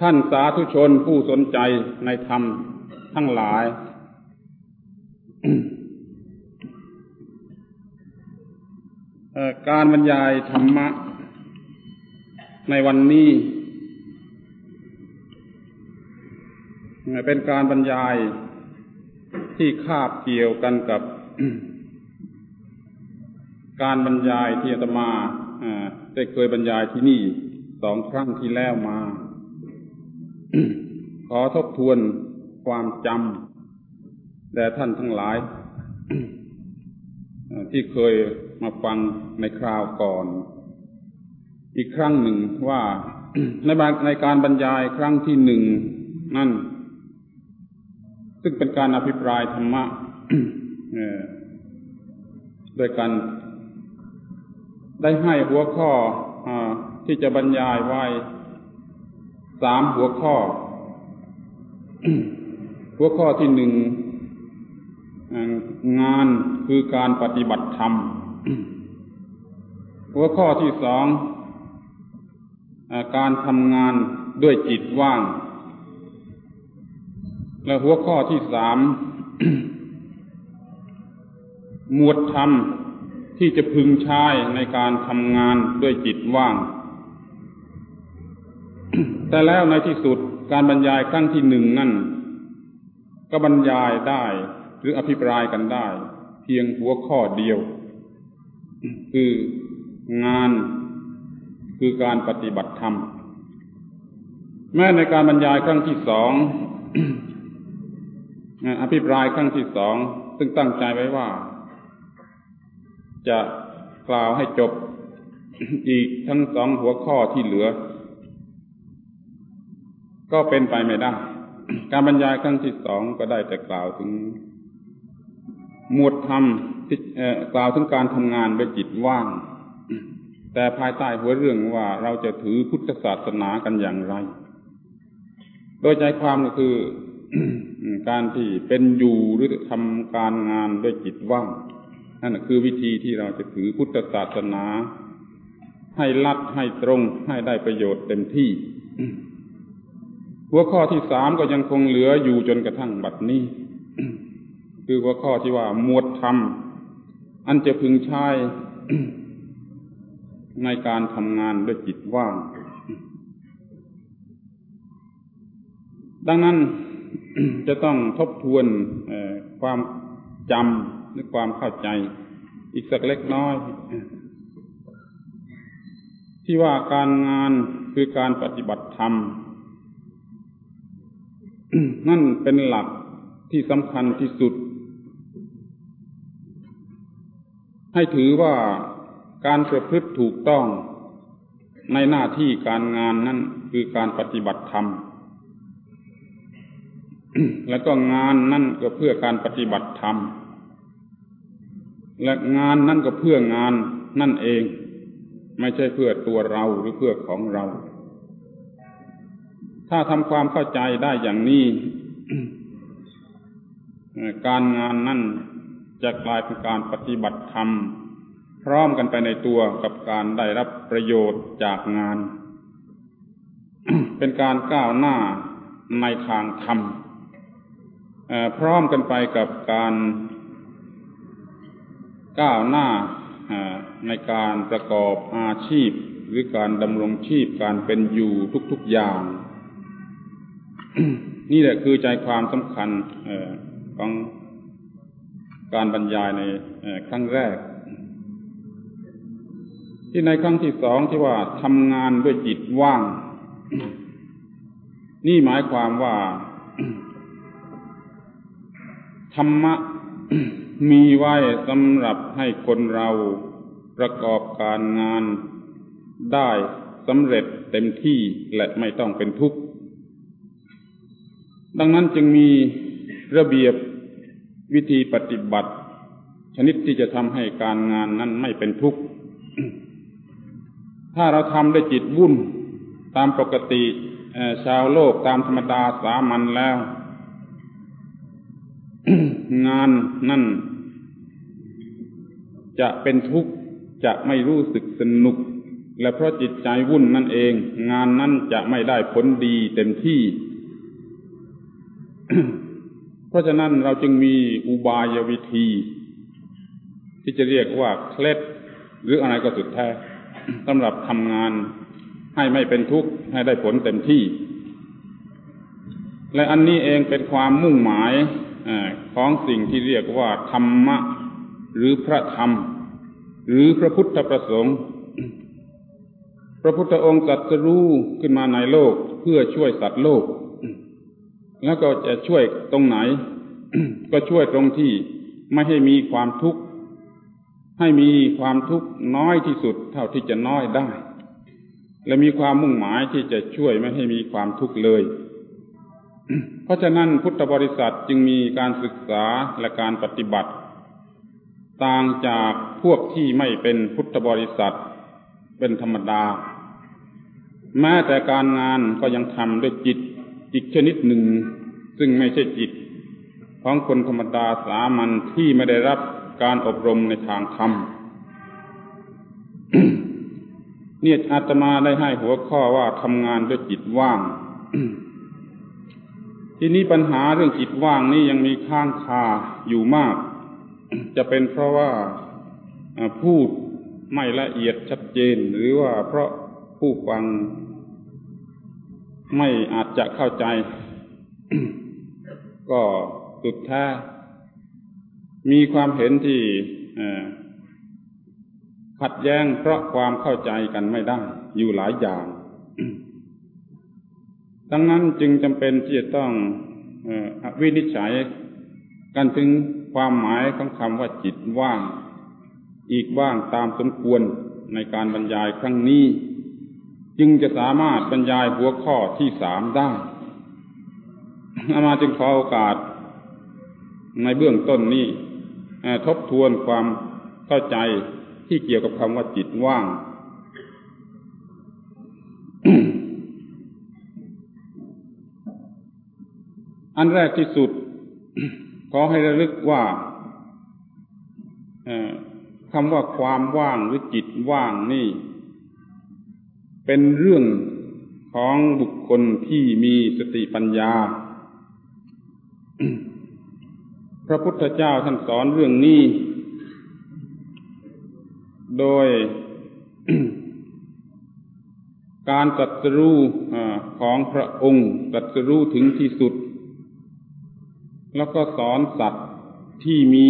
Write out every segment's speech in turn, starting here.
ท่านสาธุชนผู้สนใจในธรรมทั้งหลาย การบรรยายธรรมะ ในวันนี้ เป็นการบรรยายที่คาบเกี่ยวกันกับ การบรรยายที่อาตมาได้เคยบรรยายที่นี่สองครั้งที่แล้วมา ขอทบทวนความจำแด่ท่านทั้งหลาย ที่เคยมาฟังในคราวก่อน อีกครั้งหนึ่งว่าในในการบรรยายครั้งที่หนึ่งนั่น ซึ่งเป็นการอภิปรายธรรมะโดยการได้ให้หัวข้ออที่จะบรรยายไว้ สามหัวข้อ หัวข้อที่หนึ่งงานคือการปฏิบัติธรรม หัวข้อที่สองการทำงานด้วยจิตว่าง และหัวข้อที่สามหมวดธรรมที่จะพึงใช้ในการทำงานด้วยจิตว่าง แต่แล้วในที่สุดการบรรยายครั้งที่หนึ่งนั่น ก็บรรยายได้หรืออภิปรายกันได้ เพียงหัวข้อเดียว คืองานคือการปฏิบัติธรรม แม้ในการบรรยายครั้งที่สองอภิปรายครั้งที่สองซึ่งตั้งใจไว้ว่า จะกล่าวให้จบอีกทั้งสองหัวข้อที่เหลือ ก็เป็นไปไม่ได้ การบรรยายครั้งที่สองก็ได้แต่กล่าวถึง หมวดธรรมกล่าวถึงการทำงานด้วยจิตว่าง แต่ภายใต้หัวเรื่องว่าเราจะถือพุทธศาสนากันอย่างไร โดยใจความก็คือการที่เป็นอยู่หรือทำการงานด้วยจิตว่าง นั่นคือวิธีที่เราจะถือพุทธศาสนา ให้ลัดให้ตรงให้ได้ประโยชน์เต็มที่ หัวข้อที่สามก็ยังคงเหลืออยู่จนกระทั่งบัดนี้ คือหัวข้อที่ว่ามวดธรรม อันจะพึงใช้ในการทำงานด้วยจิตว่าง ดังนั้นจะต้องทบทวนความจำหรือความเข้าใจ อีกสักเล็กน้อย ที่ว่าการงานคือการปฏิบัติธรรม นั่นเป็นหลักที่สำคัญที่สุด ให้ถือว่าการประพฤติถูกต้องในหน้าที่การงานนั่นคือการปฏิบัติธรรม แล้วก็งานนั่นก็เพื่อการปฏิบัติธรรม และงานนั่นก็เพื่องานนั่นเอง ไม่ใช่เพื่อตัวเราหรือเพื่อของเรา ถ้าทำความเข้าใจได้อย่างนี้การงานนั่นจะกลายเป็นการปฏิบัติธรรม พร้อมกันไปในตัวกับการได้รับประโยชน์จากงาน เป็นการก้าวหน้าในทางธรรมพร้อมกันไปกับการก้าวหน้าในการประกอบอาชีพ หรือการดำรงชีพการเป็นอยู่ทุกๆอย่าง นี่แหละคือใจความสำคัญของการบรรยายในครั้งแรก ที่ในครั้งที่สองที่ว่าทำงานด้วยจิตว่าง นี่หมายความว่า ธรรมะมีไว้สำหรับให้คนเราประกอบการงานได้สำเร็จเต็มที่และไม่ต้องเป็นทุกข์ ดังนั้นจึงมีระเบียบวิธีปฏิบัติ ชนิดที่จะทำให้การงานนั้นไม่เป็นทุกข์ ถ้าเราทำด้วยจิตวุ่นตามปกติชาวโลกตามธรรมดาสามัญแล้ว งานนั่น จะเป็นทุกข์จะไม่รู้สึกสนุก และเพราะจิตใจวุ่นนั่นเอง งานนั้นจะไม่ได้ผลดีเต็มที่ เพราะฉะนั้นเราจึงมีอุบายวิธี ที่จะเรียกว่าเคล็ดหรืออะไรก็สุดแท้สำหรับทำงานให้ไม่เป็นทุกข์ให้ได้ผลเต็มที่ และอันนี้เองเป็นความมุ่งหมายของสิ่งที่เรียกว่าธรรมะ หรือพระธรรม หรือพระพุทธประสงค์ พระพุทธองค์ตรัสรู้ขึ้นมาในโลกเพื่อช่วยสัตว์โลก แล้วก็จะช่วยตรงไหน ก็ช่วยตรงที่ไม่ให้มีความทุกข์ให้มีความทุกข์น้อยที่สุดเท่าที่จะน้อยได้ และมีความมุ่งหมายที่จะช่วยไม่ให้มีความทุกข์เลย เพราะฉะนั้นพุทธบริษัทจึงมีการศึกษาและการปฏิบัติ ต่างจากพวกที่ไม่เป็นพุทธบริษัท เป็นธรรมดา แม้แต่การงานก็ยังทำด้วยจิต อีกชนิดหนึ่ง ซึ่งไม่ใช่จิต ของคนธรรมดาสามัญที่ไม่ได้รับการอบรมในทางธรรมเนี่ยอาตมาได้ให้หัวข้อว่าทำงานด้วยจิตว่าง ทีนี้ปัญหาเรื่องจิตว่างนี่ยังมีข้างคาอยู่มาก จะเป็นเพราะว่าพูดไม่ละเอียดชัดเจน หรือว่าเพราะผู้ฟัง ไม่อาจจะเข้าใจ ก็สุดท้ามีความเห็นที่ขัดแย้งเพราะความเข้าใจกันไม่ได้ อยู่หลายอย่าง ดังนั้นจึงจำเป็นที่จะต้องวินิจฉัยกันถึงความหมายของคำว่าจิตว่าง อีกบ้างตามสมควรในการบรรยายครั้งนี้ จึงจะสามารถบรรยายหัวข้อที่สามได้อามาจึงขอโอกาส ในเบื้องต้นนี้ทบทวนความเข้าใจที่เกี่ยวกับคำว่าจิตว่าง อันแรกที่สุด ขอให้ระลึกว่าคำว่าความว่างหรือจิตว่างนี่ เป็นเรื่องของบุคคลที่มีสติปัญญา พระพุทธเจ้าท่านสอนเรื่องนี้ โดยการตัดสู้ของพระองค์ตัดสู้ถึงที่สุด แล้วก็สอนสัตว์ที่มี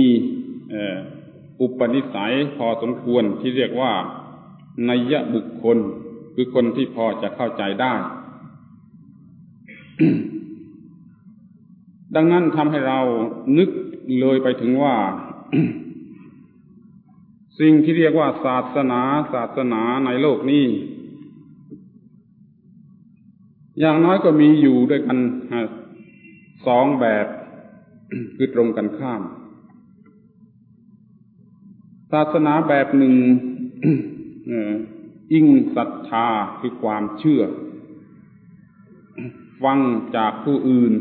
อุปนิสัยพอสมควรที่เรียกว่านัยบุคคล คือคนที่พอจะเข้าใจได้ ดังนั้นทำให้เรานึกเลยไปถึงว่า สิ่งที่เรียกว่าศาสนา ศาสนาในโลกนี้ อย่างน้อยก็มีอยู่ด้วยกันสองแบบคือตรงกันข้าม ศาสนาแบบหนึ่ง อิงศรัทธาคือความเชื่อ ฟังจากผู้อื่น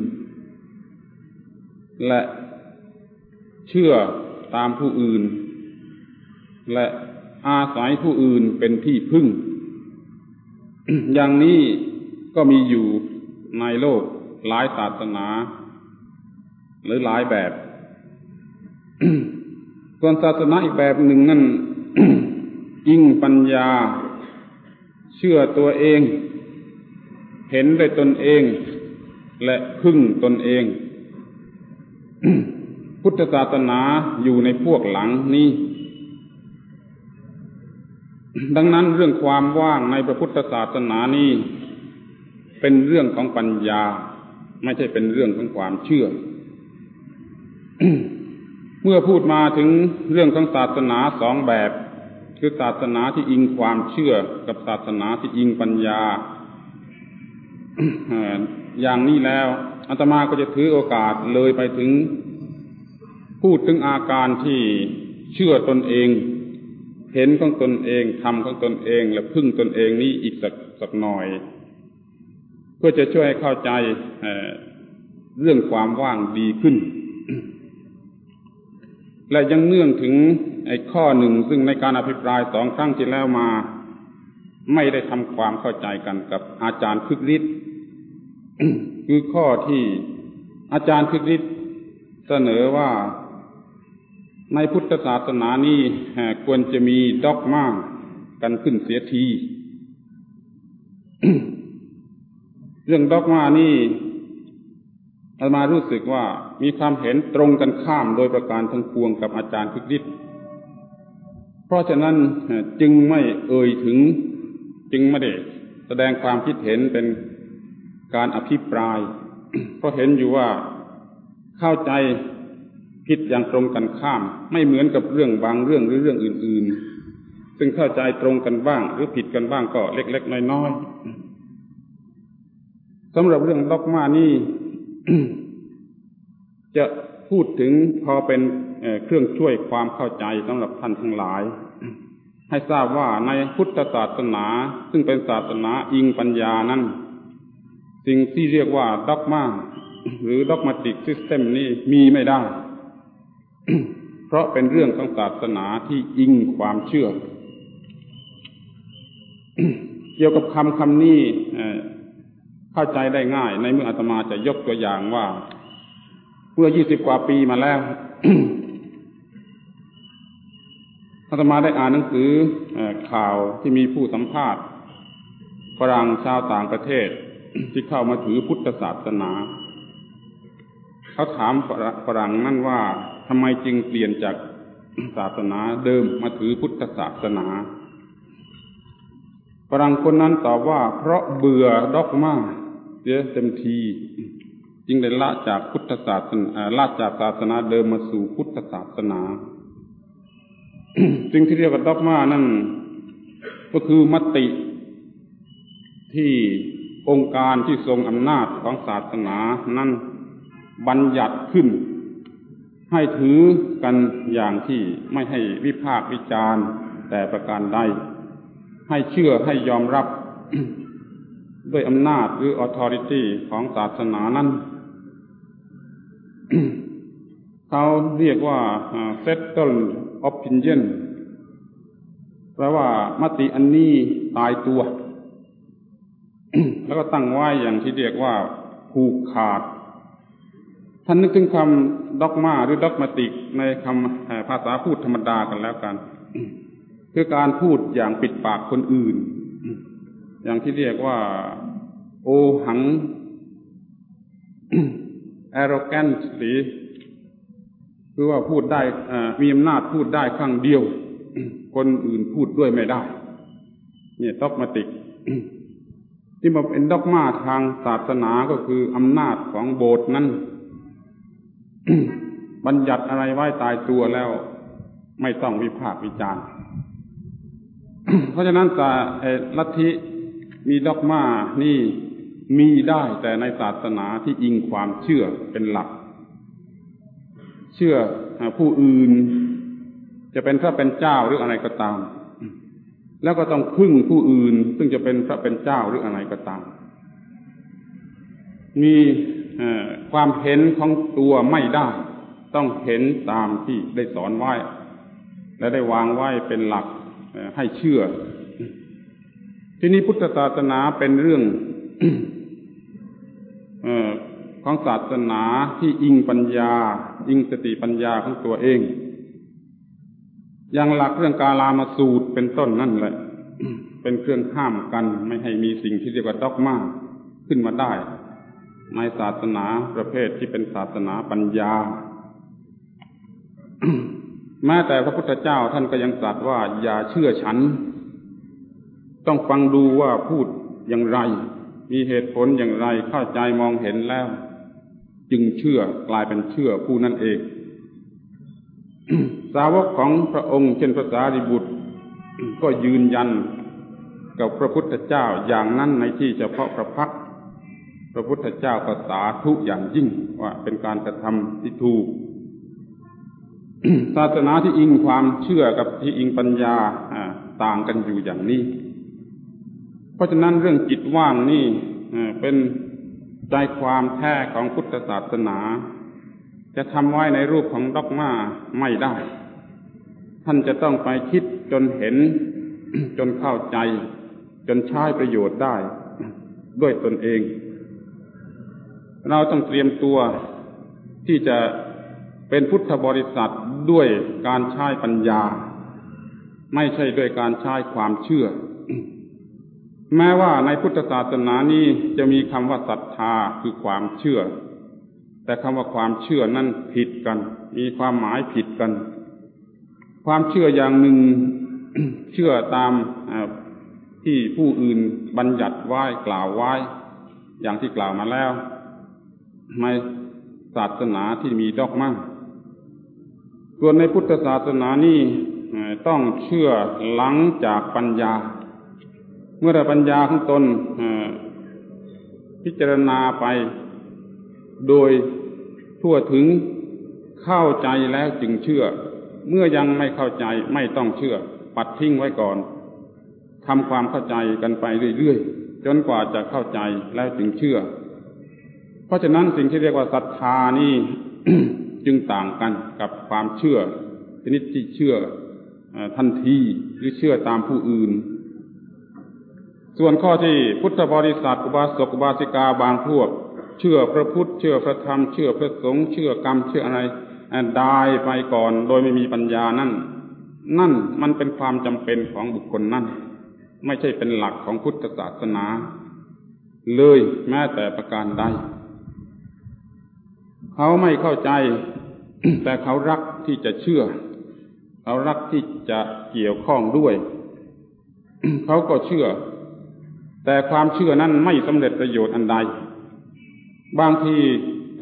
และเชื่อตามผู้อื่น และอาศัยผู้อื่นเป็นที่พึ่ง อย่างนี้ก็มีอยู่ในโลกหลายศาสนา หรือหลายแบบ ส่วนศาสนาอีกแบบหนึ่งนั่นยิ่งปัญญา เชื่อตัวเอง เห็นด้วยตนเอง และพึ่งตนเอง พุทธศาสนาอยู่ในพวกหลังนี้ ดังนั้นเรื่องความว่างในพระพุทธศาสนานี้ เป็นเรื่องของปัญญา ไม่ใช่เป็นเรื่องของความเชื่อเมื่อพูดมาถึงเรื่องของศาสนาสองแบบ คือศาสนาที่อิงความเชื่อกับศาสนาที่อิงปัญญาอย่างนี้แล้วอาตมาก็จะถือโอกาสเลยไปถึง พูดถึงอาการที่เชื่อตนเอง เห็นของตนเองทำของตนเอง และพึ่งตนเองนี้อีกสักสักหน่อย เพื่อจะช่วยให้เข้าใจเรื่องความว่างดีขึ้น และยังเนื่องถึง ไอ้ข้อหนึ่งซึ่งในการอภิปรายสองครั้งที่แล้วมา ไม่ได้ทำความเข้าใจกันกับอาจารย์คึกฤทธิ์คือข้อที่อาจารย์คึกฤทธิ์เสนอว่าในพุทธศาสนานี้ควรจะมีด็อกมากันขึ้นเสียที เรื่องด็อกมานี่อามารู้สึกว่ามีความเห็นตรงกันข้ามโดยประการทั้งปวงกับอาจารย์คึกฤทธิ์ เพราะฉะนั้นจึงไม่เอ่ยถึงจึงไม่ได้แสดงความคิดเห็นเป็นการอภิปราย เพราะเห็นอยู่ว่าเข้าใจผิดอย่างตรงกันข้าม ไม่เหมือนกับเรื่องบางเรื่องหรือเรื่องอื่น ๆ ซึ่งเข้าใจตรงกันบ้าง หรือผิดกันบ้างก็เล็ก ๆ น้อยๆสำหรับเรื่องล็อกมานี่จะพูดถึงพอเป็น เครื่องช่วยความเข้าใจสำหรับท่านทั้งหลาย ให้ทราบว่าในพุทธศาสนาซึ่งเป็นศาสนาอิงปัญญานั้น สิ่งที่เรียกว่าด็อกมาหรือด็อกมาติกซิสเต็มนี้มีไม่ได้ เพราะเป็นเรื่องของศาสนาที่อิงความเชื่อ เกี่ยวกับคำคำนี้เข้าใจได้ง่าย ในเมื่ออาตมาจะยกตัวอย่างว่า เมื่อยี่สิบกว่าปีมาแล้ว อาตมาได้อ่านหนังสือข่าวที่มีผู้สัมภาษณ์ฝรั่งชาวต่างประเทศ ที่เข้ามาถือพุทธศาสนา เขาถามฝรั่งนั่นว่าทำไมจึงเปลี่ยนจากศาสนาเดิมมาถือพุทธศาสนาฝรั่งคนนั้นตอบว่า เพราะเบื่อดอกมาเสียเต็มทีจึงได้ละจากพุทธศาสนาละจากศาสนาเดิมมาสู่พุทธศาสนา จึงที่เรียกว่าดอกมานั่นก็คือมติที่องค์การที่ทรงอำนาจของศาสนานั้นบัญญัติขึ้น ให้ถือกันอย่างที่ไม่ให้วิพากษ์วิจารณ์แต่ประการใดให้เชื่อให้ยอมรับด้วยอำนาจหรือออทอริตี้ของศาสนานั้นเขาเรียกว่า settled opinion แปลว่ามติอันนี้ตายตัว แล้วก็ตั้งไว้อย่างที่เรียกว่าผูกขาด ท่านนึกถึงคำด็อกมาหรือด็อกมาติกในคำภาษาพูดธรรมดากันแล้วกัน คือการพูดอย่างปิดปากคนอื่น อย่างที่เรียกว่า โอหัง arrogant หรือ คือว่าพูดได้มีอำนาจพูดได้ครั้งเดียว คนอื่นพูดด้วยไม่ได้ เนี่ยด็อกมาติก ที่มาเป็นด็อกมาทางศาสนาก็คืออำนาจของโบสถ์นั้น บัญญัติอะไรไว้ตายตัวแล้ว ไม่ต้องวิพากษ์วิจารณ์เพราะฉะนั้นแต่ลัทธิมีด็อกมานี่มีได้แต่ในศาสนาที่อิงความเชื่อเป็นหลัก เชื่อผู้อื่น จะเป็นพระเป็นเจ้าหรืออะไรก็ตาม แล้วก็ต้องพึ่งผู้อื่น ซึ่งจะเป็นพระเป็นเจ้าหรืออะไรก็ตาม มีความเห็นของตัวไม่ได้ ต้องเห็นตามที่ได้สอนไว้ และได้วางไว้เป็นหลักให้เชื่อ ที่นี้พุทธศาสนาเป็นเรื่อง ของศาสนาที่อิงปัญญา อิงสติปัญญาของตัวเอง อย่างหลักเรื่องกาลามาสูตรเป็นต้นนั่นแหละ เป็นเครื่องห้ามกันไม่ให้มีสิ่งที่เรียกว่าด็อกมาขึ้นมาได้ ในศาสนาประเภทที่เป็นศาสนาปัญญาแม้แต่พระพุทธเจ้าท่านก็ยังตรัสว่า อย่าเชื่อฉัน ต้องฟังดูว่าพูดอย่างไร มีเหตุผลอย่างไรเข้าใจมองเห็นแล้ว จึงเชื่อกลายเป็นเชื่อผู้นั้นเอง สาวกของพระองค์เช่นพระสารีบุตร ก็ยืนยันกับพระพุทธเจ้าอย่างนั้นในที่เฉพาะพระพักพระพุทธเจ้าก็สาธุอย่างยิ่งว่าเป็นการกระทำที่ถูกศาสนาที่อิงความเชื่อกับที่อิงปัญญาต่างกันอยู่อย่างนี้ เพราะฉะนั้นเรื่องจิตว่างนี่เป็น ใจความแท้ของพุทธศาสนา จะทำไว้ในรูปของด็อกมาไม่ได้ ท่านจะต้องไปคิดจนเห็น จนเข้าใจ จนใช้ประโยชน์ได้ ด้วยตนเอง เราต้องเตรียมตัวที่จะเป็นพุทธบริษัทด้วยการใช้ปัญญา ไม่ใช่ด้วยการใช้ความเชื่อ แม้ว่าในพุทธศาสนานี้จะมีคำว่าศรัทธาคือความเชื่อ แต่คำว่าความเชื่อนั้นผิดกัน มีความหมายผิดกัน ความเชื่ออย่างหนึ่งเชื่อตามที่ผู้อื่นบัญญัติไว้กล่าวไว้ อย่างที่กล่าวมาแล้ว ในศาสนาที่มีดอกมั่งส่วนในพุทธศาสนานี้ต้องเชื่อหลังจากปัญญา เมื่อปัญญาของตนพิจารณาไป โดยทั่วถึงเข้าใจแล้วจึงเชื่อ เมื่อยังไม่เข้าใจไม่ต้องเชื่อ ปัดทิ้งไว้ก่อนทำความเข้าใจกันไปเรื่อยๆจนกว่าจะเข้าใจแล้วจึงเชื่อ เพราะฉะนั้นสิ่งที่เรียกว่าศรัทธานี่จึงต่างกันกับความเชื่อชนิดที่เชื่อทันทีหรือเชื่อตามผู้อื่น ส่วนข้อที่พุทธบริษัทอุบาสกอุบาสิกาบางพวก เชื่อพระพุทธเชื่อพระธรรมเชื่อพระสงฆ์เชื่อกรรมเชื่ออะไรได้ไปก่อนโดยไม่มีปัญญานั่น นั่นมันเป็นความจำเป็นของบุคคลนั่น ไม่ใช่เป็นหลักของพุทธศาสนา เลยแม้แต่ประการใดเขาไม่เข้าใจ แต่เขารักที่จะเชื่อ เขารักที่จะเกี่ยวข้องด้วย เขาก็เชื่อ แต่ความเชื่อนั้นไม่สำเร็จประโยชน์อันใด บางที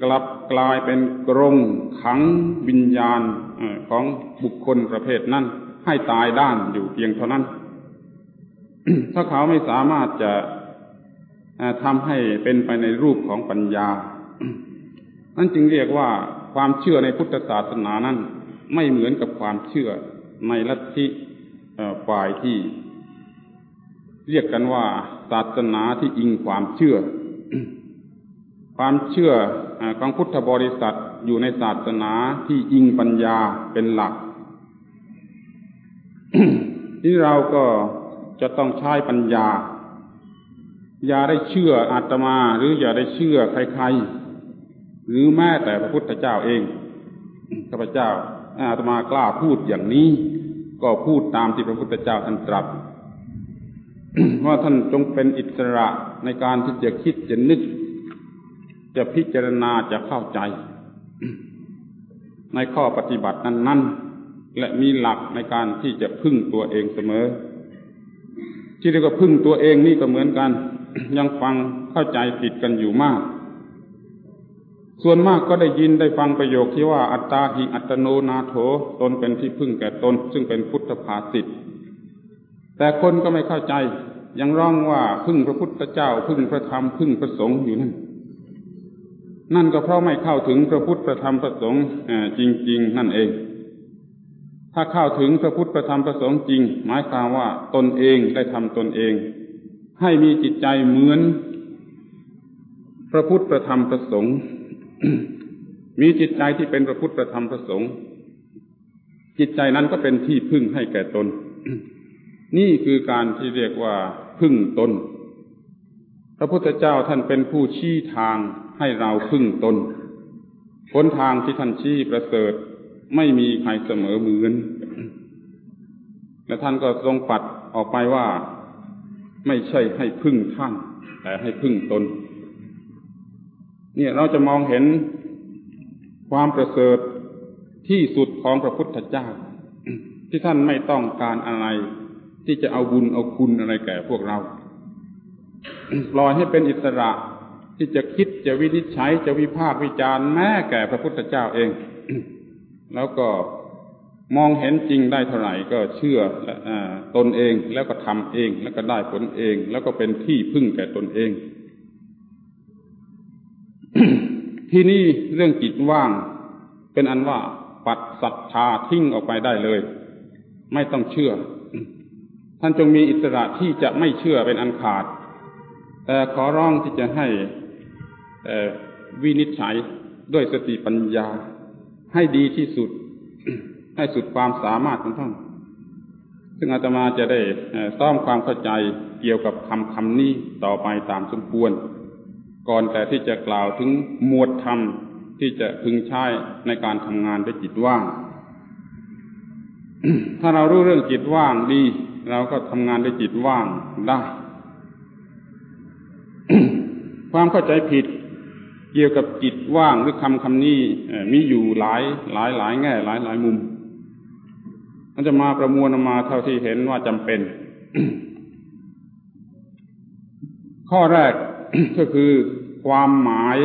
กลับกลายเป็นกรงขังวิญญาณของบุคคลประเภทนั้น ให้ตายด้านอยู่เพียงเท่านั้น ถ้าเขาไม่สามารถจะทำให้เป็นไปในรูปของปัญญา นั่นจึงเรียกว่าความเชื่อในพุทธศาสนานั้น ไม่เหมือนกับความเชื่อในลัทธิฝ่ายที่ เรียกกันว่า ศาสนาที่อิงความเชื่อ ความเชื่อของพุทธบริษัทอยู่ในศาสนาที่อิงปัญญาเป็นหลัก ที่เราก็จะต้องใช้ปัญญา อย่าได้เชื่ออาตมาหรืออย่าได้เชื่อใครๆ หรือแม้แต่พระพุทธเจ้าเองข้าพเจ้าอาตมากล้าพูดอย่างนี้ ก็พูดตามที่พระพุทธเจ้าท่านตรัส ว่าท่านจงเป็นอิสระในการที่จะคิดจะนึก จะพิจารณาจะเข้าใจ ในข้อปฏิบัตินั้นๆ และมีหลักในการที่จะพึ่งตัวเองเสมอ ที่เรียกว่าพึ่งตัวเองนี่ก็เหมือนกัน ยังฟังเข้าใจผิดกันอยู่มาก ส่วนมากก็ได้ยินได้ฟังประโยคที่ว่าอัตตาหิอัตโนนาโถตนเป็นที่พึ่งแก่ตน ซึ่งเป็นพุทธภาษิต แต่คนก็ไม่เข้าใจ ยังร้องว่าพึ่งพระพุทธเจ้า พึ่งพระธรรมพึ่งพระสงฆ์อยู่นั่นนั่นก็เพราะไม่เข้าถึงพระพุทธพระธรรมพระสงฆ์จริง ๆ นั่นเอง ถ้าเข้าถึงพระพุทธพระธรรมพระสงฆ์จริง หมายความว่าตนเองได้ทำตนเอง ให้มีจิตใจเหมือน พระพุทธพระธรรมพระสงฆ์มีจิตใจที่เป็นพระพุทธพระธรรมพระสงฆ์จิตใจนั้นก็เป็นที่พึ่งให้แก่ตน นี่คือการที่เรียกว่าพึ่งตน พระพุทธเจ้าท่านเป็นผู้ชี้ทางให้เราพึ่งตนหนทางที่ท่านชี้ประเสริฐไม่มีใครเสมอเหมือน และท่านก็ทรงปัดออกไปว่า ไม่ใช่ให้พึ่งท่าน แต่ให้พึ่งตน เนี่ยเราจะมองเห็นความประเสริฐที่สุดของพระพุทธเจ้า ที่ท่านไม่ต้องการอะไร ที่จะเอาบุญเอาคุณอะไรแก่พวกเรา ปล่อยให้เป็นอิสระที่จะคิดจะวินิจฉัยจะวิพากษ์วิจารณ์แม้แก่พระพุทธเจ้าเอง แล้วก็มองเห็นจริงได้เท่าไหร่ก็เชื่อตนเองแล้วก็ทำเอง แล้วก็ได้ผลเอง แล้วก็เป็นที่พึ่งแก่ตนเอง ที่นี่เรื่องจิตว่าง เป็นอันว่าปัดศรัทธาทิ้งออกไปได้เลย ไม่ต้องเชื่อ ท่านจงมีอิสระที่จะไม่เชื่อเป็นอันขาด แต่ขอร้องที่จะให้วินิจฉัยด้วยสติปัญญา ให้ดีที่สุด ให้สุดความสามารถของท่าน ซึ่งอาตมาจะได้ซ้อมความเข้าใจเกี่ยวกับคำคำนี้ต่อไปตามสมควร ก่อนแต่ที่จะกล่าวถึงหมวดธรรมที่จะพึงใช้ในการทำงานด้วยจิตว่าง ถ้าเรารู้เรื่องจิตว่างดี เราก็ทำงานด้วยจิตว่างได้ ความเข้าใจผิด เกี่ยวกับจิตว่างหรือคำคำนี้มีอยู่หลายหลายหลายแง่หลายหลายมุมมันจะมาประมวลมาเท่าที่เห็นว่าจำเป็น ข้อแรกก็คือความหมาย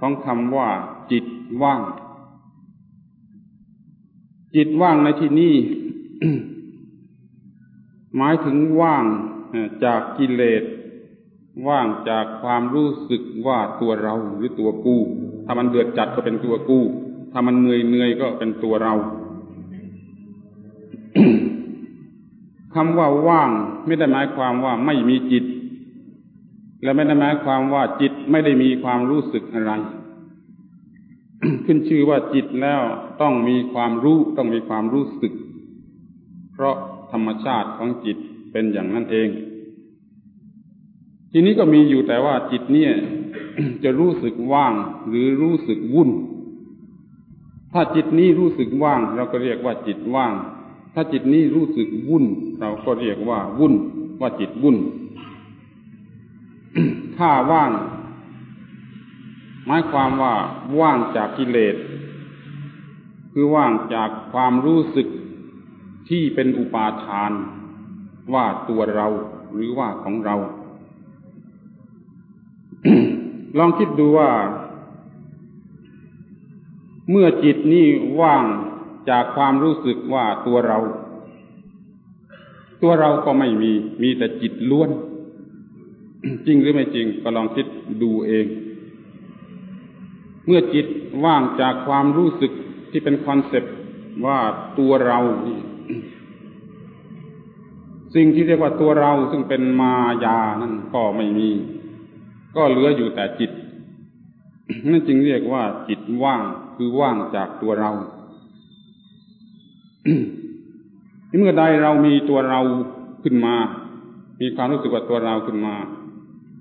ของคำว่า จิตว่าง จิตว่างในที่นี้ หมายถึงว่างจากกิเลส ว่างจากความรู้สึกว่าตัวเราหรือตัวกู้ ถ้ามันเดือดจัดก็เป็นตัวกู้ ถ้ามันเหนื่อยเหนื่อยก็เป็นตัวเราคำว่าว่างไม่ได้หมายความว่าไม่มีจิต และไม่ได้หมายความว่าจิตไม่ได้มีความรู้สึกอะไร ขึ้นชื่อว่าจิตแล้วต้องมีความรู้ต้องมีความรู้สึก เพราะ ธรรมชาติของจิตเป็นอย่างนั้นเอง ทีนี้ก็มีอยู่แต่ว่าจิตเนี่ย จะรู้สึกว่างหรือรู้สึกวุ่น ถ้าจิตนี้รู้สึกว่าง เราก็เรียกว่าจิตว่าง ถ้าจิตนี้รู้สึกวุ่น เราก็เรียกว่าวุ่น ว่าจิตวุ่น ถ้าว่างหมายความว่าว่างจากกิเลส คือว่างจากความรู้สึก ที่เป็นอุปาทาน ว่าตัวเราหรือว่าของเรา ลองคิดดูว่า เมื่อจิตนี่ว่างจากความรู้สึกว่าตัวเรา ตัวเราก็ไม่มี มีแต่จิตล้วน จริงหรือไม่จริง ก็ลองคิดดูเอง เมื่อจิตว่างจากความรู้สึกที่เป็นคอนเซปต์ว่าตัวเรา สิ่งที่เรียกว่าตัวเราซึ่งเป็นมายานั่นก็ไม่มี ก็เหลืออยู่แต่จิตนั่นจึงเรียกว่าจิตว่างคือว่างจากตัวเราเมื่อใดเรามีตัวเราขึ้นมา มีความรู้สึกว่าตัวเราขึ้นมา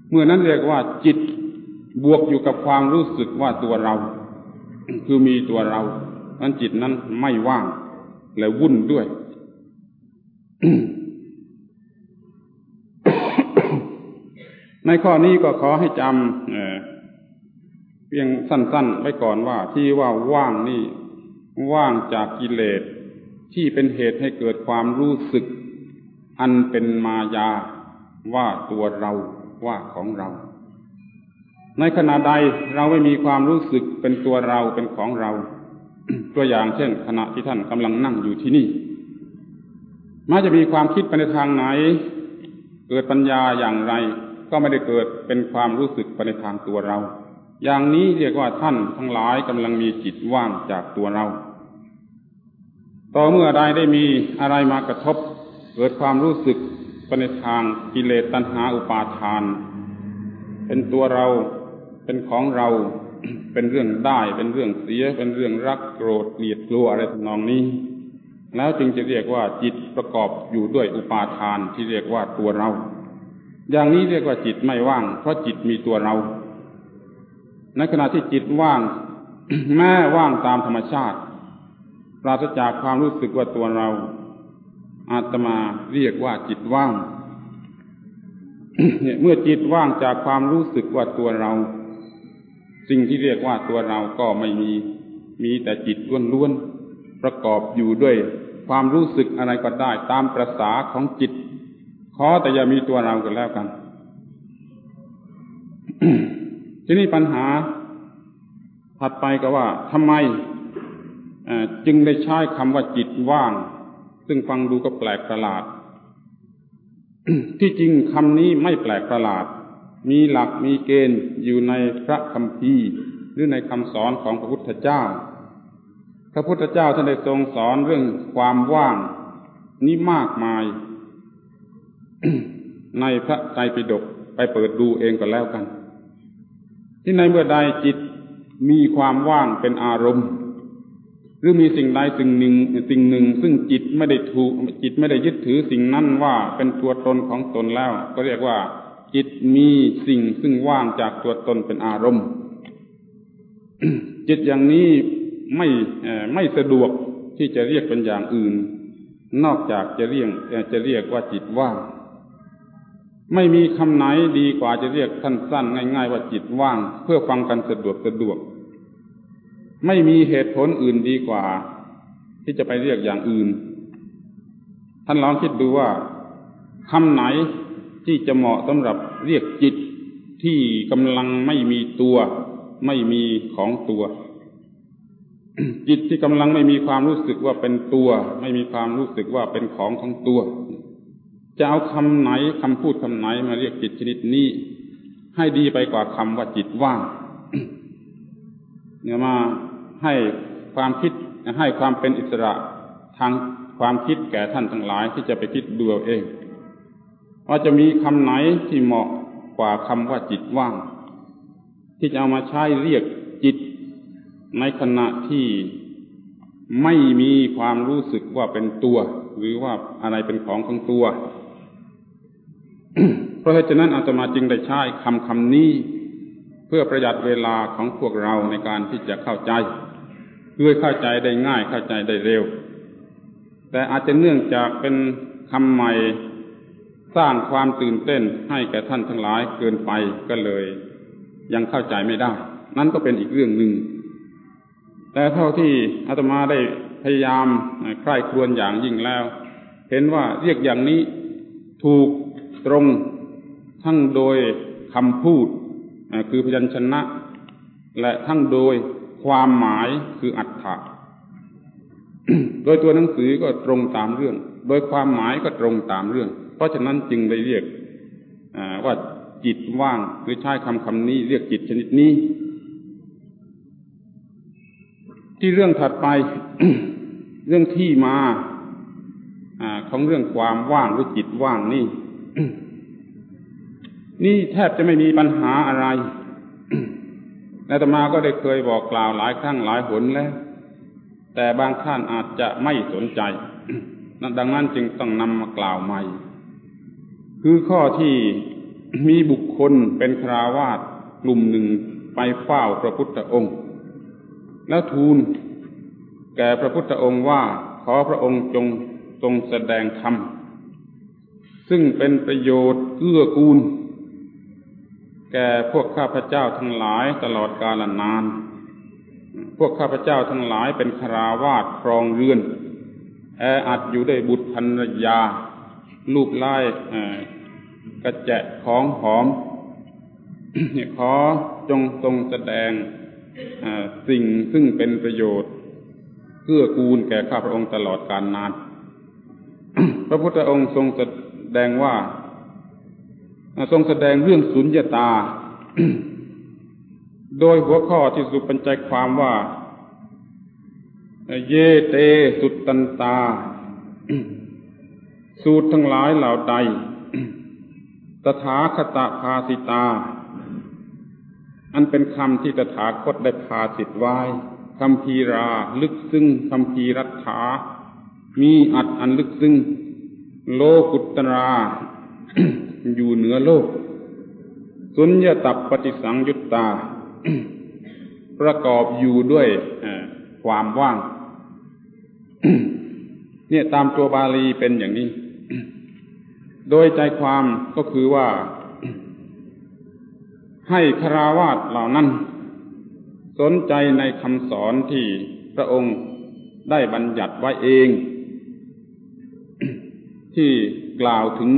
เมื่อนั้นเรียกว่าจิตบวกอยู่กับความรู้สึกว่าตัวเรา คือมีตัวเรานั้นจิตนั้นไม่ว่าง และวุ่นด้วย ในข้อนี้ก็ขอให้จำเพียงสั้น ๆ ไว้ก่อนว่าที่ว่าว่างนี่ว่างจากกิเลสที่เป็นเหตุให้เกิดความรู้สึก อันเป็นมายาว่าตัวเราว่าของเรา ในขณะใดเราไม่มีความรู้สึกเป็นตัวเราเป็นของเรา ตัวอย่างเช่น ขณะที่ท่านกำลังนั่งอยู่ที่นี่ม้จะมีความคิดไปในทางไหน เกิดปัญญาอย่างไร ก็ไม่ได้เกิดเป็นความรู้สึกไปในทางตัวเรา อย่างนี้เรียกว่าท่านทั้งหลายกำลังมีจิตว่างจากตัวเรา ต่อเมื่อใดได้มีอะไรมากระทบ เกิดความรู้สึกไปในทางกิเลสตัณหาอุปาทาน เป็นตัวเรา เป็นของเรา เป็นเรื่องได้ เป็นเรื่องเสีย เป็นเรื่องรักโกรธเกลียดกลัวอะไรทำนองนี้ แล้วจึงจะเรียกว่าจิตประกอบอยู่ด้วยอุปาทานที่เรียกว่าตัวเรา อย่างนี้เรียกว่าจิตไม่ว่าง เพราะจิตมีตัวเรา ในขณะที่จิตว่าง แม้ว่างตามธรรมชาติ ปราศจากความรู้สึกว่าตัวเรา อาตมาเรียกว่าจิตว่างเมื่อจิตว่างจากความรู้สึกว่าตัวเรา สิ่งที่เรียกว่าตัวเราก็ไม่มี มีแต่จิตล้วนๆประกอบอยู่ด้วย ความรู้สึกอะไรก็ได้ตามประษาของจิต อแต่อย่ามีตัวเรากันแล้วกัน ทีนี้ปัญหา ถัดไปก็ว่าทำไมจึงได้ใช้คำว่าจิตว่าง ซึ่งฟังดูก็แปลกประหลาด ที่จริงคำนี้ไม่แปลกประหลาด มีหลักมีเกณฑ์อยู่ในพระคัมภีร์ หรือในคำสอนของพระพุทธเจ้า พระพุทธเจ้าท่านได้ทรงสอนเรื่องความว่าง นี้มากมาย ในพระไตรปิฎกไปเปิดดูเองก็แล้วกัน ที่ในเมื่อใดจิตมีความว่างเป็นอารมณ์ หรือมีสิ่งใดสิ่งหนึ่งสิ่งหนึ่ง ซึ่งจิตไม่ได้ถูกจิตไม่ได้ยึดถือสิ่งนั้นว่าเป็นตัวตนของตนแล้ว ก็เรียกว่า จิตมีสิ่งซึ่งว่างจากตัวตนเป็นอารมณ์ จิตอย่างนี้ไม่ไม่สะดวกที่จะเรียกเป็นอย่างอื่น นอกจากจะเรียกจะเรียกว่าจิตว่าง ไม่มีคำไหนดีกว่าจะเรียกสั้นๆง่าย ๆ ว่าจิตว่าง เพื่อฟังกันสะดวกสะดวก ไม่มีเหตุผลอื่นดีกว่า ที่จะไปเรียกอย่างอื่น ท่านลองคิดดูว่าคำไหนที่จะเหมาะสำหรับเรียกจิตที่กำลังไม่มีตัว ไม่มีของตัว จิตที่กำลังไม่มีความรู้สึกว่าเป็นตัว ไม่มีความรู้สึกว่าเป็นของของตัว จะเอาคำไหนคำพูดคำไหนมาเรียกจิตชนิดนี้ ให้ดีไปกว่าคำว่าจิตว่างเนี่ยมาให้ความคิดให้ความเป็นอิสระทางความคิดแก่ท่านทั้งหลายที่จะไปคิดดูเองว่าจะมีคำไหนที่เหมาะกว่าคำว่าจิตว่าง ที่จะเอามาใช้เรียกจิต ในขณะที่ไม่มีความรู้สึกว่าเป็นตัว หรือว่าอะไรเป็นของของตัว เพราะฉะนั้นอาตมาจึงได้ใช้คำคำนี้ เพื่อประหยัดเวลาของพวกเราในการที่จะเข้าใจคือเข้าใจได้ง่ายเข้าใจได้เร็ว แต่อาจจะเนื่องจากเป็นคำใหม่สร้างความตื่นเต้นให้แก่ท่านทั้งหลายเกินไปก็เลย ยังเข้าใจไม่ได้ นั่นก็เป็นอีกเรื่องหนึ่ง แต่เท่าที่อาตมาได้พยายามใคร่ครวญอย่างยิ่งแล้ว เห็นว่าเรียกอย่างนี้ถูก ตรงทั้งโดยคำพูดคือพยัญชนะ และทั้งโดยความหมายคืออัตถะโดยตัวหนังสือก็ตรงตามเรื่อง โดยความหมายก็ตรงตามเรื่อง เพราะฉะนั้นจึงได้เรียกว่าจิตว่างหรือใช้คำคำนี้ เรียกจิตชนิดนี้ ที่เรื่องถัดไป เรื่องที่มาของเรื่องความว่างหรือจิตว่างนี่ นี่แทบจะไม่มีปัญหาอะไรอาตมาก็ได้เคยบอกกล่าวหลายครั้งหลายหนแล้ว แต่บางท่านอาจจะไม่สนใจดังนั้นจึงต้องนำมากล่าวใหม่ คือข้อที่มีบุคคลเป็นคราวาสกลุ่มหนึ่งไปเฝ้าพระพุทธองค์ แล้วทูลแก่พระพุทธองค์ว่าขอพระองค์จงทรงแสดงธรรม ซึ่งเป็นประโยชน์เกื้อกูล แก่พวกข้าพเจ้าทั้งหลายตลอดกาลนาน พวกข้าพเจ้าทั้งหลายเป็นคราวาสครองเรือน แออัดอยู่ได้บุตรภรรยา ลูกไล่กระแจะของหอมขอจงทรงแสดงสิ่งซึ่งเป็นประโยชน์เพื่อกูลแก่ข้าพระองค์ตลอดกาลนาน พระพุทธองค์ทรง แสดงว่าทรงแสดงเรื่องสุญญตา โดยหัวข้อที่สุปัญจความว่า เยเตสุตตันตา สูตรทั้งหลายเหล่าใด ตถาคตภาสิตา อันเป็นคำที่ตถาคตได้พาสิทธไว้คำพีรา ลึกซึ้งคำพีรัฐา มีอัดอันลึกซึ้ง โลกุตรา อยู่เหนือโลก สุญญตับปฏิสังยุตตา ประกอบอยู่ด้วยความว่าง เนี่ยตามตัวบาลีเป็นอย่างนี้ โดยใจความก็คือว่า ให้คราวาสเหล่านั้น สนใจในคำสอนที่พระองค์ได้บัญญัติไว้เอง ที่กล่าวถึง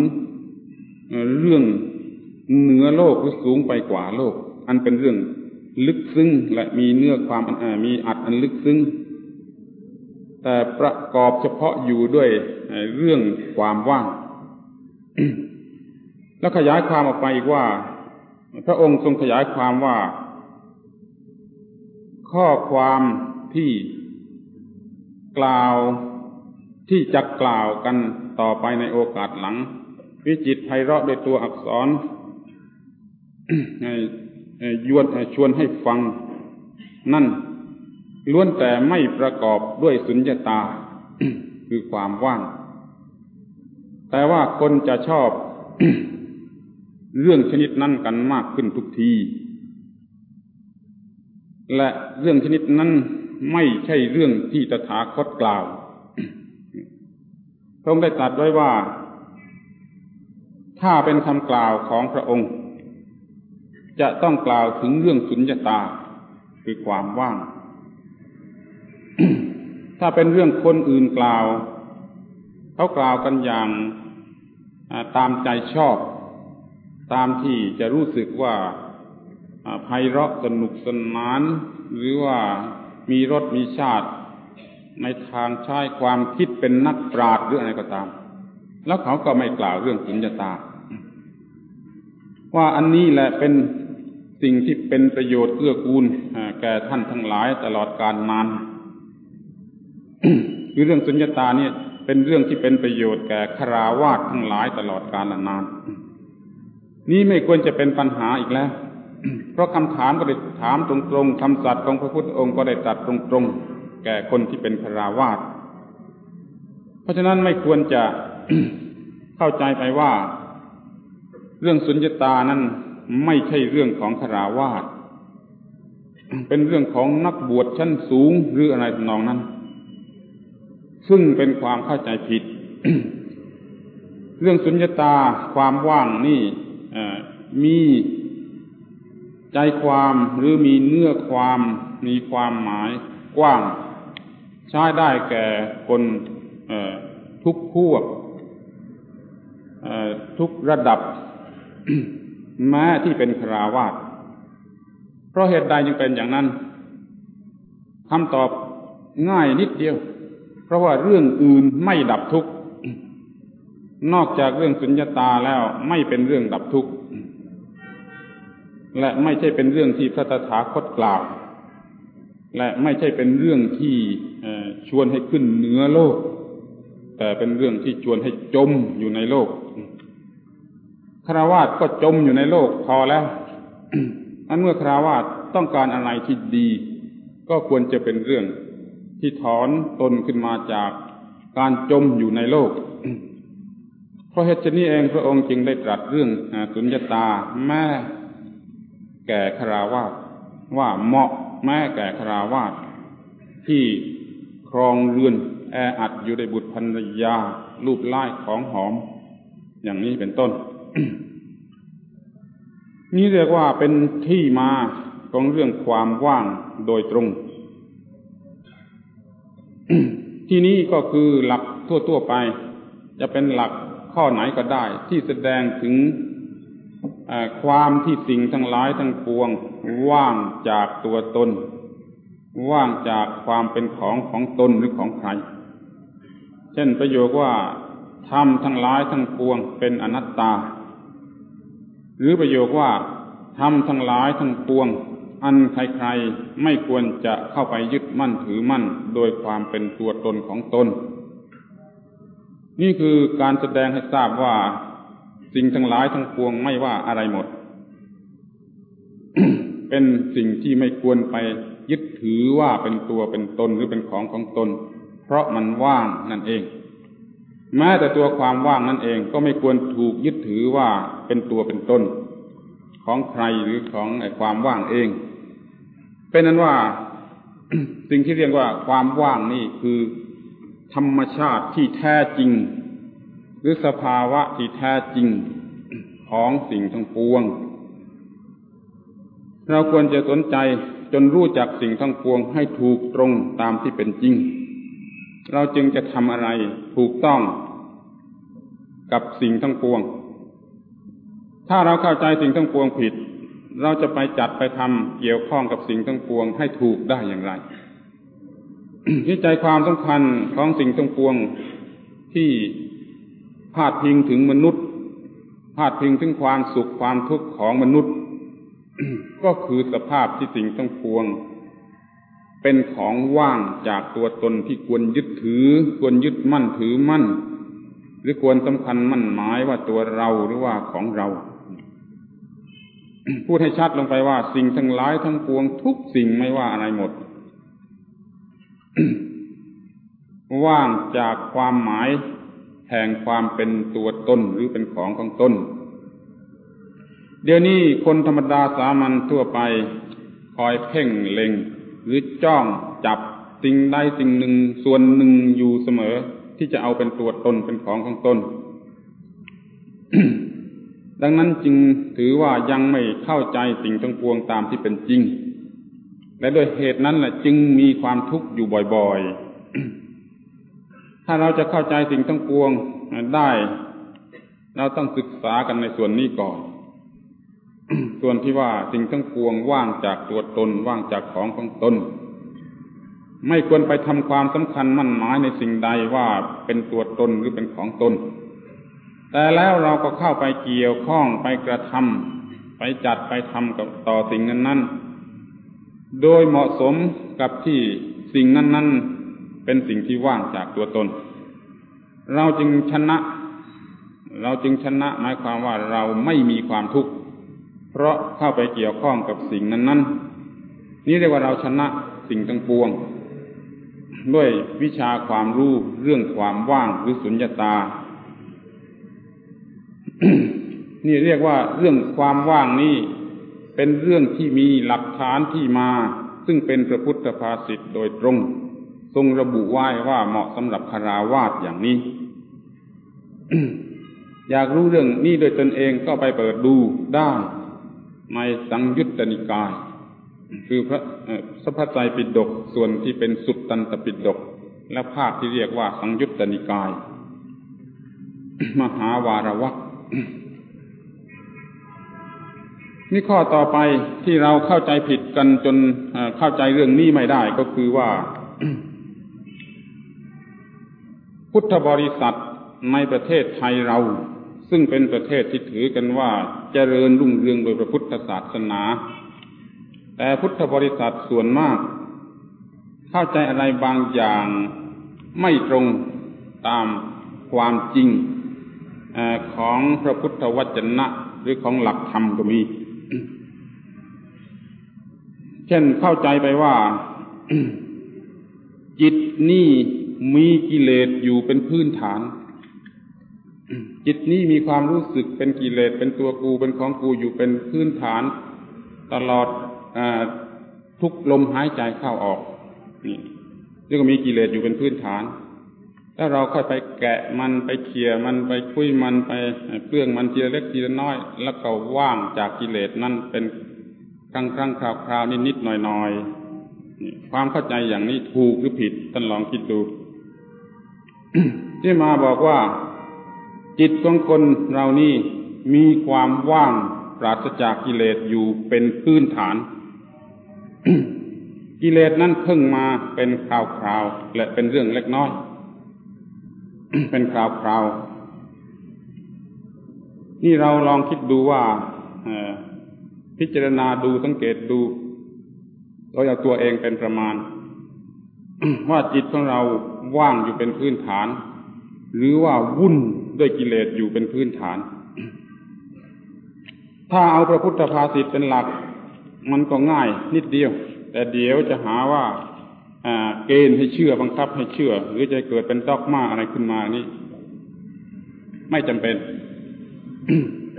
เรื่องเหนือโลกหรือสูงไปกว่าโลก อันเป็นเรื่องลึกซึ้งและมีเนื้อความอมีอัดอันลึกซึ้ง แต่ประกอบเฉพาะอยู่ด้วยเรื่องความว่าง แล้วขยายความออกไปอีกว่า พระองค์ทรงขยายความว่า ข้อความที่กล่าว ที่จะกล่าวกันต่อไปในโอกาสหลัง วิจิตไพเราะด้วยตัวอักษรยวนชวนให้ฟัง นั่นล้วนแต่ไม่ประกอบด้วยสุญญตา คือความว่าง แต่ว่าคนจะชอบ เรื่องชนิดนั้นกันมากขึ้นทุกที และเรื่องชนิดนั้นไม่ใช่เรื่องที่ตถาคตกล่าว พระองค์ได้ตรัสไว้ว่า ถ้าเป็นคำกล่าวของพระองค์ จะต้องกล่าวถึงเรื่องสุญญตาคือความว่าง ถ้าเป็นเรื่องคนอื่นกล่าว เขากล่าวกันอย่างตามใจชอบ ตามที่จะรู้สึกว่าไพเราะสนุกสนาน หรือว่ามีรสมีชาติ ในทางใช้ความคิดเป็นนักปราชญ์หรืออะไรก็ตาม แล้วเขาก็ไม่กล่าวเรื่องสุญญตา ว่าอันนี้แหละเป็นสิ่งที่เป็นประโยชน์เอื้อกูลแก่ท่านทั้งหลายตลอดการนานคือเรื่องสุญญตาเนี่ย เป็นเรื่องที่เป็นประโยชน์แก่คราวาสทั้งหลายตลอดกาลนาน นี่ไม่ควรจะเป็นปัญหาอีกแล้ว เพราะคำถามก็ได้ถามตรงๆคำสัตย์ของพระพุทธองค์ก็ได้ตรัสตรงๆ แก่คนที่เป็นคราวาสเพราะฉะนั้นไม่ควรจะเข้าใจไปว่า เรื่องสุญญตานั้นไม่ใช่เรื่องของคราวาสเป็นเรื่องของนักบวชชั้นสูงหรืออะไรทำนองนั้น ซึ่งเป็นความเข้าใจผิด เรื่องสุญญตาความว่างนี่มีใจความหรือมีเนื้อความมีความหมายกว้าง ใช้ได้แก่คนทุกพวกทุกระดับแม้ที่เป็นคราวาสเพราะเหตุใดจึงเป็นอย่างนั้นคำตอบง่ายนิดเดียว เพราะว่าเรื่องอื่นไม่ดับทุกข์นอกจากเรื่องสุญญาตาแล้วไม่เป็นเรื่องดับทุกข์และไม่ใช่เป็นเรื่องที่พระตถาคตกล่าว และไม่ใช่เป็นเรื่องที่ ชวนให้ขึ้นเหนือโลก แต่เป็นเรื่องที่ชวนให้จมอยู่ในโลกคราวาสก็จมอยู่ในโลกพอแล้วอันเมื่อคราวาสต้องการอะไรที่ดี ก็ควรจะเป็นเรื่องที่ถอนตนขึ้นมาจากการจมอยู่ในโลก เพราะเหตุนี้เองพระองค์จึงได้ตรัสเรื่องสุญญตาแม่แก่คราวาสว่าเหมาะแม่แก่คราวาสที่ ครองเรือนแออัดอยู่ในบุตรภรรยารูปไล่ของหอม อย่างนี้เป็นต้น นี่เรียกว่าเป็นที่มาของเรื่องความว่างโดยตรง ที่นี้ก็คือหลักทั่วๆไป จะเป็นหลักข้อไหนก็ได้ ที่แสดงถึงความที่สิ่งทั้งหลายทั้งปวงว่างจากตัวตน ว่างจากความเป็นของของตนหรือของใคร เช่นประโยคว่าธรรมทั้งหลายทั้งปวงเป็นอนัตตา หรือประโยคว่าธรรมทั้งหลายทั้งปวง อันใครๆไม่ควรจะเข้าไปยึดมั่นถือมั่น โดยความเป็นตัวตนของตน นี่คือการแสดงให้ทราบว่า สิ่งทั้งหลายทั้งปวงไม่ว่าอะไรหมด เป็นสิ่งที่ไม่ควรไป ยึดถือว่าเป็นตัวเป็นตนหรือเป็นของของตน เพราะมันว่างนั่นเอง แม้แต่ตัวความว่างนั่นเองก็ไม่ควรถูกยึดถือว่าเป็นตัวเป็นตน ของใครหรือของไอ้ความว่างเอง เป็นนั้นว่า สิ่งที่เรียกว่าความว่างนี่คือ ธรรมชาติที่แท้จริง หรือสภาวะที่แท้จริงของสิ่งทั้งปวงเราควรจะสนใจ จนรู้จักสิ่งทั้งปวงให้ถูกตรงตามที่เป็นจริง เราจึงจะทำอะไรถูกต้องกับสิ่งทั้งปวง ถ้าเราเข้าใจสิ่งทั้งปวงผิด เราจะไปจัดไปทำเกี่ยวข้องกับสิ่งทั้งปวงให้ถูกได้อย่างไรที่ใจความสำคัญของสิ่งทั้งปวงที่พาดพิงถึงมนุษย์พาดพิงถึงความสุขความทุกข์ของมนุษย์ ก็คือสภาพที่สิ่งทั้งปวง เป็นของว่างจากตัวตนที่ควรยึดถือ ควรยึดมั่นถือมั่น หรือควรสำคัญมั่นหมายว่าตัวเราหรือว่าของเรา พูดให้ชัดลงไปว่า สิ่งทั้งหลายทั้งปวง ทุกสิ่งไม่ว่าอะไรหมด ว่างจากความหมายแห่งความเป็นตัวตนหรือเป็นของของตน เดี๋ยวนี้คนธรรมดาสามัญทั่วไป คอยเพ่งเล็ง หรือจ้องจับสิ่งใดสิ่งหนึ่งส่วนหนึ่งอยู่เสมอที่จะเอาเป็นตัวตนเป็นของของตน ดังนั้นจึงถือว่ายังไม่เข้าใจสิ่งทั้งปวงตามที่เป็นจริง และโดยเหตุนั้นแหละจึงมีความทุกข์อยู่บ่อยๆ ถ้าเราจะเข้าใจสิ่งทั้งปวงได้ เราต้องศึกษากันในส่วนนี้ก่อน ส่วนที่ว่าสิ่งทั้งปวงว่างจากตัวตนว่างจากของของตน ไม่ควรไปทำความสำคัญมั่นหมายในสิ่งใดว่าเป็นตัวตนหรือเป็นของตน แต่แล้วเราก็เข้าไปเกี่ยวข้องไปกระทำไปจัดไปทำกับต่อสิ่งนั้นนั้นโดยเหมาะสมกับที่สิ่งนั้นนั้นเป็นสิ่งที่ว่างจากตัวตน เราจึงชนะ เราจึงชนะหมายความว่าเราไม่มีความทุกข์ เพราะเข้าไปเกี่ยวข้องกับสิ่งนั้นนั้นนี่เรียกว่าเราชนะสิ่งทั้งปวง ด้วยวิชาความรู้เรื่องความว่างหรือสุญญตา นี่เรียกว่าเรื่องความว่างนี้เป็นเรื่องที่มีหลักฐานที่มา ซึ่งเป็นพระพุทธภาษิตโดยตรง ทรงระบุไว้ว่าเหมาะสำหรับคาราวาสอย่างนี้ อยากรู้เรื่องนี้โดยตนเองก็ไปเปิดดูได้ ในสังยุตตนิกาย คือพระสัพพไตรปิฎกส่วนที่เป็นสุตตันตปิฎกและภาคที่เรียกว่าสังยุตตนิกาย มหาวารวักนี่ข้อต่อไปที่เราเข้าใจผิดกันจนเข้าใจเรื่องนี้ไม่ได้ก็คือว่า พุทธบริษัทในประเทศไทยเรา ซึ่งเป็นประเทศที่ถือกันว่าเจริญรุ่งเรืองโดยพระพุทธศาสนา แต่พุทธบริษัทส่วนมาก เข้าใจอะไรบางอย่างไม่ตรงตามความจริงอของพระพุทธวจนะหรือของหลักธรรมก็มี เช่นเข้าใจไปว่า จิตนี่มีกิเลสอยู่เป็นพื้นฐาน จิตนี้มีความรู้สึกเป็นกิเลสเป็นตัวกูเป็นของกูอยู่เป็นพื้นฐาน ตลอดทุกลมหายใจเข้าออกนี่นี่ก็มีกิเลสอยู่เป็นพื้นฐาน ถ้าเราค่อยไปแกะมันไปเขี่ยมันไปคุยมันไปเปลื้องมันทีละเล็กทีละน้อย แล้วก็ว่างจากกิเลสนั่นเป็นครั้งครั้งคราวคราวนิดนิดหน่อยหน่อยความเข้าใจอย่างนี้ถูกหรือผิดท่านลองคิดดู ที่มาบอกว่า จิตของคนเรานี่มีความว่างปราศจากกิเลสอยู่เป็นพื้นฐาน กิเลสนั้นเพิ่งมาเป็นคราวคราวและเป็นเรื่องเล็กน้อย เป็นคราวคราวนี่เราลองคิดดูว่าพิจารณาดูสังเกตดูเราเอาตัวเองเป็นประมาณ ว่าจิตของเราว่างอยู่เป็นพื้นฐาน หรือว่าวุ่น ด้วยกิเลสอยู่เป็นพื้นฐาน ถ้าเอาพระพุทธภาษิตเป็นหลัก มันก็ง่ายนิดเดียว แต่เดี๋ยวจะหาว่าเกณฑ์ให้เชื่อบังคับให้เชื่อ หรือจะเกิดเป็นดอกมาอะไรขึ้นมานี่ ไม่จำเป็น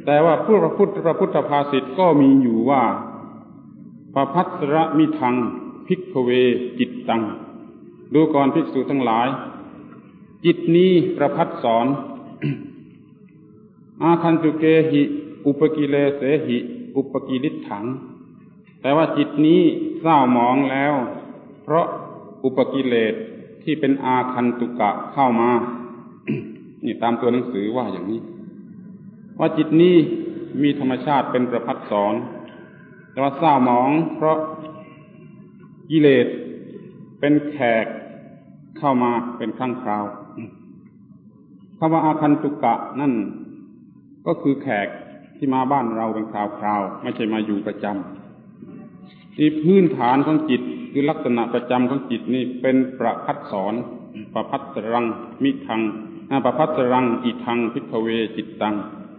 แต่ว่าพระพุทธพระพุทธภาษิตก็มีอยู่ว่าพระพัสระมิทังพิกเวจิตตัง ดูก่อนภิกษุทั้งหลาย จิตนี้ประพัดสอน อาคันตุเกหิ อุปกิเลเสหิ อุปกิลิถัง แต่ว่าจิตนี้เศร้าหมองแล้ว เพราะอุปกิเลสที่เป็นอาคันตุกะเข้ามา นี่ตามตัวหนังสือว่าอย่างนี้ ว่าจิตนี้มีธรรมชาติเป็นประพัดสอน แต่ว่าเศร้าหมองเพราะกิเลสเป็นแขกเข้ามาเป็นครั้งคราว คำว่าอาคันตุกะนั่นก็คือแขกที่มาบ้านเราเป็นคราวคราวไม่ใช่มาอยู่ประจำที่พื้นฐานของจิตคือลักษณะประจำของจิตนี่เป็นประพัดสอนประพัดสรังมิทังประพัดสรังอิทังพิกเวจิตตัง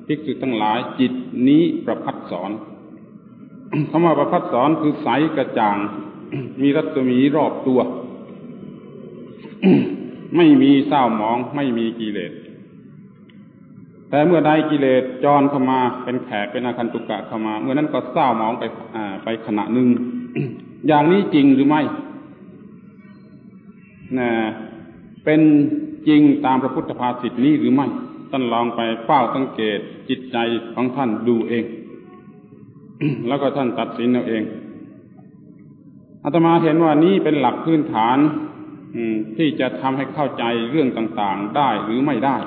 ภิกษุทั้งหลายจิตนี้ประพัดสอนคำว่าประพัดสอนคือใสกระจ่าง มีรัศมีรอบตัว ไม่มีเศร้าหมอง ไม่มีกิเลส แต่เมื่อใดกิเลสจรเข้ามาเป็นแขกเป็นอาคันตุกะเข้ามา เมื่อนั้นก็เศร้าหมองไปไปขณะหนึ่งอย่างนี้จริงหรือไม่นะเป็นจริงตามพระพุทธภาษิตนี้หรือไม่ท่านลองไปเฝ้าสังเกตจิตใจของท่านดูเอง แล้วก็ท่านตัดสินเอาเองอาตมาเห็นว่านี้เป็นหลักพื้นฐานที่จะทำให้เข้าใจเรื่องต่าง ๆ ได้หรือไม่ได้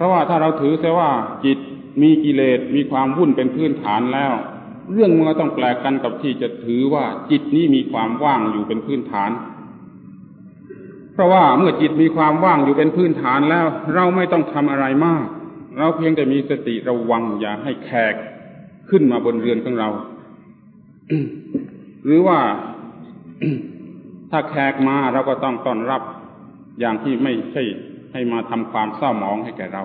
เพราะว่าถ้าเราถือเสียว่าจิตมีกิเลสมีความวุ่นเป็นพื้นฐานแล้ว เรื่องมันก็ต้องแปลกกันกับที่จะถือว่าจิตนี้มีความว่างอยู่เป็นพื้นฐาน เพราะว่าเมื่อจิตมีความว่างอยู่เป็นพื้นฐานแล้ว เราไม่ต้องทำอะไรมาก เราเพียงแต่มีสติระวังอย่าให้แขกขึ้นมาบนเรือนของเรา หรือว่าถ้าแขกมาเราก็ต้องต้อนรับอย่างที่ไม่ใช่ ให้มาทำความเศร้าหมองให้แก่เรา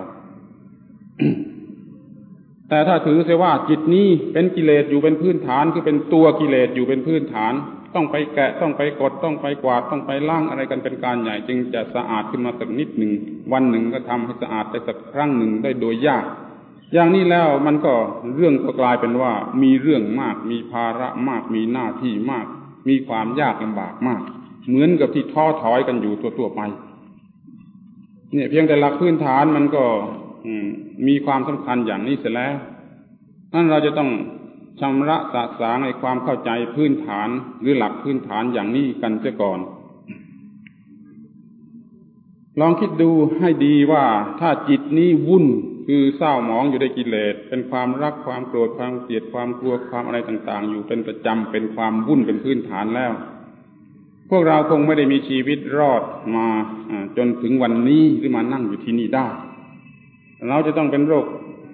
แต่ถ้าถือเสียว่าจิตนี้เป็นกิเลสอยู่เป็นพื้นฐานคือเป็นตัวกิเลสอยู่เป็นพื้นฐาน ต้องไปแกะต้องไปกดต้องไปกวาดต้องไปล้างอะไรกันเป็นการใหญ่ จึงจะสะอาดขึ้นมาสักนิดหนึ่งวันหนึ่งก็ทำให้สะอาดไปสักครั้งหนึ่งได้โดยยากอย่างนี้แล้วมันก็เรื่องก็กลายเป็นว่า มีเรื่องมาก มีภาระมาก มีหน้าที่มาก มีความยากลำบากมาก เหมือนกับที่ท้อถอยกันอยู่ตัวๆไป เนี่ยเพียงแต่หลักพื้นฐานมันก็มีความสำคัญอย่างนี้เสร็จแล้วนั่นเราจะต้องชำระสะสางในความเข้าใจพื้นฐานหรือหลักพื้นฐานอย่างนี้กันเสียก่อน ลองคิดดูให้ดีว่าถ้าจิตนี้วุ่นคือเศร้าหมองอยู่ในกิเลส เป็นความรักความโกรธความเกลียดความกลัวความอะไรต่าง ๆ อยู่เป็นประจำเป็นความวุ่นเป็นพื้นฐานแล้ว พวกเราคงไม่ได้มีชีวิตรอดมาจนถึงวันนี้หรือมานั่งอยู่ที่นี่ได้ เราจะต้องเป็นโรค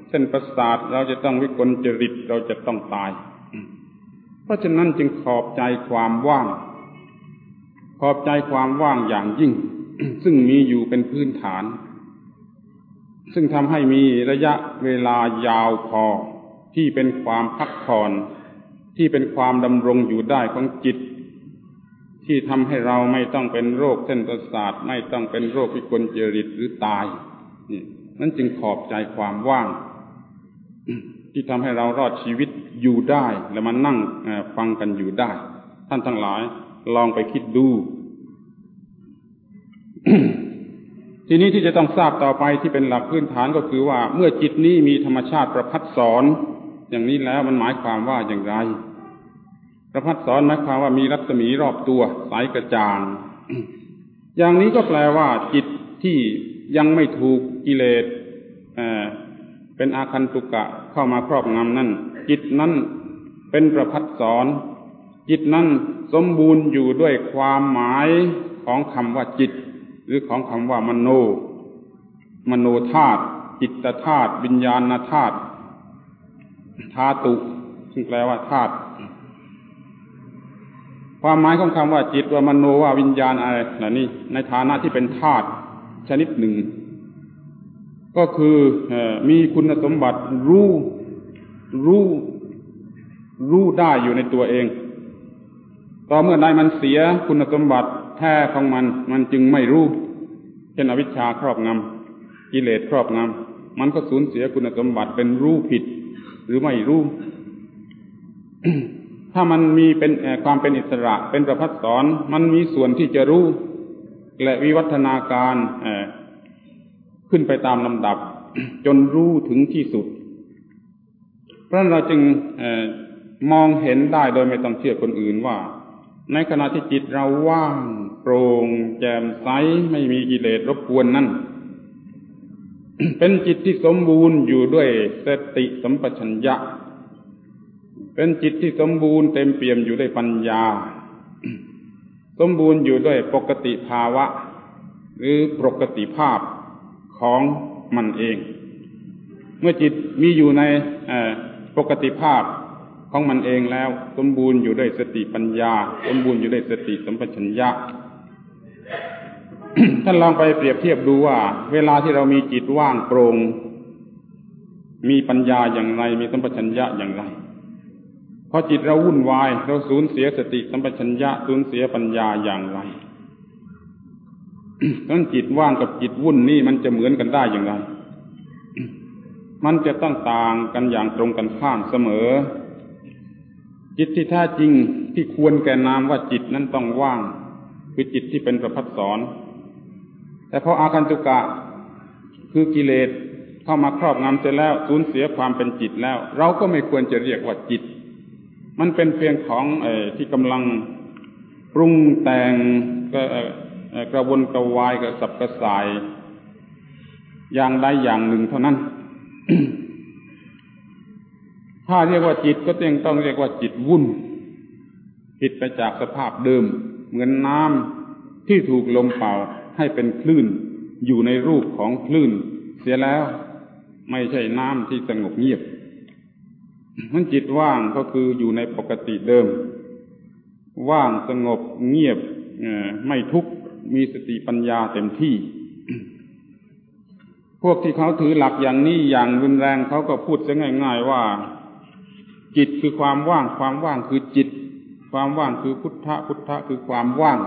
เส้นประสาท เราจะต้องวิกลจริตเราจะต้องตาย เพราะฉะนั้นจึงขอบใจความว่าง ขอบใจความว่างอย่างยิ่ง ซึ่งมีอยู่เป็นพื้นฐาน ซึ่งทำให้มีระยะเวลายาวพอที่เป็นความพักผ่อนที่เป็นความดำรงอยู่ได้ของจิต ที่ทำให้เราไม่ต้องเป็นโรคเส้นประสาทไม่ต้องเป็นโรควิกลจริตหรือตายนี่นั้นจึงขอบใจความว่าง ที่ทำให้เรารอดชีวิตอยู่ได้ และมานั่งฟังกันอยู่ได้ ท่านทั้งหลายลองไปคิดดู ทีนี้ที่จะต้องทราบต่อไปที่เป็นหลักพื้นฐานก็คือว่า เมื่อจิตนี้มีธรรมชาติประพัดสอน อย่างนี้แล้วมันหมายความว่าอย่างไร ประพัดสอนหมายความว่ามีรัศมีรอบตัวสายกระจาง อย่างนี้ก็แปลว่า จิตที่ยังไม่ถูกกิเลสเป็นอาคันตุกะเข้ามาครอบงำนั่นจิตนั้นเป็นประพัดสอน จิตนั้นสมบูรณ์อยู่ด้วยความหมายของคำว่าจิต หรือของคำว่ามโน มโนธาตุจิตธาตุวิญญาณธาตุธาตุซึ่งแปลว่าธาตุ ความหมายของคำว่าจิตว่ามโนว่าวิญญาณอะไรเหล่านี้ในฐานะที่เป็นธาตุชนิดหนึ่ง ก็คือมีคุณสมบัติรู้รู้รู้ได้อยู่ในตัวเอง ต่อเมื่อใดมันเสียคุณสมบัติแท้ของมัน มันจึงไม่รู้เช่นอวิชชาครอบงำกิเลสครอบงำมันก็สูญเสียคุณสมบัติเป็นรู้ผิด หรือไม่รู้ ถ้ามันมีเป็นความเป็นอิสระเป็นประพัดสอนมันมีส่วนที่จะรู้ และวิวัฒนาการขึ้นไปตามลำดับ จนรู้ถึงที่สุด เพราะเราจึงมองเห็นได้โดยไม่ต้องเชื่อคนอื่นว่า ในขณะที่จิตเราว่างโปร่งแจ่มใสไม่มีกิเลสรบกวนนั่นเป็นจิตที่สมบูรณ์อยู่ด้วยสติสัมปชัญญะ เป็นจิตที่สมบูรณ์เต็มเปี่ยมอยู่ด้วยปัญญา สมบูรณ์อยู่ด้วยปกติภาวะ หรือปกติภาพของมันเอง เมื่อจิตมีอยู่ในปกติภาพของมันเองแล้ว สมบูรณ์อยู่ด้วยสติปัญญา สมบูรณ์อยู่ด้วยสติสัมปชัญญะท่านลองไปเปรียบเทียบดูว่า เวลาที่เรามีจิตว่างโปร่งมีปัญญาอย่างไร มีสัมปชัญญะอย่างไร พอจิตเราวุ่นวาย เราสูญเสียสติสัมปชัญญะสูญเสียปัญญาอย่างไรทั้งจิตว่างกับจิตวุ่นนี่มันจะเหมือนกันได้อย่างไร มันจะต้องต่างกันอย่างตรงกันข้ามเสมอ จิตที่แท้จริงที่ควรแก่นามว่าจิตนั้นต้องว่าง คือจิตที่เป็นประพัดสอน แต่พออาคันตุกะคือกิเลสเข้ามาครอบงำเสร็จแล้วสูญเสียความเป็นจิตแล้ว เราก็ไม่ควรจะเรียกว่าจิต มันเป็นเพียงของอที่กำลังปรุงแต่งกระวนกระวายกระสับกระส่าย อย่างใดอย่างหนึ่งเท่านั้น ถ้าเรียกว่าจิตก็ต้องต้องเรียกว่าจิตวุ่น ผิดไปจากสภาพเดิม เหมือนน้ำที่ถูกลมเป่าให้เป็นคลื่น อยู่ในรูปของคลื่น เสียแล้วไม่ใช่น้ำที่สงบเงียบ มันจิตว่างก็คืออยู่ในปกติเดิม ว่างสงบเงียบไม่ทุกข์มีสติปัญญาเต็มที่ พวกที่เขาถือหลักอย่างนี้อย่างรุนแรงเขาก็พูดซะง่าย ๆว่า จิตคือความว่างความว่างคือจิต ความว่างคือพุทธะพุทธะคือความว่าง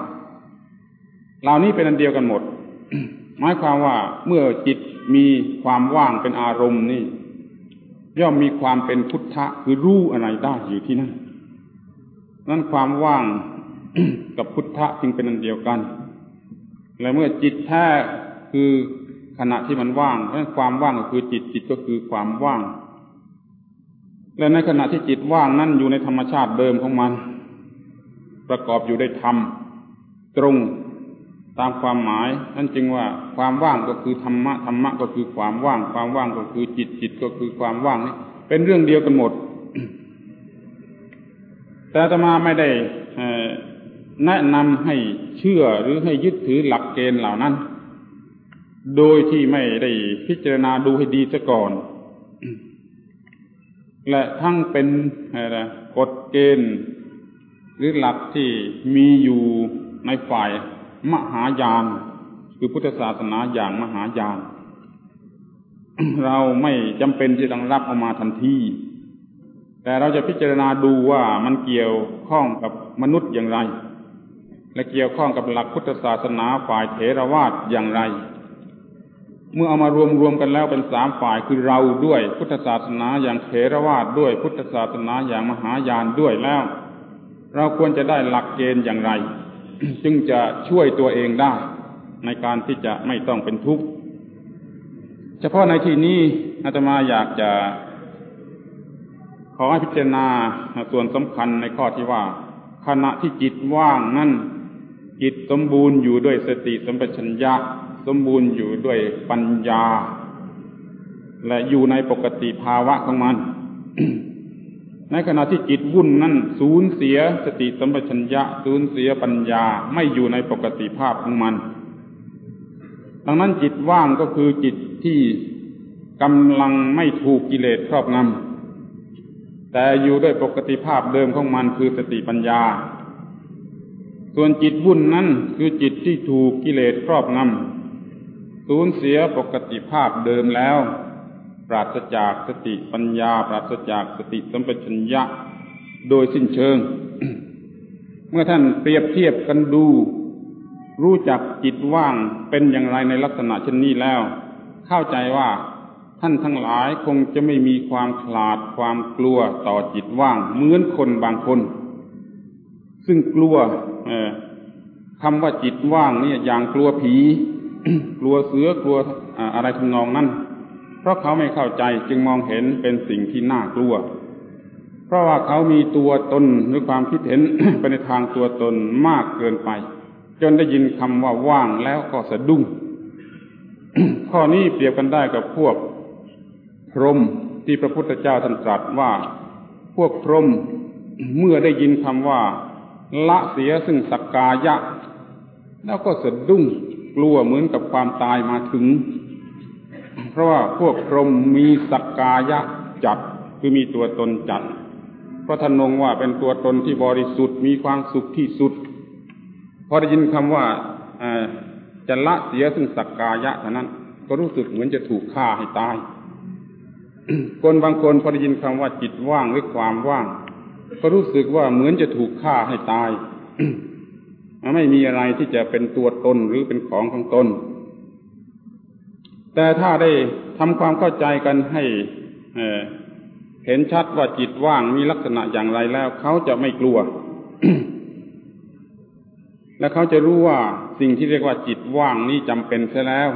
เหล่านี้เป็นอันเดียวกันหมดหมายความว่าเมื่อจิตมีความว่างเป็นอารมณ์นี่ ย่อมมีความเป็นพุทธะคือรู้อะไรได้อยู่ที่นั่นนั้นความว่างกับพุทธะจึงเป็นอันเดียวกัน และเมื่อจิตแท้คือขณะที่มันว่างเพราะความว่างก็คือจิตจิตก็คือความว่าง และในขณะที่จิตว่างนั่นอยู่ในธรรมชาติเดิมของมัน ประกอบอยู่ได้ธรรม ตรง ตามความหมายนั่นจึงว่าความว่างก็คือธรรมะธรรมะก็คือความว่าง ความว่างก็คือจิตจิตก็คือความว่างนี่เป็นเรื่องเดียวกันหมด แต่ตมาไม่ได้แนะนำให้เชื่อหรือให้ยึดถือหลักเกณฑ์เหล่านั้น โดยที่ไม่ได้พิจารณาดูให้ดีซะก่อน และทั้งเป็นกฎเกณฑ์ หรือหลักที่มีอยู่ในฝ่าย มหายาน คือพุทธศาสนาอย่างมหายาน เราไม่จำเป็นที่ต้องรับเอามาทันทีแต่เราจะพิจารณาดูว่ามันเกี่ยวข้องกับมนุษย์อย่างไร และเกี่ยวข้องกับหลักพุทธศาสนาฝ่ายเถรวาทอย่างไร เมื่อเอามารวมรวมกันแล้วเป็นสามฝ่ายคือเราด้วยพุทธศาสนาอย่างเถรวาทด้วยพุทธศาสนาอย่างมหายานด้วยแล้ว เราควรจะได้หลักเกณฑ์อย่างไร จึงจะช่วยตัวเองได้ ในการที่จะไม่ต้องเป็นทุกข์เฉพาะในที่นี้อาตมาอยากจะ ขอให้พิจารณาส่วนสำคัญในข้อที่ว่า ขณะที่จิตว่างนั่นจิตสมบูรณ์อยู่ด้วยสติสัมปชัญญะสมบูรณ์อยู่ด้วยปัญญา และอยู่ในปกติภาวะของมัน ในขณะที่จิตวุ่นนั่นสูญเสียสติสัมปชัญญะสูญเสียปัญญาไม่อยู่ในปกติภาพของมัน ดังนั้นจิตว่างก็คือจิตที่กำลังไม่ถูกกิเลสครอบงำแต่อยู่ด้วยปกติภาพเดิมของมันคือสติปัญญา ส่วนจิตวุ่นนั้นคือจิตที่ถูกกิเลสครอบงำสูญเสียปกติภาพเดิมแล้ว ปราศจากสติปัญญา ปราศจากสติสัมปชัญญะ โดยสิ้นเชิง เมื่อท่านเปรียบเทียบกันดู รู้จักจิตว่างเป็นอย่างไรในลักษณะเช่นนี้แล้ว เข้าใจว่าท่านทั้งหลายคงจะไม่มีความขลาดความกลัวต่อจิตว่าง เหมือนคนบางคน ซึ่งกลัวคำว่าจิตว่างนี่อย่างกลัวผี กลัวเสือกลัวอะไรทำนองนั้น เพราะเขาไม่เข้าใจจึงมองเห็นเป็นสิ่งที่น่ากลัว เพราะว่าเขามีตัวตนหรือความคิดเห็นไปในทางตัวตนมากเกินไป จนได้ยินคำว่าว่างแล้วก็สะดุ้ง ข้อนี้เปรียบกันได้กับพวกพรหมที่พระพุทธเจ้าท่านตรัสว่าพวกพรหมเมื่อได้ยินคำว่า ละเสียซึ่งสักกายะ แล้วก็สะดุ้งกลัวเหมือนกับความตายมาถึง เพราะว่าพวกพรหมมีสักกายะจัดคือมีตัวตนจัดพระทนงว่าเป็นตัวตนที่บริสุทธิ์มีความสุขที่สุด พอได้ยินคำว่าจะละเสียซึ่งสักกายะเท่านั้น ก็รู้สึกเหมือนจะถูกฆ่าให้ตาย คนบางคนพอได้ยินคำว่าจิตว่างหรือความว่าง ก็รู้สึกว่าเหมือนจะถูกฆ่าให้ตายไม่มีอะไรที่จะเป็นตัวตนหรือเป็นของของตน แต่ถ้าได้ทำความเข้าใจกันให้เห็นชัดว่าจิตว่างมีลักษณะอย่างไรแล้ว เขาจะไม่กลัว และเขาจะรู้ว่าสิ่งที่เรียกว่าจิตว่างนี้จำเป็นเสียแล้ว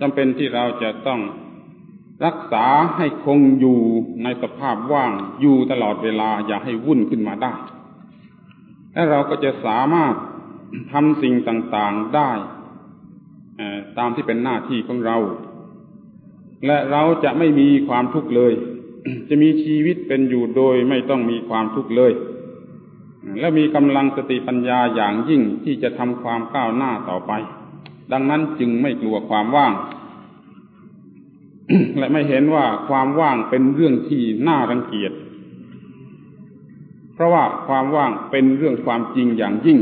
จำเป็นที่เราจะต้องรักษาให้คงอยู่ในสภาพว่างอยู่ตลอดเวลาอย่าให้วุ่นขึ้นมาได้ และเราก็จะสามารถทำสิ่งต่าง ๆได้ ตามที่เป็นหน้าที่ของเรา และเราจะไม่มีความทุกข์เลย จะมีชีวิตเป็นอยู่โดยไม่ต้องมีความทุกข์เลย และมีกำลังสติปัญญาอย่างยิ่งที่จะทำความก้าวหน้าต่อไป ดังนั้นจึงไม่กลัวความว่าง และไม่เห็นว่าความว่างเป็นเรื่องที่น่ารังเกียจเพราะว่าความว่างเป็นเรื่องความจริงอย่างยิ่ง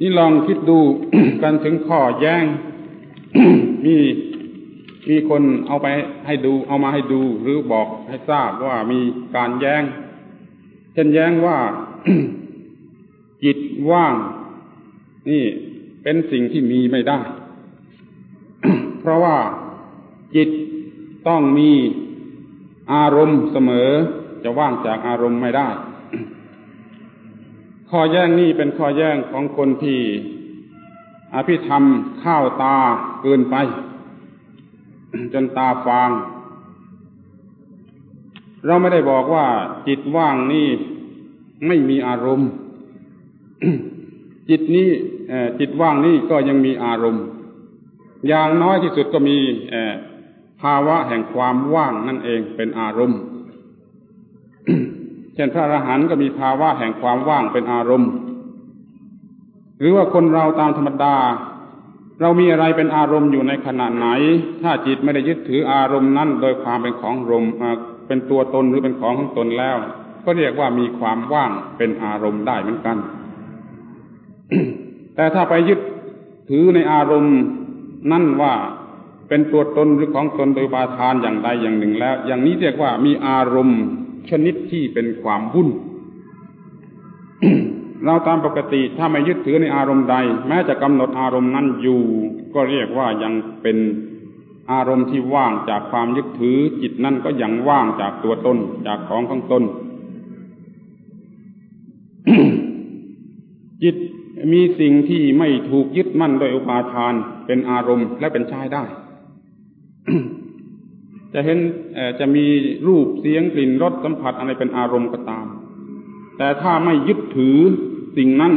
นี่ลองคิดดูกันถึงข้อแย้ง มีมีคนเอาไปให้ดู เอามาให้ดูหรือบอกให้ทราบว่ามีการแย้ง เช่นแย้งว่าจิตว่าง นี่เป็นสิ่งที่มีไม่ได้ เพราะว่าจิตต้องมีอารมณ์เสมอจะว่างจากอารมณ์ไม่ได้ ข้อแย้งนี้เป็นข้อแย้งของคนที่อภิธรรมข้าวตาเกินไป จนตาฟาง เราไม่ได้บอกว่าจิตว่างนี่ไม่มีอารมณ์ จิตนี้จิตว่างนี่ก็ยังมีอารมณ์ อย่างน้อยที่สุดก็มีภาวะแห่งความว่างนั่นเองเป็นอารมณ์ เช่นพระอรหันต์ก็มีภาวะแห่งความว่างเป็นอารมณ์ หรือว่าคนเราตามธรรมดา เรามีอะไรเป็นอารมณ์อยู่ในขณะไหน ถ้าจิตไม่ได้ยึดถืออารมณ์นั้นโดยความเป็นของรมเป็นตัวตนหรือเป็นของของตนแล้ว ก็เรียกว่ามีความว่างเป็นอารมณ์ได้เหมือนกัน แต่ถ้าไปยึดถือในอารมณ์นั่นว่าเป็นตัวตนหรือของตนโดยบาทานอย่างใดอย่างหนึ่งแล้ว อย่างนี้เรียกว่ามีอารมณ์ ชนิดที่เป็นความวุ่น เราตามปกติถ้าไม่ยึดถือในอารมณ์ใด แม้จะกำหนดอารมณ์นั้นอยู่ ก็เรียกว่ายังเป็นอารมณ์ที่ว่างจากความยึดถือ จิตนั่นก็ยังว่างจากตัวตนจากของของตนจิตมีสิ่งที่ไม่ถูกยึดมั่นโดยอุปาทาน เป็นอารมณ์และเป็นชายได้ จะเห็นจะมีรูปเสียงกลิ่นรสสัมผัสอะไรเป็นอารมณ์ก็ตาม แต่ถ้าไม่ยึดถือสิ่งนั้น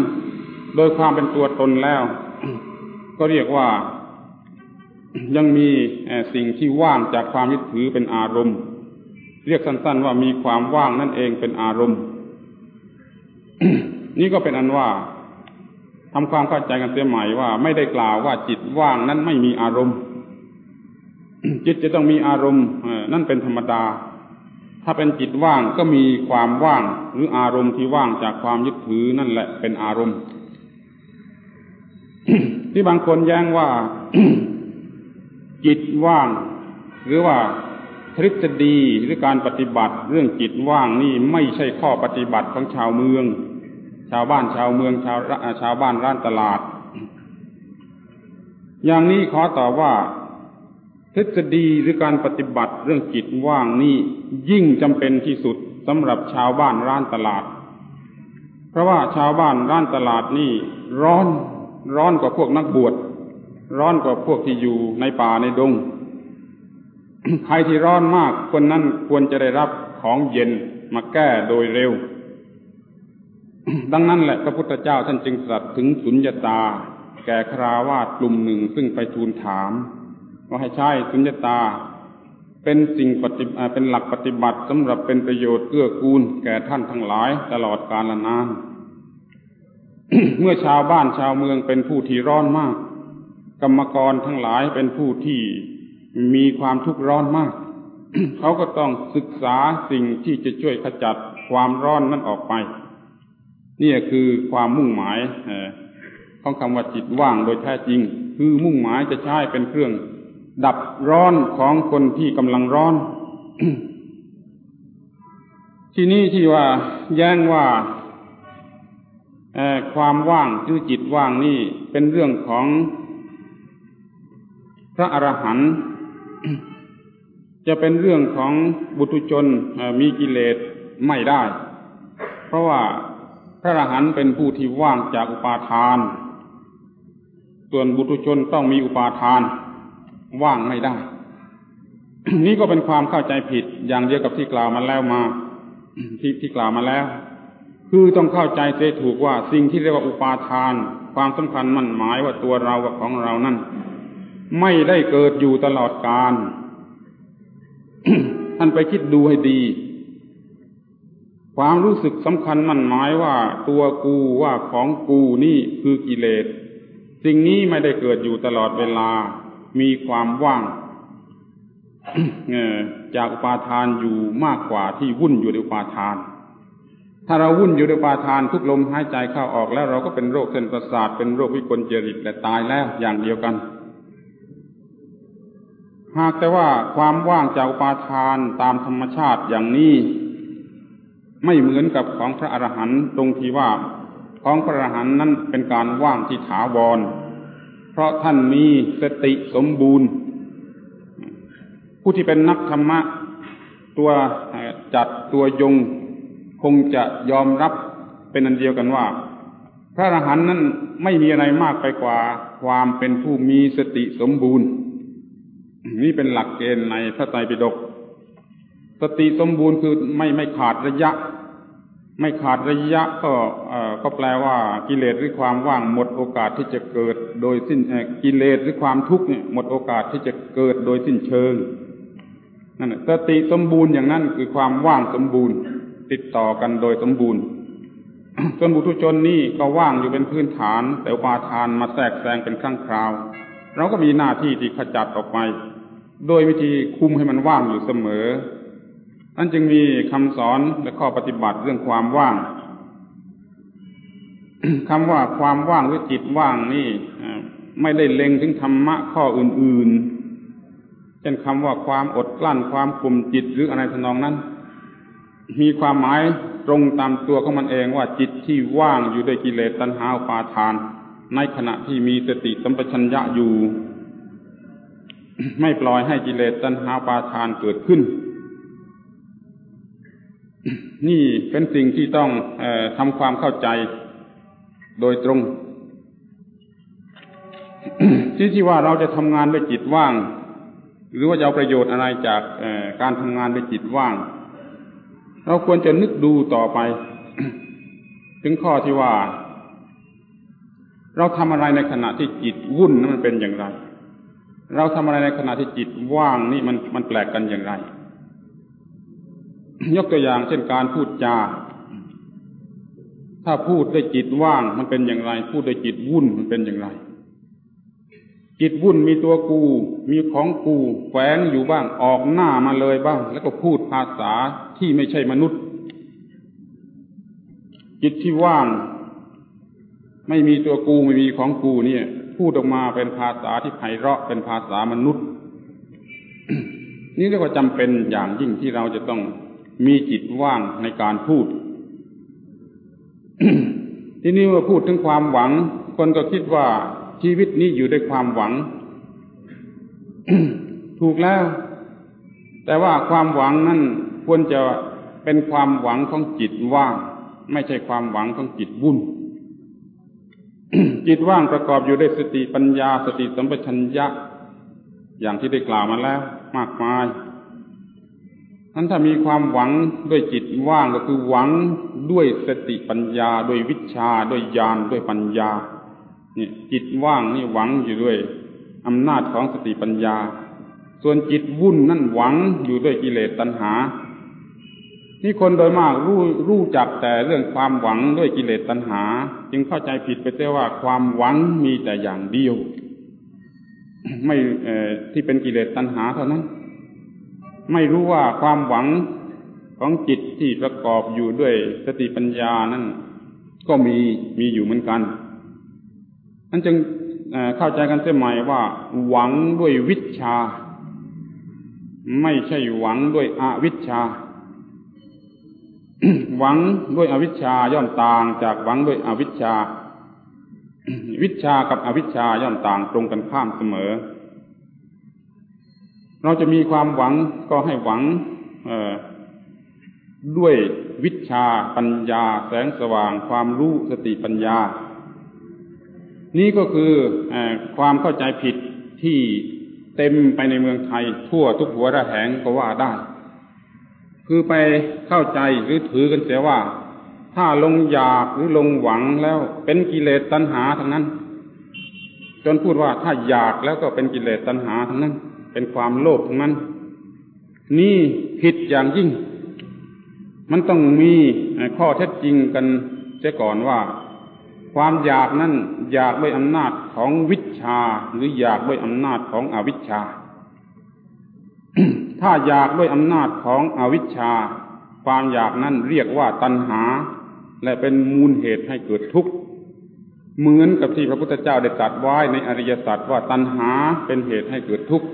โดยความเป็นตัวตนแล้ว ก็เรียกว่ายังมีสิ่งที่ว่างจากความยึดถือเป็นอารมณ์ เรียกสั้น ๆ ว่ามีความว่างนั่นเองเป็นอารมณ์ นี่ก็เป็นอันว่าทำความเข้าใจกันเสียใหม่ว่าไม่ได้กล่าวว่าจิตว่างนั้นไม่มีอารมณ์ จิตจะต้องมีอารมณ์นั่นเป็นธรรมดา ถ้าเป็นจิตว่างก็มีความว่าง หรืออารมณ์ที่ว่างจากความยึดถือนั่นแหละเป็นอารมณ์ ที่บางคนแย้งว่า จิตว่าง หรือว่าทฤษฎีหรือการปฏิบัติ เรื่องจิตว่างนี่ไม่ใช่ข้อปฏิบัติของชาวเมือง ชาวบ้านชาวเมืองชาวชาวบ้านร้านตลาด อย่างนี้ขอตอบว่า ทฤษฎีหรือการปฏิบัติเรื่องจิตว่างนี่ยิ่งจำเป็นที่สุดสำหรับชาวบ้านร้านตลาด เพราะว่าชาวบ้านร้านตลาดนี่ร้อนร้อนกว่าพวกนักบวชร้อนกว่าพวกที่อยู่ในป่าในดง ใครที่ร้อนมากคนนั้นควรจะได้รับของเย็นมาแก้โดยเร็ว ดังนั้นแหละพระพุทธเจ้าท่านจึงตรัสถึงสุญญาตา แก่คราวาสกลุ่มหนึ่งซึ่งไปทูลถาม ว่าให้ใช้สุญญตา เป็นสิ่งปฏิเป็นหลักปฏิบัติสำหรับเป็นประโยชน์เกื้อกูลแก่ท่านทั้งหลายตลอดกาลนาน เมื่อชาวบ้านชาวเมืองเป็นผู้ที่ร้อนมาก กรรมกรทั้งหลายเป็นผู้ที่มีความทุกข์ร้อนมาก เขาก็ต้องศึกษาสิ่งที่จะช่วยขจัดความร้อนนั้นออกไป นี่คือความมุ่งหมายของคำว่าจิตว่างโดยแท้จริง คือมุ่งหมายจะใช้เป็นเครื่อง ดับร้อนของคนที่กำลังร้อน ที่นี่ที่ว่าแย้งว่าความว่างคือจิตว่างนี่เป็นเรื่องของพระอรหันต์จะเป็นเรื่องของบุตุชนมีกิเลสไม่ได้ เพราะว่าพระอรหันต์เป็นผู้ที่ว่างจากอุปาทาน ส่วนบุตุชนต้องมีอุปาทาน ว่างไม่ได้ นี่ก็เป็นความเข้าใจผิดอย่างเดียวกับที่กล่าวมาแล้วมา ที่ที่กล่าวมาแล้ว คือต้องเข้าใจเสียถูกว่าสิ่งที่เรียกว่าอุปาทาน ความสำคัญมั่นหมายว่าตัวเรากับของเรานั่นไม่ได้เกิดอยู่ตลอดกาลท่านไปคิดดูให้ดี ความรู้สึกสำคัญมั่นหมายว่าตัวกูว่าของกูนี่คือกิเลสสิ่งนี้ไม่ได้เกิดอยู่ตลอดเวลา มีความว่างจากอุปาทานอยู่มากกว่าที่วุ่นอยู่ในอุปาทาน ถ้าเราวุ่นอยู่ในอุปาทานทุกลมหายใจเข้าออกแล้วเราก็เป็นโรคเส้นประสาทเป็นโรควิกลจริตและตายแล้วอย่างเดียวกัน หากแต่ว่าความว่างจากอุปาทานตามธรรมชาติอย่างนี้ ไม่เหมือนกับของพระอรหันต์ตรงที่ว่าของพระอรหันต์นั้นเป็นการว่างที่ถาวร เพราะท่านมีสติสมบูรณ์ ผู้ที่เป็นนักธรรมะ ตัวจัดตัวยงคงจะยอมรับเป็นอันเดียวกันว่า พระอรหันต์นั้นไม่มีอะไรมากไปกว่าความเป็นผู้มีสติสมบูรณ์ นี่เป็นหลักเกณฑ์ในพระไตรปิฎกสติสมบูรณ์คือไม่ไม่ขาดระยะ ไม่ขาดระยะก็ก็แปลว่ากิเลสหรือความว่างหมดโอกาสที่จะเกิด โดยสิ้นกิเลสหรือความทุกข์เนี่ยหมดโอกาสที่จะเกิดโดยสิ้นเชิงนั่นสติสมบูรณ์อย่างนั้นคือความว่างสมบูรณ์ ติดต่อกันโดยสมบูรณ์ส่วนบุตุชนนี่ก็ว่างอยู่เป็นพื้นฐาน แต่อุปาทานมาแทรกแซงเป็นครั้งคราว เราก็มีหน้าที่ที่ขจัดออกไป โดยวิธีคุมให้มันว่างอยู่เสมอ นั่นจึงมีคำสอนและข้อปฏิบัติเรื่องความว่างคำว่าความว่างหรือจิตว่างนี่ไม่ได้เล็งถึงธรรมะข้ออื่นๆเช่นคำว่าความอดกลั้นความคุมจิตหรืออะไรทนองนั้น มีความหมายตรงตามตัวของมันเองว่าจิตที่ว่างอยู่ด้วยกิเลสตัณหาปาทาน ในขณะที่มีสติสัมปชัญญะอยู่ ไม่ปล่อยให้กิเลสตัณหาปาทานเกิดขึ้น นี่เป็นสิ่งที่ต้องอทำความเข้าใจโดยตรง ที่ที่ว่าเราจะทำงานด้วยจิตว่าง หรือว่าจะเอาประโยชน์อะไรจากการทำงานด้วยจิตว่าง เราควรจะนึกดูต่อไป ถึงข้อที่ว่า เราทำอะไรในขณะที่จิตวุ่นนั้นมันเป็นอย่างไร เราทำอะไรในขณะที่จิตว่างนี่มันมันแปลกกันอย่างไร ยกตัวอย่างเช่นการพูดจา ถ้าพูดด้วยจิตว่างมันเป็นอย่างไร พูดด้วยจิตวุ่นมันเป็นอย่างไร จิตวุ่นมีตัวกู มีของกู แฝงอยู่บ้างออกหน้ามาเลยบ้าง แล้วก็พูดภาษาที่ไม่ใช่มนุษย์ จิตที่ว่าง ไม่มีตัวกูไม่มีของกูเนี่ย พูดออกมาเป็นภาษาที่ไพเราะเป็นภาษามนุษย์ นี่เรียกว่าจำเป็นอย่างยิ่งที่เราจะต้อง มีจิตว่างในการพูด ที่นี่เมื่อพูดถึงความหวัง คนก็คิดว่าชีวิตนี้อยู่ด้วยความหวัง ถูกแล้ว แต่ว่าความหวังนั่นควรจะเป็นความหวังของจิตว่าง ไม่ใช่ความหวังของจิตวุ่น จิตว่างประกอบอยู่ด้วยสติปัญญาสติสัมปชัญญะ อย่างที่ได้กล่าวมาแล้ว มากมาย นั้นถ้ามีความหวังด้วยจิตว่างก็คือหวังด้วยสติปัญญาด้วยวิชาด้วยญาณด้วยปัญญาเนี่ยจิตว่างนี่หวังอยู่ด้วยอำนาจของสติปัญญา ส่วนจิตวุ่นนั่นหวังอยู่ด้วยกิเลสตัณหา นี่คนโดยมากรู้รู้จักแต่เรื่องความหวังด้วยกิเลสตัณหา จึงเข้าใจผิดไปเสียว่าความหวังมีแต่อย่างเดียว ไม่ที่เป็นกิเลสตัณหาเท่านั้น ไม่รู้ว่าความหวังของจิตที่ประกอบอยู่ด้วยสติปัญญานั้นก็มีมีอยู่เหมือนกันนั่นจึงเข้าใจกันเสียใหม่ว่า หวังด้วยวิชา ไม่ใช่หวังด้วยอวิชชา หวังด้วยอวิชชาย่อมต่างจากหวังด้วยอวิชชา วิชากับอวิชชาย่อมต่างตรงกันข้ามเสมอ เราจะมีความหวังก็ให้หวังด้วยวิชาปัญญา แสงสว่าง ความรู้สติปัญญา นี่ก็คืออความเข้าใจผิดที่เต็มไปในเมืองไทย ทั่วทุกหัวระแหงก็ว่าได้ คือไปเข้าใจหรือถือกันเสียว่า ถ้าลงอยากหรือลงหวังแล้วเป็นกิเลสตัณหาทั้งนั้น จนพูดว่าถ้าอยากแล้วก็เป็นกิเลสตัณหาทั้งนั้น เป็นความโลภทั้งนั้นนี่ผิดอย่างยิ่ง มันต้องมีข้อเท็จจริงกันเสียก่อนว่า ความอยากนั้นอยากด้วยอำนาจของวิชาหรืออยากด้วยอำนาจของอวิชชา ถ้าอยากด้วยอำนาจของอวิชชา ความอยากนั้นเรียกว่าตัณหา และเป็นมูลเหตุให้เกิดทุกข์เหมือนกับที่พระพุทธเจ้าได้ตรัสไว้ในอริยสัจว่าตัณหาเป็นเหตุให้เกิดทุกข์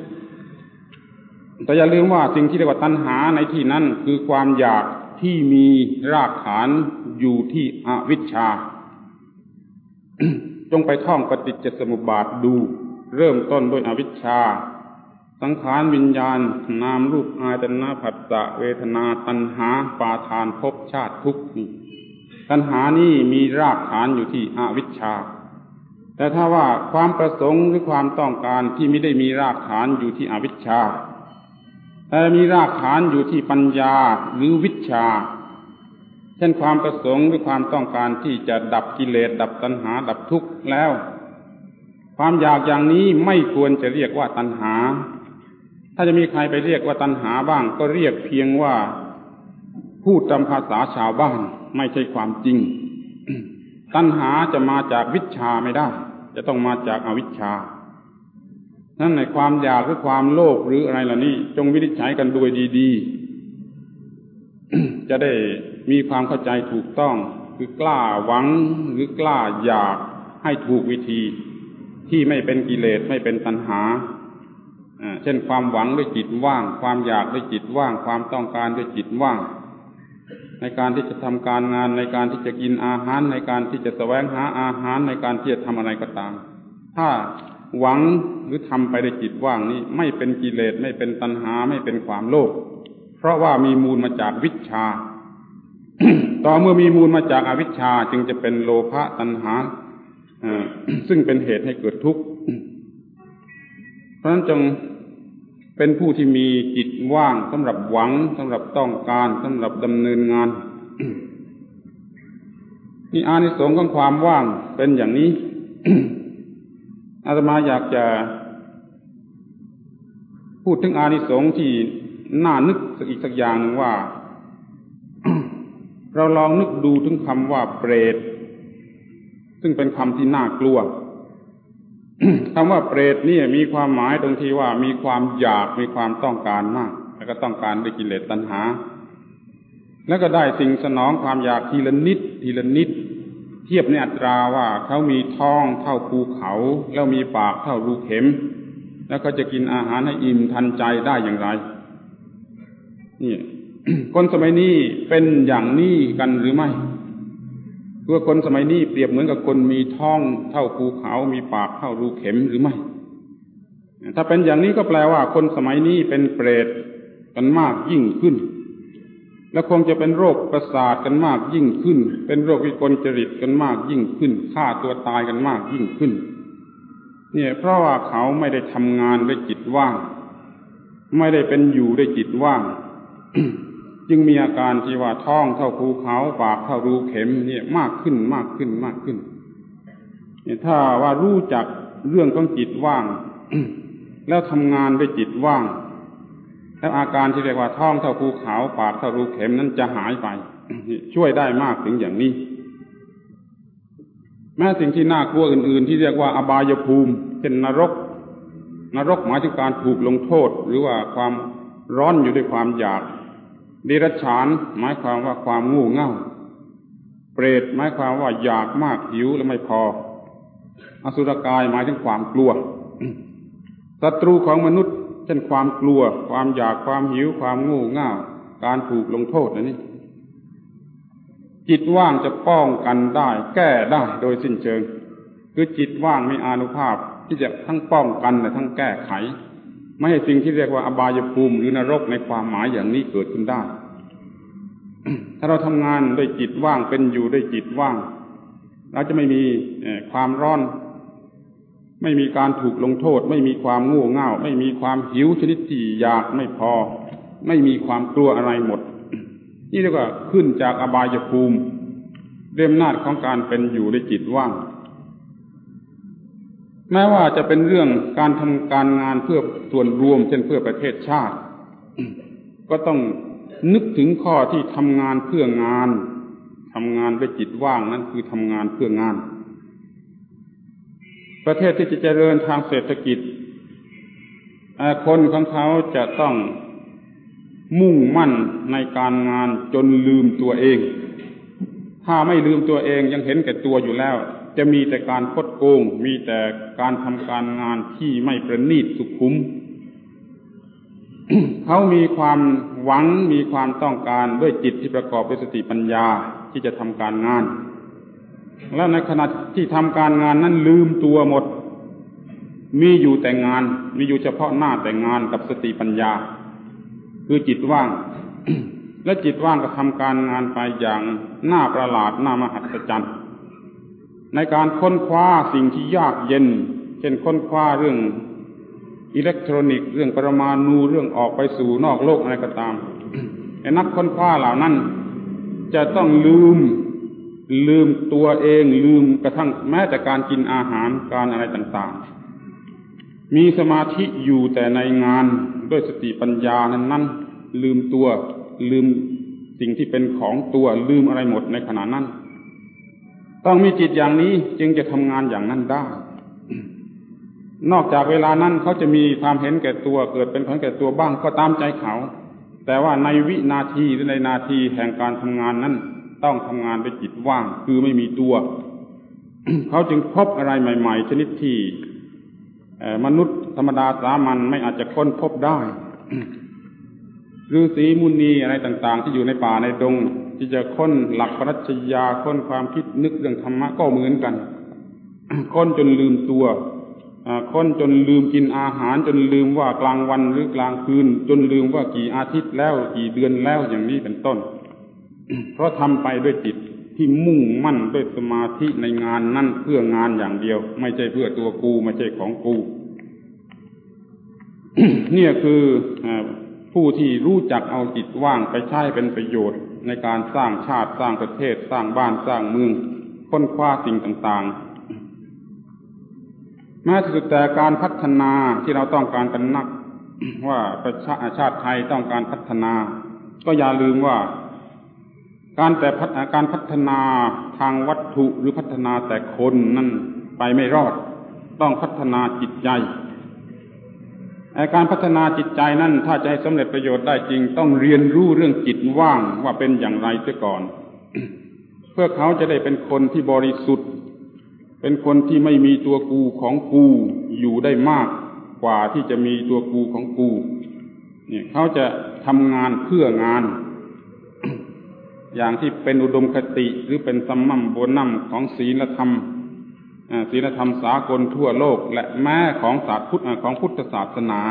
แต่อย่าลืมว่าสิ่งที่เรียกว่าตัณหาในที่นั้นคือความอยากที่มีรากฐานอยู่ที่อวิชชา จงไปท่องปฏิจจสมุปบาทดู เริ่มต้นด้วยอวิชชา สังขารวิญญาณ นามรูปอายตนะผัสสะเวทนาตัณหาปาทานภพชาติทุกนี่ตัณหานี้มีรากฐานอยู่ที่อวิชชา แต่ถ้าว่าความประสงค์หรือความต้องการที่ไม่ได้มีรากฐานอยู่ที่อวิชชา แต่มีรากฐานอยู่ที่ปัญญาหรือวิชา เช่นความประสงค์หรือความต้องการที่จะดับกิเลสดับตัณหาดับทุกข์แล้ว ความอยากอย่างนี้ไม่ควรจะเรียกว่าตัณหา ถ้าจะมีใครไปเรียกว่าตัณหาบ้าง ก็เรียกเพียงว่าพูดตามภาษาชาวบ้านไม่ใช่ความจริง ตัณหาจะมาจากวิชาไม่ได้ จะต้องมาจากอาวิชชา นั่นในความอยากหรือความโลภหรืออะไรเหล่านี้จงวินิจฉัยกันโดยดีๆ จะได้มีความเข้าใจถูกต้อง คือกล้าหวังหรือกล้าอยากให้ถูกวิธี ที่ไม่เป็นกิเลสไม่เป็นตัณหาเช่นความหวังด้วยจิตว่าง ความอยากด้วยจิตว่าง ความต้องการด้วยจิตว่าง ในการที่จะทำการงานในการที่จะกินอาหาร ในการที่จะแสวงหาอาหารในการที่จะทำอะไรก็ตาม ถ้า หวังหรือทำไปในจิตว่างนี้ ไม่เป็นกิเลสไม่เป็นตัณหาไม่เป็นความโลภเพราะว่ามีมูลมาจากวิชา ต่อเมื่อมีมูลมาจากอาวิชชาจึงจะเป็นโลภะตัณหาซึ่งเป็นเหตุให้เกิดทุกข์ เพราะฉะนั้นจงเป็นผู้ที่มีจิตว่างสำหรับหวังสำหรับต้องการสำหรับดำเนินงานนี่อานิสงส์ของความว่างเป็นอย่างนี้ อาตมาอยากจะพูดถึงอานิสงส์ที่น่านึกสักอีกสักอย่างหนึ่งว่า เราลองนึกดูถึงคำว่าเปรต ซึ่งเป็นคำที่น่ากลัวคำว่าเปรตนี่มีความหมายตรงที่ว่ามีความอยากมีความต้องการมาก แล้วก็ต้องการได้กิเลสตัณหา แล้วก็ได้สิ่งสนองความอยากทีละนิดทีละนิด เทียบในอัตราว่าเขามีท้องเท่าภูเขา แล้วมีปากเท่ารูเข็ม แล้วก็จะกินอาหารให้อิ่มทันใจได้อย่างไร นี่คนสมัยนี้เป็นอย่างนี้กันหรือไม่ตัวคนสมัยนี้เปรียบเหมือนกับคนมีท้องเท่าภูเขา มีปากเท่ารูเข็มหรือไม่ ถ้าเป็นอย่างนี้ก็แปลว่าคนสมัยนี้เป็นเปรตกันมากยิ่งขึ้น และคงจะเป็นโรคประสาทกันมากยิ่งขึ้น เป็นโรควิกลจริตกันมากยิ่งขึ้นฆ่าตัวตายกันมากยิ่งขึ้น เนี่ย เพราะว่าเขาไม่ได้ทำงานด้วยจิตว่าง ไม่ได้เป็นอยู่ด้วยจิตว่าง จึงมีอาการที่ว่าท้องเท่าภูเขาปากเท่ารูเข็ม เนี่ยมากขึ้นมากขึ้นมากขึ้นเนี่ยถ้าว่ารู้จักเรื่องของจิตว่าง แล้วทำงานด้วยจิตว่าง แล้วอาการที่เรียกว่าท้องเท่าภูเขาปากเท่ารูเข็มนั้นจะหายไป ช่วยได้มากถึงอย่างนี้ แม้สิ่งที่น่ากลัวอื่น ๆ ที่เรียกว่าอบายภูมิเช่นนรก นรกหมายถึงการถูกลงโทษ หรือว่าความร้อนอยู่ด้วยความอยากเดรัจฉานหมายความว่าความงูเง่า เปรตหมายความว่าอยากมากหิวและไม่พอ อสุรกายหมายถึงความกลัวศัตรูของมนุษย์ เช่นความกลัว ความอยากความหิวความงูง่าการถูกลงโทษนะนี่จิตว่างจะป้องกันได้ แก้ได้โดยสิ้นเชิง คือจิตว่างมีอานุภาพที่จะทั้งป้องกันและทั้งแก้ไข ไม่ให้สิ่งที่เรียกว่าอบายภูมิหรือนรกในความหมายอย่างนี้เกิดขึ้นได้ ถ้าเราทำงานด้วยจิตว่างเป็นอยู่ด้วยจิตว่าง เราจะไม่มีความร้อน ไม่มีการถูกลงโทษ ไม่มีความง่วงเง่า ไม่มีความหิวชนิดที่อยากไม่พอ ไม่มีความกลัวอะไรหมด นี่เรียกว่าขึ้นจากอบายภูมิเรียมนาจของการเป็นอยู่ด้วยจิตว่าง แม้ว่าจะเป็นเรื่องการทำการงานเพื่อส่วนรวม เช่นเพื่อประเทศชาติ ก็ต้องนึกถึงข้อที่ทำงานเพื่องานทำงานด้วยจิตว่างนั้นคือทำงานเพื่องาน ประเทศที่จะเจริญทางเศรษฐกิจคนของเขาจะต้องมุ่งมั่นในการงานจนลืมตัวเอง ถ้าไม่ลืมตัวเองยังเห็นแก่ตัวอยู่แล้ว จะมีแต่การคดโกง มีแต่การทำการงานที่ไม่ประณีตสุขุม เขามีความหวังมีความต้องการด้วยจิตที่ประกอบด้วยสติปัญญาที่จะทำการงาน และในขณะที่ทำการงานนั้นลืมตัวหมด มีอยู่แต่งาน มีอยู่เฉพาะหน้าแต่งานกับสติปัญญา คือจิตว่าง และจิตว่างก็ทำการงานไปอย่างหน่าประหลาดหน่ามหัศจรรย์ในการค้นคว้าสิ่งที่ยากเย็น เช่นค้นคว้าเรื่องอิเล็กทรอนิกส์เรื่องปรมาณูเรื่องออกไปสู่นอกโลกอะไรก็ตามไอ้นักค้นคว้าเหล่านั้น จะต้องลืม ลืมตัวเองลืมกระทั่งแม้แต่การกินอาหารการอะไรต่างๆ มีสมาธิอยู่แต่ในงานด้วยสติปัญญานั้นนั้นลืมตัวลืมสิ่งที่เป็นของตัวลืมอะไรหมดในขณะนั้น ต้องมีจิตอย่างนี้จึงจะทำงานอย่างนั้นได้ นอกจากเวลานั้นเขาจะมีความเห็นแก่ตัวเกิดเป็นคนแก่ตัวบ้างก็ตามใจเขา แต่ว่าในวินาทีหรือในนาทีแห่งการทำงานนั้น ต้องทำงานด้วยจิตว่าง คือไม่มีตัว เขาจึงพบอะไรใหม่ ๆ ชนิดที่มนุษย์ธรรมดาสามัญไม่อาจจะค้นพบได้ฤาษีมุนีอะไรต่าง ๆ ที่อยู่ในป่าในดง ที่จะค้นหลักปรัชญาค้นความคิดนึกเรื่องธรรมะก็เหมือนกันค้นจนลืมตัวค้นจนลืมกินอาหาร จนลืมว่ากลางวันหรือกลางคืน จนลืมว่ากี่อาทิตย์แล้วกี่เดือนแล้วอย่างนี้เป็นต้น เพราะทำไปด้วยจิตที่มุ่งมั่นด้วยสมาธิในงานนั่นเพื่องานอย่างเดียว ไม่ใช่เพื่อตัวกูไม่ใช่ของกู เนี่ยคือผู้ที่รู้จักเอาจิตว่างไปใช้เป็นประโยชน์ ในการสร้างชาติสร้างประเทศ สร้างบ้านสร้างเมืองค้นคว้าสิ่งต่างๆแม้สุดแต่การพัฒนาที่เราต้องการกันนัก ว่าประชาชาติไทยต้องการพัฒนา ก็อย่าลืมว่า การแต่การพัฒนาทางวัตถุหรือพัฒนาแต่คนนั่นไปไม่รอด ต้องพัฒนาจิตใจการพัฒนาจิตใจนั้นถ้าจะให้สำเร็จประโยชน์ได้จริง ต้องเรียนรู้เรื่องจิตว่างว่าเป็นอย่างไรเสียก่อน เพื่อเขาจะได้เป็นคนที่บริสุทธิ์ เป็นคนที่ไม่มีตัวกูของกูอยู่ได้มากกว่าที่จะมีตัวกูของกูเนี่ยเขาจะทำงานเพื่องาน อย่างที่เป็นอุดมคติหรือเป็นสัมมัมโบนัมของศีลธรรมศีลธรรมสากลทั่วโลก และแม้ของศาสตร์พุทธของพุทธศาสนา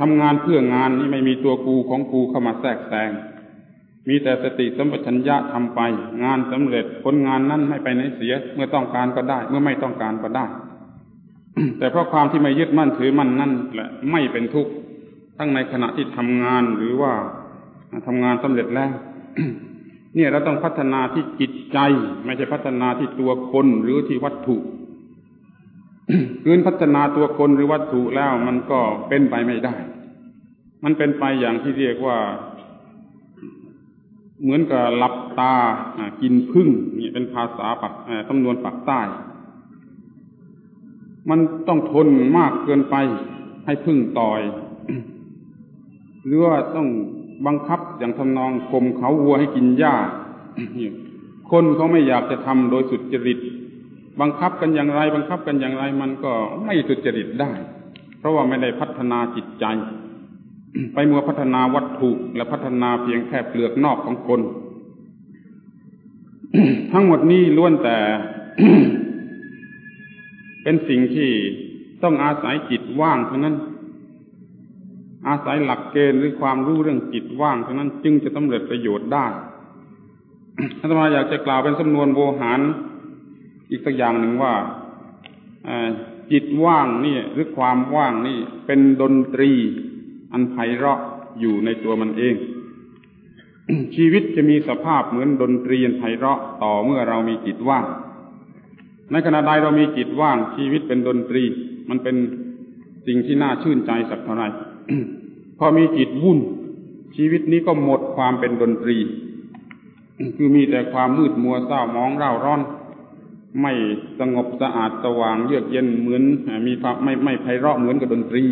ทำงานเพื่องานนี้ไม่มีตัวกูของกูเข้ามาแทรกแซงมีแต่สติสัมปชัญญะทำไป งานสำเร็จผลงานนั้นไม่ไปไหนเสีย เมื่อต้องการก็ได้ เมื่อไม่ต้องการก็ได้ แต่เพราะความที่ไม่ยึดมั่นถือมั่นนั่นแหละไม่เป็นทุกข์ทั้งในขณะที่ทำงานหรือว่า ทำงานสำเร็จแล้วเนี่ยเราต้องพัฒนาที่จิตใจ ไม่ใช่พัฒนาที่ตัวคนหรือที่วัตถุคืนพัฒนาตัวคนหรือวัตถุแล้วมันก็เป็นไปไม่ได้ มันเป็นไปอย่างที่เรียกว่า เหมือนกับหลับตากินพึ่งนี่เป็นภาษาปักตำนวนปักใต้ มันต้องทนมากเกินไปให้พึ่งต่อย หรือว่าต้อง บังคับอย่างทำนองข่มเขาวัวให้กินหญ้า คนเขาไม่อยากจะทำโดยสุดจริต บังคับกันอย่างไร บังคับกันอย่างไรมันก็ไม่สุดจริตได้ เพราะว่าไม่ได้พัฒนาจิตใจ ไปมัวพัฒนาวัตถุและพัฒนาเพียงแค่เปลือกนอกของคน ทั้งหมดนี้ล้วนแต่ เป็นสิ่งที่ต้องอาศัยจิตว่างเท่านั้น อาศัยหลักเกณฑ์หรือความรู้เรื่องจิตว่างเท่านั้นจึงจะสำเร็จประโยชน์ได้อาตมาอยากจะกล่าวเป็นสำนวนโวหารอีกสักอย่างหนึ่งว่าจิตว่างนี่หรือความว่างนี่เป็นดนตรี อันไพเราะอยู่ในตัวมันเอง ชีวิตจะมีสภาพเหมือนดนตรีอันไพเราะต่อเมื่อเรามีจิตว่าง ในขณะใดเรามีจิตว่าง ชีวิตเป็นดนตรี มันเป็นสิ่งที่น่าชื่นใจสักเท่าไหร่ พอมีจิตวุ่น ชีวิตนี้ก็หมดความเป็นดนตรี คือมีแต่ความมืดมัวเศร้ามองเร่าร้อน ไม่สงบสะอาดสว่างเยือกเย็นเหมือนมีความไม่ไม่ไพเราะเหมือนกับดนตรี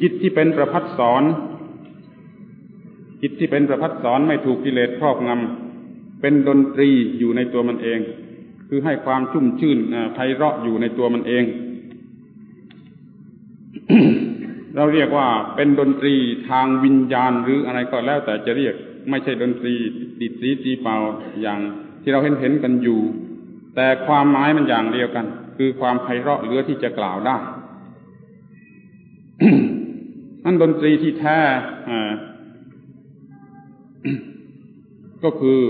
จิตที่เป็นประพัดสอนจิตที่เป็นประพัดสอนไม่ถูกกิเลสครอบงำเป็นดนตรีอยู่ในตัวมันเอง คือให้ความชุ่มชื่นไพเราะอยู่ในตัวมันเอง เราเรียกว่าเป็นดนตรีทางวิญญาณหรืออะไรก็แล้วแต่จะเรียก ไม่ใช่ดนตรีดิดสีตีเป่าอย่างที่เราเห็นเห็นกันอยู่ แต่ความหมายมันอย่างเดียวกัน คือความไพเราะเหลือที่จะกล่าวได้นั่นดนตรีที่แท้ก็คือ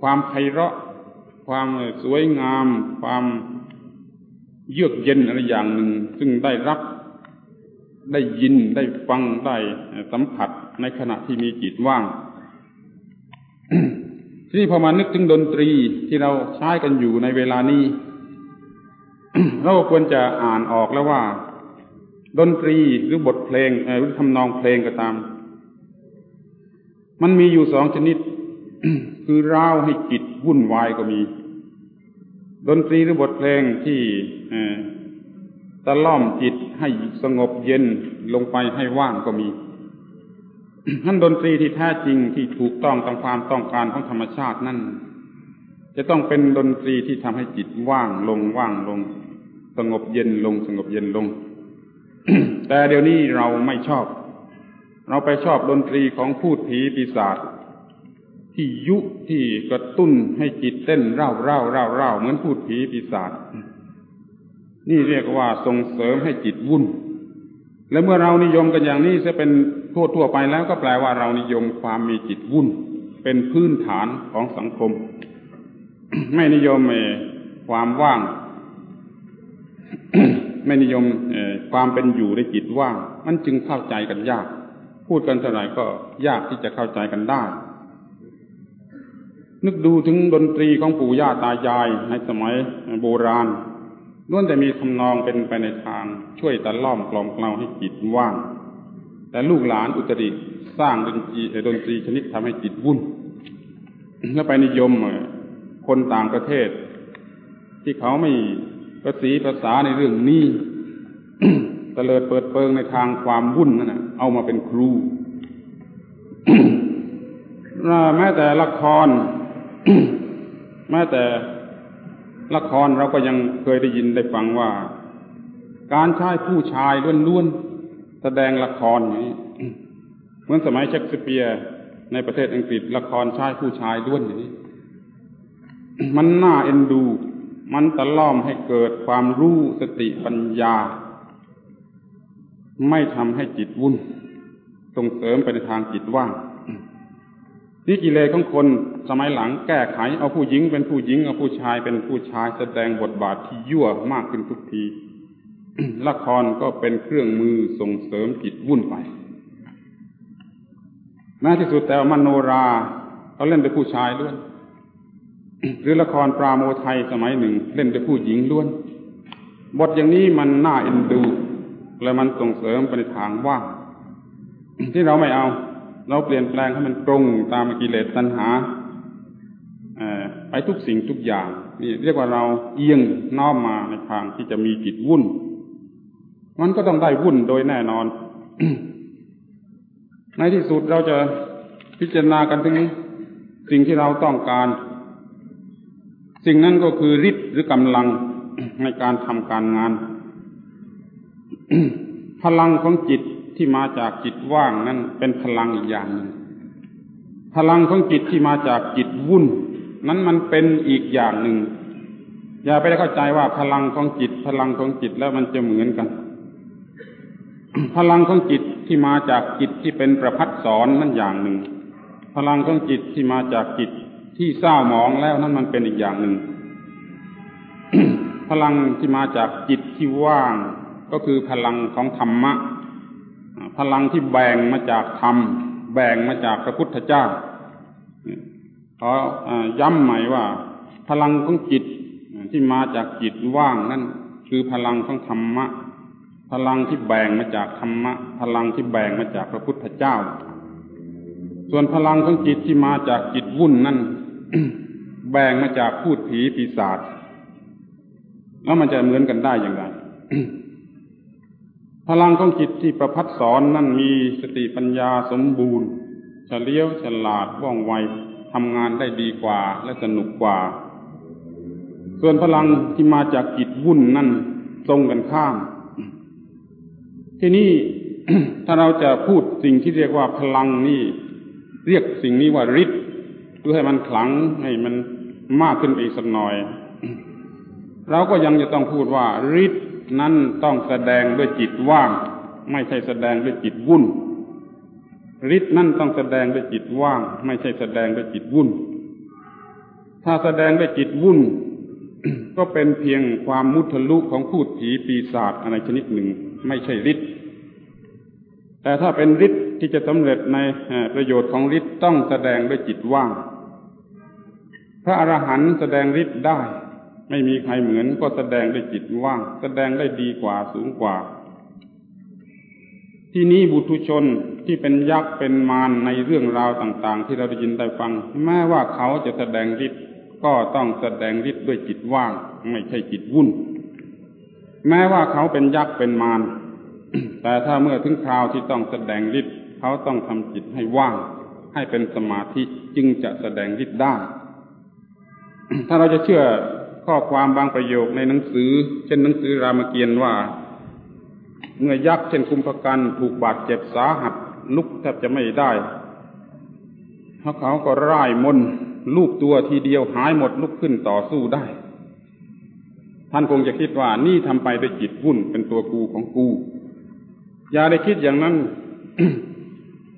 ความไพเราะ ความสวยงาม ความเยือกเย็นอะไรอย่างหนึ่ง ซึ่งได้รับ ได้ยินได้ฟังได้สัมผัสในขณะที่มีจิตว่าง ทีนี้พอมานึกถึงดนตรีที่เราใช้กันอยู่ในเวลานี้ เราควรจะอ่านออกแล้วว่า ดนตรีหรือบทเพลงหรือทำนองเพลงก็ตาม มันมีอยู่สองชนิด คือร้าวให้จิตวุ่นวายก็มี ดนตรีหรือบทเพลงที่ตะล่อมจิต ให้สงบเย็นลงไปให้ว่างก็มีนั่นดนตรีที่แท้จริงที่ถูกต้องตามความต้องการของธรรมชาตินั่นจะต้องเป็นดนตรีที่ทำให้จิตว่างลงว่างลง สงบเย็นลงสงบเย็นลง แต่เดี๋ยวนี้เราไม่ชอบ เราไปชอบดนตรีของพูดผีปีศาจที่ยุที่กระตุ้นให้จิตเต้นเร่าเร่าเร่าเร่าเหมือนพูดผีปีศาจ นี่เรียกว่าส่งเสริมให้จิตวุ่น และเมื่อเรานิยมกันอย่างนี้จะเป็นทั่วทั่วไปแล้วก็แปลว่าเรานิยมความมีจิตวุ่น เป็นพื้นฐานของสังคม ไม่นิยมความว่าง ไม่นิยมความเป็นอยู่ในจิตว่าง มันจึงเข้าใจกันยาก พูดกันเท่าไหร่ก็ยากที่จะเข้าใจกันได้นึกดูถึงดนตรีของปู่ย่าตายายในสมัยโบราณ ล้วนแต่มีทำนองเป็นไปในทางช่วยตะล่อมกลอมเกลาให้จิตว่าง แต่ลูกหลานอุตริสร้างดนตรีดนตรีชนิดทำให้จิตวุ่น แล้วไปนิยมคนต่างประเทศ ที่เขาไม่ประสีภาษาในเรื่องนี้ตะเลิดเปิดเปิงในทางความวุ่นนั่นนะเอามาเป็นครูแม้แต่ละคร แม้แต่ ละครเราก็ยังเคยได้ยินได้ฟังว่า การใช้ผู้ชายล้วนๆแสดงละครอย่างนี้เหมือนสมัยเชคสเปียร์ในประเทศอังกฤษละครชายผู้ชายด้วนอย่างนี้ มันน่าเอ็นดู มันตะล่อมให้เกิดความรู้สติปัญญา ไม่ทำให้จิตวุ่น ส่งเสริมไปในทางจิตว่างนี่กิเลสของคน สมัยหลังแก้ไข เอาผู้หญิงเป็นผู้หญิง เอาผู้ชายเป็นผู้ชายแสดงบทบาทที่ยั่วมากขึ้นทุกที ละครก็เป็นเครื่องมือส่งเสริมจิตวุ่นไปแม้ที่สุดแต่มโนราเขาเล่นด้วยผู้ชายล้วน หรือละครปราโมไทยสมัยหนึ่ง เล่นด้วยผู้หญิงล้วน บทอย่างนี้มันน่าเอ็นดู และมันส่งเสริมไปในทางว่าที่เราไม่เอา เราเปลี่ยนแปลงให้มันตรงตามกิเลสตัณหา ไปทุกสิ่งทุกอย่างนี่เรียกว่าเราเอียงน้อมมาในทางที่จะมีจิตวุ่น มันก็ต้องได้วุ่นโดยแน่นอน ในที่สุดเราจะพิจารณากันถึงสิ่งที่เราต้องการ สิ่งนั้นก็คือฤทธิ์หรือกำลังในการทำการงาน พลังของจิตที่มาจากจิตว่างนั้นเป็นพลังอีกอย่างหนึ่งพลังของจิตที่มาจากจิตวุ่น นั้นมันเป็นอีกอย่างหนึ่ง อย่าไปได้เข้าใจว่าพลังของจิต พลังของจิตแล้วมันจะเหมือนกัน พลังของจิตที่มาจากจิตที่เป็นประพัดสอนนั่นอย่างหนึ่ง พลังของจิตที่มาจากจิตที่เศร้าหมองแล้วนั่นมันเป็นอีกอย่างหนึ่ง พลังที่มาจากจิตที่ว่าง ก็คือพลังของธรรมะ พลังที่แบ่งมาจากธรรม แบ่งมาจากพระพุทธเจ้า ขอย้ำใหม่ว่า พลังของจิตที่มาจากจิตว่างนั่นคือพลังของธรรมะ พลังที่แบ่งมาจากธรรมะ พลังที่แบ่งมาจากพระพุทธเจ้า ส่วนพลังของจิตที่มาจากจิตวุ่นนั่นแบ่งมาจากพูดผีปีศาจแล้วมันจะเหมือนกันได้อย่างไรพลังของจิตที่ประพัดสอนนั่นมีสติปัญญาสมบูรณ์เฉลียวฉลาดว่องไว ทำงานได้ดีกว่าและสนุกกว่า ส่วนพลังที่มาจากจิตวุ่นนั่นตรงกันข้าม ที่นี่ถ้าเราจะพูดสิ่งที่เรียกว่าพลังนี่ เรียกสิ่งนี้ว่าฤทธิ์เพื่อให้มันขลังให้มันมากขึ้นไปอีกสักหน่อย เราก็ยังจะต้องพูดว่าฤทธิ์นั้นต้องแสดงด้วยจิตว่าง ไม่ใช่แสดงด้วยจิตวุ่น ฤทธิ์นั่นต้องแสดงด้วยจิตว่าง ไม่ใช่แสดงด้วยจิตวุ่น ถ้าแสดงด้วยจิตวุ่น ก็เป็นเพียงความมุทะลุของพูดผีปีศาจอะไรชนิดหนึ่ง ไม่ใช่ฤทธิ์แต่ถ้าเป็นฤทธิ์ที่จะสำเร็จในประโยชน์ของฤทธิ์ต้องแสดงด้วยจิตว่าง พระอรหันต์แสดงฤทธิ์ได้ ไม่มีใครเหมือนก็แสดงด้วยจิตว่าง แสดงได้ดีกว่าสูงกว่า ที่นี้บุตุชน ที่เป็นยักษ์เป็นมารในเรื่องราวต่าง ๆ ที่เราได้ยินได้ฟัง แม้ว่าเขาจะแสดงฤทธิ์ก็ต้องแสดงฤทธิ์ด้วยจิตว่าง ไม่ใช่จิตวุ่น แม้ว่าเขาเป็นยักษ์เป็นมารแต่ถ้าเมื่อถึงคราวที่ต้องแสดงฤทธิ์เขาต้องทำจิตให้ว่าง ให้เป็นสมาธิจึงจะแสดงฤทธิ์ได้ ถ้าเราจะเชื่อข้อความบางประโยคในหนังสือ เช่นหนังสือรามเกียรติ์ว่า เมื่อยักษ์เช่นคุมพกันถูกบาดเจ็บสาหัส ลุกแทบจะไม่ได้พราะเขาก็ร่ายมนลูกตัวทีเดียวหายหมดลุกขึ้นต่อสู้ได้ ท่านคงจะคิดว่านี่ทำไปด้วยจิตวุ่นเป็นตัวกูของกู อย่าได้คิดอย่างนั้น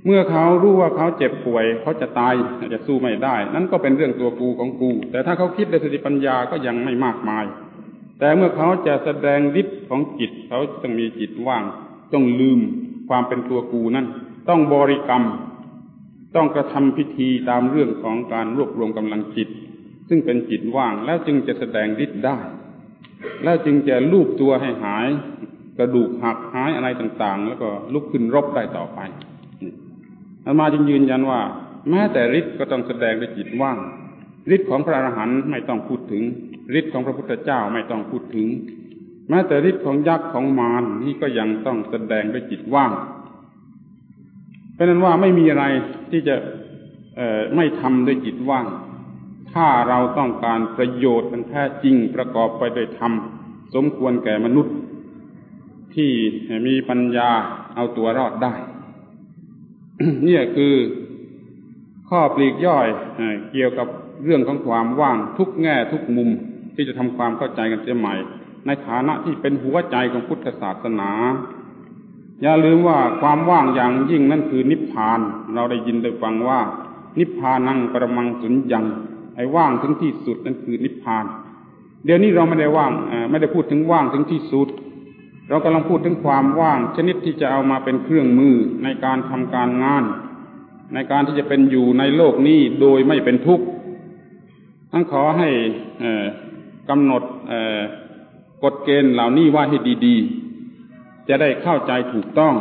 เมื่อเขารู้ว่าเขาเจ็บป่วย เขาจะตายจะสู้ไม่ได้ นั่นก็เป็นเรื่องตัวกูของกู แต่ถ้าเขาคิดด้วยสติปัญญาก็ยังไม่มากมาย แต่เมื่อเขาจะแสดงฤทธิ์ของจิต เขาต้องมีจิตว่างต้องลืมความเป็นตัวกูนั่น ต้องบริกรรม ต้องกระทำพิธีตามเรื่องของการรวบรวมกำลังจิต ซึ่งเป็นจิตว่างแล้วจึงจะแสดงฤทธิ์ได้ แล้วจึงจะลูบตัวให้หาย กระดูกหักหายอะไรต่างๆ แล้วก็ลุกขึ้นรบได้ต่อไปอามาจึงยืนยันว่า แม้แต่ฤทธิ์ก็ต้องแสดงด้วยจิตว่างฤทธิ์ของพระอรหันต์ไม่ต้องพูดถึงฤทธิ์ของพระพุทธเจ้าไม่ต้องพูดถึง แม้แต่ฤทธิ์ของยักษ์ของมารนี่ก็ยังต้องแสดงด้วยจิตว่าง ราะนั้นว่าไม่มีอะไรที่จะไม่ทำด้วยจิตว่าง ถ้าเราต้องการประโยชน์อันแท้จริงประกอบไปด้วยธรรมสมควรแก่มนุษย์ ที่มีปัญญาเอาตัวรอดได้ นี่คือข้อปลีกย่อยเกี่ยวกับเรื่องของความว่างทุกแง่ทุกมุมที่จะทำความเข้าใจกันเสียใหม่ ในฐานะที่เป็นหัวใจของพุทธศาสนา อย่าลืมว่าความว่างอย่างยิ่งนั่นคือนิพพาน เราได้ยินได้ฟังว่า นิพพานังประมังสุญญังไอ้ว่างถึงที่สุดนั่นคือนิพพาน เดี๋ยวนี้เราไม่ได้ว่างไม่ได้พูดถึงว่างถึงที่สุด เรากำลังพูดถึงความว่าง ชนิดที่จะเอามาเป็นเครื่องมือในการทำการงาน ในการที่จะเป็นอยู่ในโลกนี้โดยไม่เป็นทุกข์ทั้งขอให้กำหนดกฎเกณฑ์เหล่านี้ว่าให้ดี ๆ จะได้เข้าใจถูกต้อง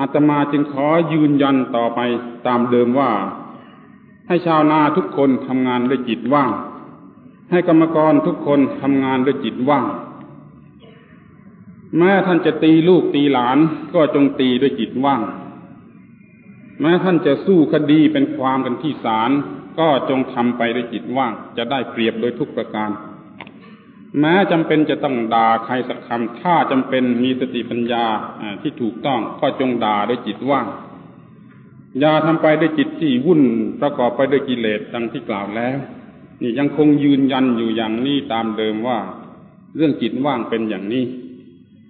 อาตมาจึงขอยืนยันต่อไปตามเดิมว่า ให้ชาวนาทุกคนทำงานด้วยจิตว่าง ให้กรรมกรทุกคนทำงานด้วยจิตว่าง แม้ท่านจะตีลูกตีหลานก็จงตีด้วยจิตว่าง แม้ท่านจะสู้คดีเป็นความกันที่ศาลก็จงทำไปด้วยจิตว่าง จะได้เปรียบโดยทุกประการ แม้จำเป็นจะต้องด่าใครสักคำถ้าจำเป็นมีสติปัญญาที่ถูกต้องก็จงด่าด้วยจิตว่างอย่าทำไปด้วยจิตที่วุ่นประกอบไปด้วยกิเลสดังที่กล่าวแล้ว นี่ยังคงยืนยันอยู่อย่างนี้ตามเดิมว่า เรื่องจิตว่างเป็นอย่างนี้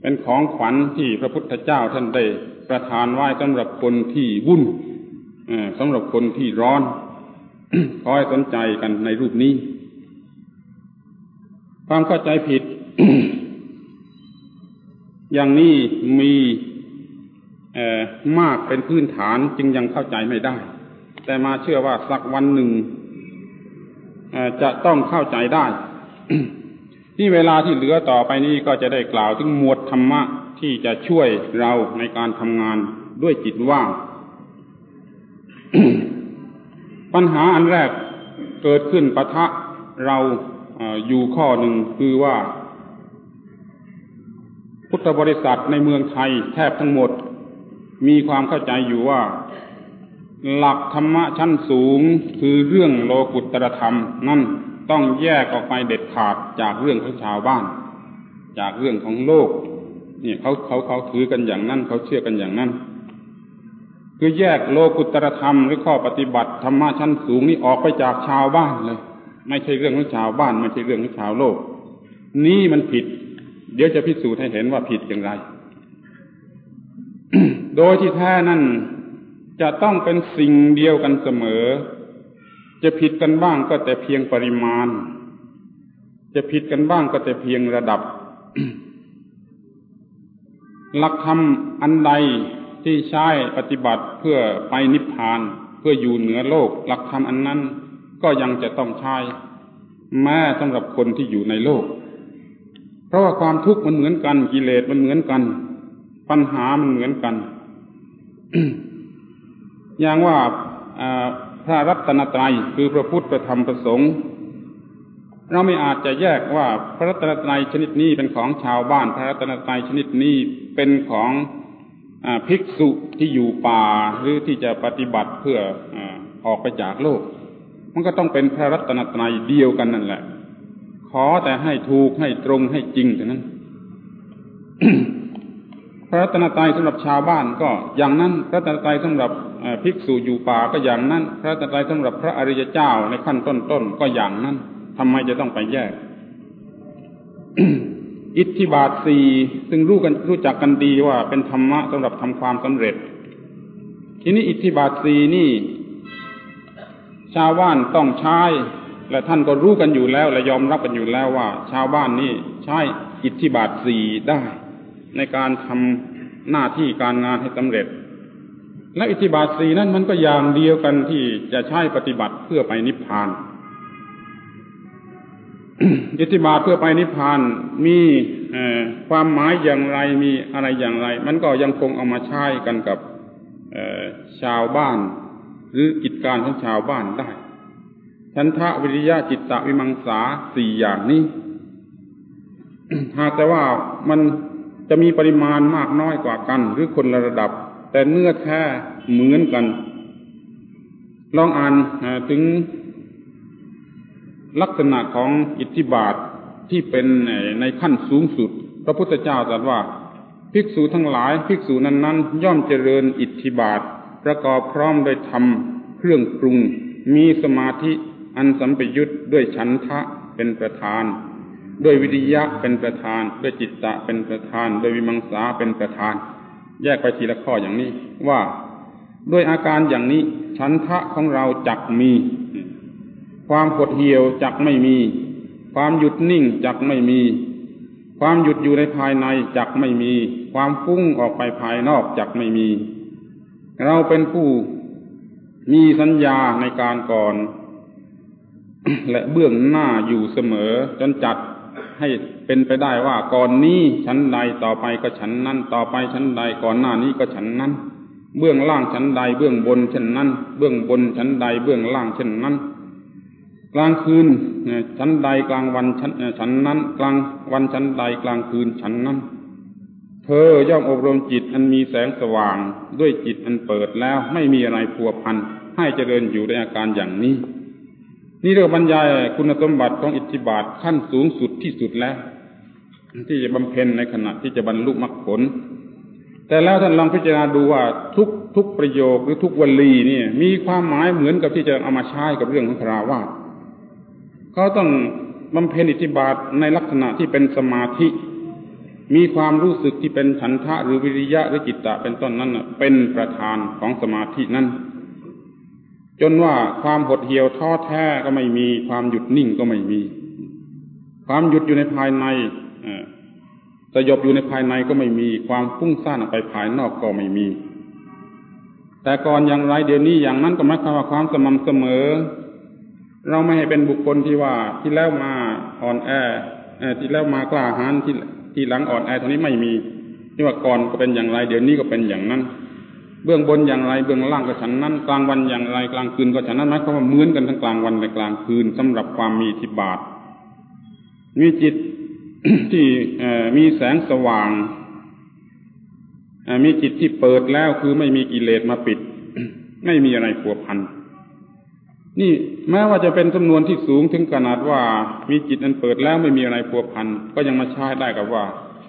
เป็นของขวัญที่พระพุทธเจ้าท่านได้ประทานไว้สำหรับคนที่วุ่นสำหรับคนที่ร้อนขอให้สนใจกันในรูปนี้ ความเข้าใจผิด อย่างนี้มีมากเป็นพื้นฐานจึงยังเข้าใจไม่ได้ แต่มาเชื่อว่าสักวันหนึ่งจะต้องเข้าใจได้ ที่เวลาที่เหลือต่อไปนี้ก็จะได้กล่าวถึงหมวดธรรมะที่จะช่วยเราในการทำงานด้วยจิตว่าง ปัญหาอันแรกเกิดขึ้นปะทะเรา อยู่ข้อหนึ่งคือว่า พุทธบริษัทในเมืองไทยแทบทั้งหมด มีความเข้าใจอยู่ว่า หลักธรรมะชั้นสูงคือเรื่องโลกุตตรธรรม นั่นต้องแยกออกไปเด็ดขาดจากเรื่องของชาวบ้าน จากเรื่องของโลกนี่เขาเขาเขาถือกันอย่างนั้นเขาเชื่อกันอย่างนั้นคือแยกโลกุตรธรรมหรือข้อปฏิบัติธรรมะชั้นสูงนี่ออกไปจากชาวบ้านเลย ไม่ใช่เรื่องของชาวบ้าน ไม่ใช่เรื่องของชาวโลก นี่มันผิด เดี๋ยวจะพิสูจน์ให้เห็นว่าผิดอย่างไร โดยที่แท้นั่นจะต้องเป็นสิ่งเดียวกันเสมอ จะผิดกันบ้างก็แต่เพียงปริมาณ จะผิดกันบ้างก็แต่เพียงระดับ หลักธรรมอันใดที่ใช้ปฏิบัติเพื่อไปนิพพาน เพื่ออยู่เหนือโลก หลักธรรมอันนั้น ก็ยังจะต้องใช้แม้สำหรับคนที่อยู่ในโลก เพราะว่าความทุกข์มันเหมือนกันกิเลสมันเหมือนกัน ปัญหามันเหมือนกัน อย่างว่าพระรัตนตรัยคือพระพุทธพระธรรมพระสงฆ์เราไม่อาจจะแยกว่าพระรัตนตรัยชนิดนี้เป็นของชาวบ้าน พระรัตนตรัยชนิดนี้เป็นของอภิกษุที่อยู่ป่าหรือที่จะปฏิบัติเพื่อออกไปจากโลก มันก็ต้องเป็นพระรัตนตรัยเดียวกันนั่นแหละ ขอแต่ให้ถูกให้ตรงให้จริงเท่านั้น พระรัตนตรัยสำหรับชาวบ้านก็อย่างนั้น พระรัตนตรัยสำหรับภิกษุอยู่ป่าก็อย่างนั้น พระรัตนตรัยสำหรับพระอริยเจ้าในขั้นต้นๆก็อย่างนั้นทำไมจะต้องไปแยก อิทธิบาทสี่ซึ่งรู้กันรู้จักกันดีว่าเป็นธรรมะสำหรับทำความสำเร็จ ทีนี้อิทธิบาทสี่นี่ ชาวบ้านต้องใช้ และท่านก็รู้กันอยู่แล้ว และยอมรับกันอยู่แล้วว่า ชาวบ้านนี่ใช้อิทธิบาทสี่ได้ ในการทำหน้าที่การงานให้สำเร็จ และอิทธิบาทสี่นั้นมันก็อย่างเดียวกันที่จะใช้ปฏิบัติเพื่อไปนิพพานอิทธิบาทเพื่อไปนิพพานมีความหมายอย่างไรมีอะไรอย่างไร มันก็ยังคงเอามาใช้กันกับชาวบ้าน หรือกิจการของชาวบ้านได้ ชันทะวิริยะจิตตะวิมังสาสี่อย่างนี้หากแต่ว่ามันจะมีปริมาณมากน้อยกว่ากัน หรือคนละระดับ แต่เนื้อแท้เหมือนกัน ลองอ่านถึงลักษณะของอิทธิบาทที่เป็นในขั้นสูงสุด พระพุทธเจ้าตรัสว่า ภิกษุทั้งหลาย ภิกษุนั้นๆ ย่อมเจริญอิทธิบาท ประกอบพร้อมโดยธรรมเครื่องปรุง มีสมาธิอันสัมปยุตด้วยฉันทะเป็นประธาน ด้วยวิริยะเป็นประธาน ด้วยจิตตะเป็นประธาน ด้วยวิมังสาเป็นประธาน แยกไปทีละข้ออย่างนี้ว่าด้วยอาการอย่างนี้ฉันทะของเราจักมี ความหดเหี่ยวจักไม่มี ความหยุดนิ่งจักไม่มี ความหยุดอยู่ในภายในจักไม่มี ความฟุ้งออกไปภายนอกจักไม่มี เราเป็นผู้มีสัญญาในการก่อน และเบื้องหน้าอยู่เสมอ จนจัดให้เป็นไปได้ว่าก่อนนี้ชั้นใดต่อไปก็ชั้นนั้น ต่อไปชั้นใดก่อนหน้านี้ก็ชั้นนั้น เบื้องล่างชั้นใด เบื้องบนเช่นนั้น เบื้องบนชั้นใด เบื้องล่างเช่นนั้น กลางคืนชั้นใดกลางวันชั้นชั้นนั้น กลางวันชั้นใดกลางคืนชั้นนั้น เธอย่อมอบรมจิตอันมีแสงสว่าง ด้วยจิตอันเปิดแล้วไม่มีอะไรพัวพันให้เจริญอยู่ในอาการอย่างนี้ นี่เรียกบรรยายคุณสมบัติของอิทธิบาทขั้นสูงสุดที่สุดแล้ว ที่จะบำเพ็ญในขณะที่จะบรรลุมรรคผลแต่แต่แล้วท่านลองพิจารณาดูว่าทุกทุกประโยคหรือทุกวลีนี่มีความหมายเหมือนกับที่จะเอามาใช้กับเรื่องของคราวาสเขาต้องบำเพ็ญอิทธิบาทในลักษณะที่เป็นสมาธิ มีความรู้สึกที่เป็นฉันทะหรือวิริยะหรือจิตตะเป็นต้นนั้นเป็นประธานของสมาธินั้น จนว่าความหดเหี่ยวท้อแท้ก็ไม่มีความหยุดนิ่งก็ไม่มี ความหยุดอยู่ในภายในสยบอยู่ในภายในก็ไม่มีความฟุ้งซ่านออกไปภายนอกก็ไม่มี แต่ก่อนอย่างไรเดี๋ยวนี้อย่างนั้นก็หมายความว่าความสม่ำเสมอ เราไม่ให้เป็นบุคคลที่ว่าที่แล้วมาอ่อนแอที่แล้วมากล้าหาญที่ ที่หลังอ่อนแอตรงนี้ไม่มีที่ว่าก่อนก็เป็นอย่างไร เดี๋ยวนี้ก็เป็นอย่างนั้น เบื้องบนอย่างไรเบื้องล่างก็ฉันนั้น กลางวันอย่างไรกลางคืนก็ฉันนั้นหมายความว่าเหมือนกันทั้งกลางวันและกลางคืนสำหรับความมีทิบาทมีจิตที่มีแสงสว่างมีจิตที่เปิดแล้วคือไม่มีกิเลสมาปิด ไม่มีอะไรผัวพัน นี่แม้ว่าจะเป็นจำนวนที่สูงถึงขนาดว่ามีจิตอันเปิดแล้วไม่มีอะไรผัวพันก็ยังมาใช้ได้กับว่า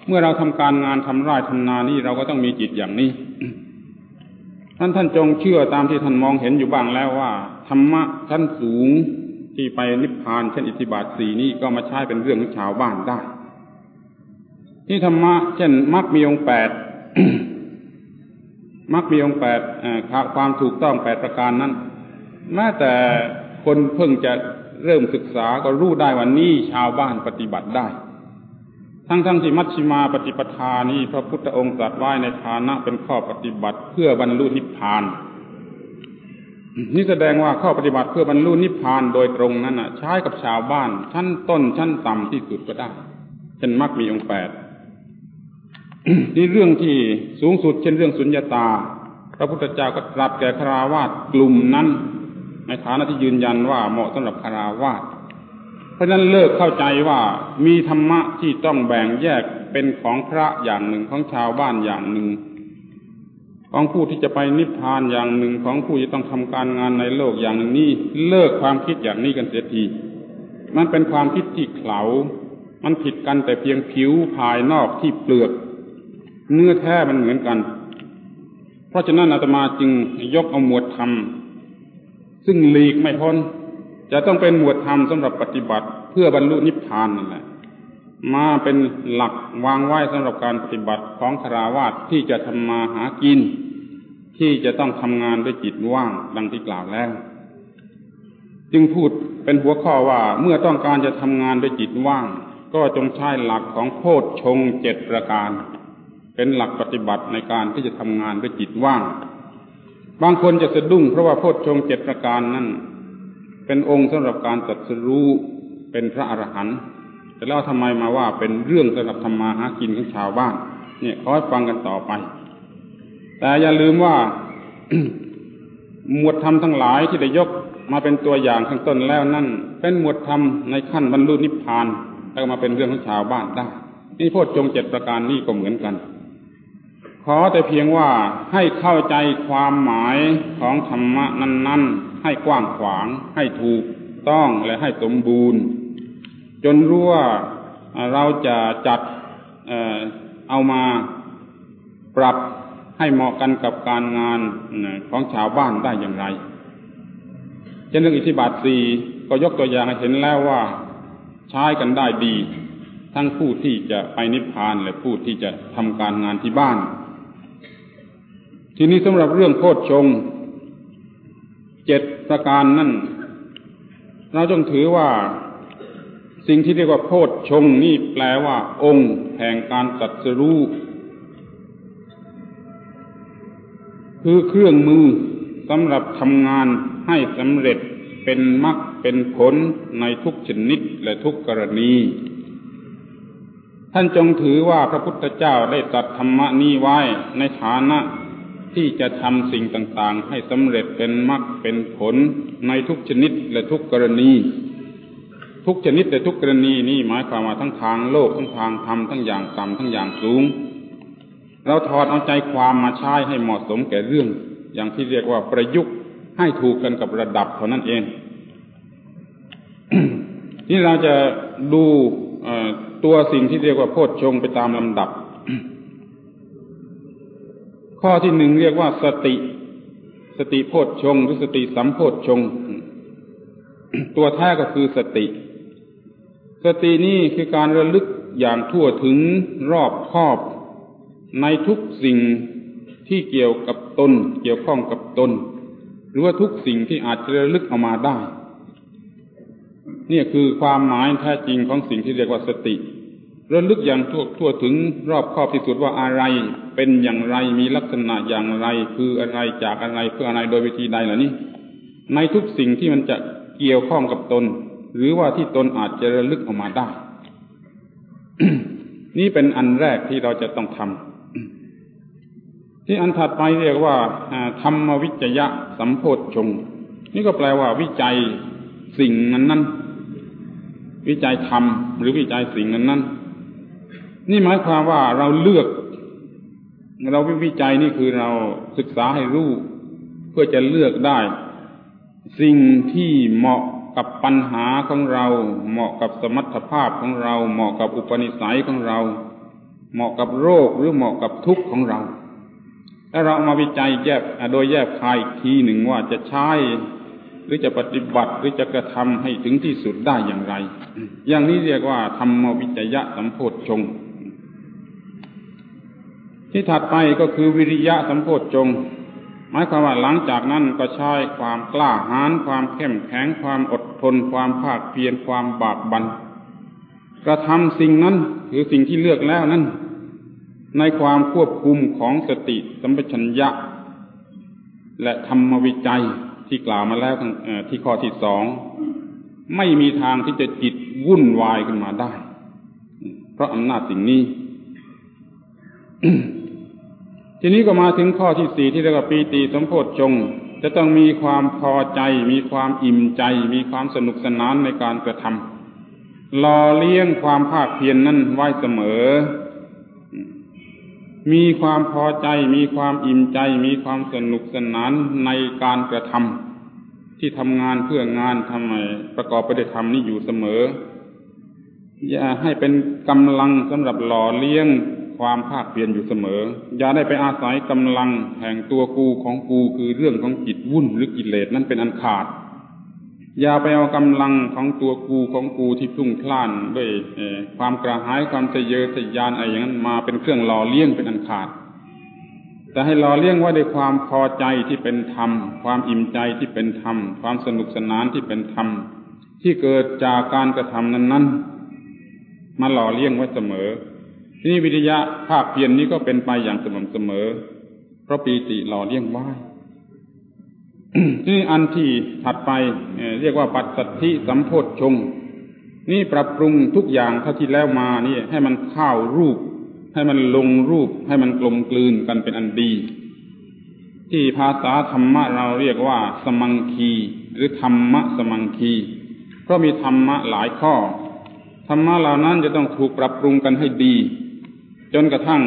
เมื่อเราทำการงานทำไร่ทำนานี่เราก็ต้องมีจิตอย่างนี้ ท่านท่านจงเชื่อตามที่ท่านมองเห็นอยู่บ้างแล้วว่าธรรมะชั้นสูงที่ไปนิพพานเช่นอิทธิบาทสี่นี้ก็มาใช้เป็นเรื่องของชาวบ้านได้ที่ธรรมะเช่นมรรคมีองแปดมรรคมีองแปดความถูกต้องแปดประการนั้น แม้แต่คนเพิ่งจะเริ่มศึกษาก็รู้ได้ว่านี่ชาวบ้านปฏิบัติได้ ทั้งทั้งที่มัชฌิมาปฏิปทานี้พระพุทธองค์ตรัสไว้ในฐานะเป็นข้อปฏิบัติเพื่อบรรลุนิพพาน นี่แสดงว่าข้อปฏิบัติเพื่อบรรลุนิพพานโดยตรงนั้นใช้กับชาวบ้าน ชั้นต้นชั้นต่ำที่สุดก็ได้เช่นมรรคมีองค์แปดนี่เรื่องที่สูงสุดเช่นเรื่องสุญญาตา พระพุทธเจ้าก็ตรัสแก่คราวาสกลุ่มนั้น ในฐานะที่ยืนยันว่าเหมาะสำหรับคาราวาสเพราะฉะนั้นเลิกเข้าใจว่ามีธรรมะที่ต้องแบ่งแยกเป็นของพระอย่างหนึ่งของชาวบ้านอย่างหนึ่ง ของผู้ที่จะไปนิพพานอย่างหนึ่งของผู้ที่ต้องทำการงานในโลกอย่างหนึ่งนี่เลิกความคิดอย่างนี้กันเสียทีมันเป็นความคิดที่เขลามันผิดกันแต่เพียงผิวภายนอกที่เปลือก เนื้อแท้มันเหมือนกัน เพราะฉะนั้นอาตมาจึงยกเอาหมวดธรรม ซึ่งหลีกไม่พ้น จะต้องเป็นหมวดธรรมสำหรับปฏิบัติเพื่อบรรลุนิพพานนั่นแหละ มาเป็นหลักวางไว้สำหรับการปฏิบัติของคราวาสที่จะทำมาหากิน ที่จะต้องทำงานด้วยจิตว่างดังที่กล่าวแล้ว จึงพูดเป็นหัวข้อว่าเมื่อต้องการจะทำงานด้วยจิตว่าง ก็จงใช้หลักของโพชฌงเจ็ดประการ เป็นหลักปฏิบัติในการที่จะทำงานด้วยจิตว่าง บางคนจะสะดุ้งเพราะว่าโพชฌงเจ็ดประการนั้นเป็นองค์สำหรับการตัดสรู้เป็นพระอรหันต์แต่แล้วทำไมมาว่าเป็นเรื่องสำหรับธรรมาหากินของชาวบ้าน เนี่ยขอให้ฟังกันต่อไป แต่อย่าลืมว่า หมวดธรรมทั้งหลายที่ได้ยกมาเป็นตัวอย่างข้างต้นแล้วนั่นเป็นหมวดธรรมในขั้นบรรลุนิพพานแล้วมาเป็นเรื่องของชาวบ้านได้นี่โพชฌงเจ็ดประการนี้ก็เหมือนกัน ขอแต่เพียงว่าให้เข้าใจความหมายของธรรมะนั้น ๆ ให้กว้างขวาง ให้ถูกต้องและให้สมบูรณ์ จนรู้ว่าเราจะจัดเอเอามาปรับให้เหมาะกันกับการงานของชาวบ้านได้อย่างไรเช่นเรื่องอิทธิบาทสี่ก็ยกตัวอย่างให้เห็นแล้วว่า ใช้กันได้ดี ทั้งผู้ที่จะไปนิพพานและผู้ที่จะทำการงานที่บ้าน ทีนี้สำหรับเรื่องโพชงเจ็ดประการนั่น เราจงถือว่าสิ่งที่เรียกว่าโพชงนี่แปลว่า องค์แห่งการตัดสรู้คือเครื่องมือสำหรับทำงานให้สำเร็จเป็นมรรคเป็นผลในทุกชนิดและทุกกรณี ท่านจงถือว่าพระพุทธเจ้าได้ตัดธรรมนี้ไว้ในฐานะ ที่จะทำสิ่งต่างๆ ให้สำเร็จเป็นมรรคเป็นผลในทุกชนิดและทุกกรณี ทุกชนิดและทุกกรณีนี่หมายความว่าทั้งทางโลกทั้งทางธรรมทั้งอย่างต่ำทั้งอย่างสูง เราถอดเอาใจความมาใช้ให้เหมาะสมแก่เรื่อง อย่างที่เรียกว่าประยุกต์ให้ถูกกันกับระดับเท่านั้นเองที่เราจะดูตัวสิ่งที่เรียกว่าโพชฌงไปตามลำดับ ข้อที่หนึ่งเรียกว่าสติ สติโพชฌงหรือสติสัมโพชฌงตัวแท้ก็คือสติ สตินี้คือการระลึกอย่างทั่วถึงรอบคอบ ในทุกสิ่งที่เกี่ยวกับตน เกี่ยวข้องกับตน หรือว่าทุกสิ่งที่อาจจะระลึกออกมาได้นี่คือความหมายแท้จริงของสิ่งที่เรียกว่าสติ ระลึกอย่างทั่วทั่วถึงรอบครอบที่สุดว่าอะไร เป็นอย่างไรมีลักษณะอย่างไร คืออะไรจากอะไรเพื่ออะไรโดยวิธีใดเหล่านี้ ในทุกสิ่งที่มันจะเกี่ยวข้องกับตน หรือว่าที่ตนอาจจะระลึกออกมาได้ นี่เป็นอันแรกที่เราจะต้องทำที่อันถัดไปเรียกว่าธรรมวิจยะสัมโพธชง นี่ก็แปลว่าวิจัยสิ่งนั้นนั้นวิจัยธรรมหรือวิจัยสิ่งนั้นนั้น นี่หมายความว่าเราเลือก เราวิจัยนี่คือเราศึกษาให้รู้ เพื่อจะเลือกได้ สิ่งที่เหมาะกับปัญหาของเรา เหมาะกับสมรรถภาพของเรา เหมาะกับอุปนิสัยของเรา เหมาะกับโรคหรือเหมาะกับทุกข์ของเราแล้วเรามาวิจัยแยกโดยแยกคายอีกทีหนึ่งว่าจะใช้หรือจะปฏิบัติหรือจะกระทำให้ถึงที่สุดได้อย่างไร อย่างนี้เรียกว่าธรรมวิจยะสัมโพธชง ที่ถัดไปก็คือวิริยะสัมโพธจง หมายความว่าหลังจากนั้นก็ใช้ความกล้าหาญความเข้มแข็งความอดทน ความภาคเพียรความบากบันกระทำสิ่งนั้นหรือสิ่งที่เลือกแล้วนั้น ในความควบคุมของสติสัมปชัญญะ และธรรมวิจัยที่กล่าวมาแล้วที่ข้อที่สองไม่มีทางที่จะจิตวุ่นวายขึ้นมาได้ เพราะอำนาจสิ่งนี้ ทีนี้ก็มาถึงข้อที่สี่ที่เรียกว่าปีติสมโพธชง จะต้องมีความพอใจ มีความอิ่มใจ มีความสนุกสนานในการกระทำหล่อเลี้ยงความภาคเพียรนนั้นไว้เสมอ มีความพอใจ มีความอิ่มใจ มีความสนุกสนานในการกระทำที่ทำงานเพื่องานทำไมประกอบไปด้วยธรรมนี้อยู่เสมอ อย่าให้เป็นกำลังสำหรับหล่อเลี้ยง ความภาคเพียรอยู่เสมอ อย่าได้ไปอาศัยกำลังแห่งตัวกูของกูคือเรื่องของจิตวุ่นหรือกิเลสนั้นเป็นอันขาด อย่าไปเอากำลังของตัวกูของกูที่พุ่งพล่านด้วยความกระหายความทะเยอทะยานอะไรอย่างนั้นมาเป็นเครื่องหล่อเลี้ยงเป็นอันขาด แต่ให้หล่อเลี้ยงไว้ด้วยความพอใจที่เป็นธรรม ความอิ่มใจที่เป็นธรรม ความสนุกสนานที่เป็นธรรม ที่เกิดจากการกระทำนั้น ๆ มาหล่อเลี้ยงไว้เสมอ ทีนี้วิทยะภาคเพียรนนี้ก็เป็นไปอย่างสม่ำเสมอ เพราะปีติหล่อเลี้ยงไว้ทีนี้อันที่ถัดไปเรียกว่าปัจสัทธิสัมโพธชง นี่ปรับปรุงทุกอย่างเท่าที่แล้วมานี่ ให้มันเข้ารูป ให้มันลงรูป ให้มันกลมกลืนกันเป็นอันดี ที่ภาษาธรรมะเราเรียกว่า สมังคี หรือธรรมะสมังคี เพราะมีธรรมะหลายข้อธรรมะเหล่านั้นจะต้องถูกปรับปรุงกันให้ดี จนกระทั่ง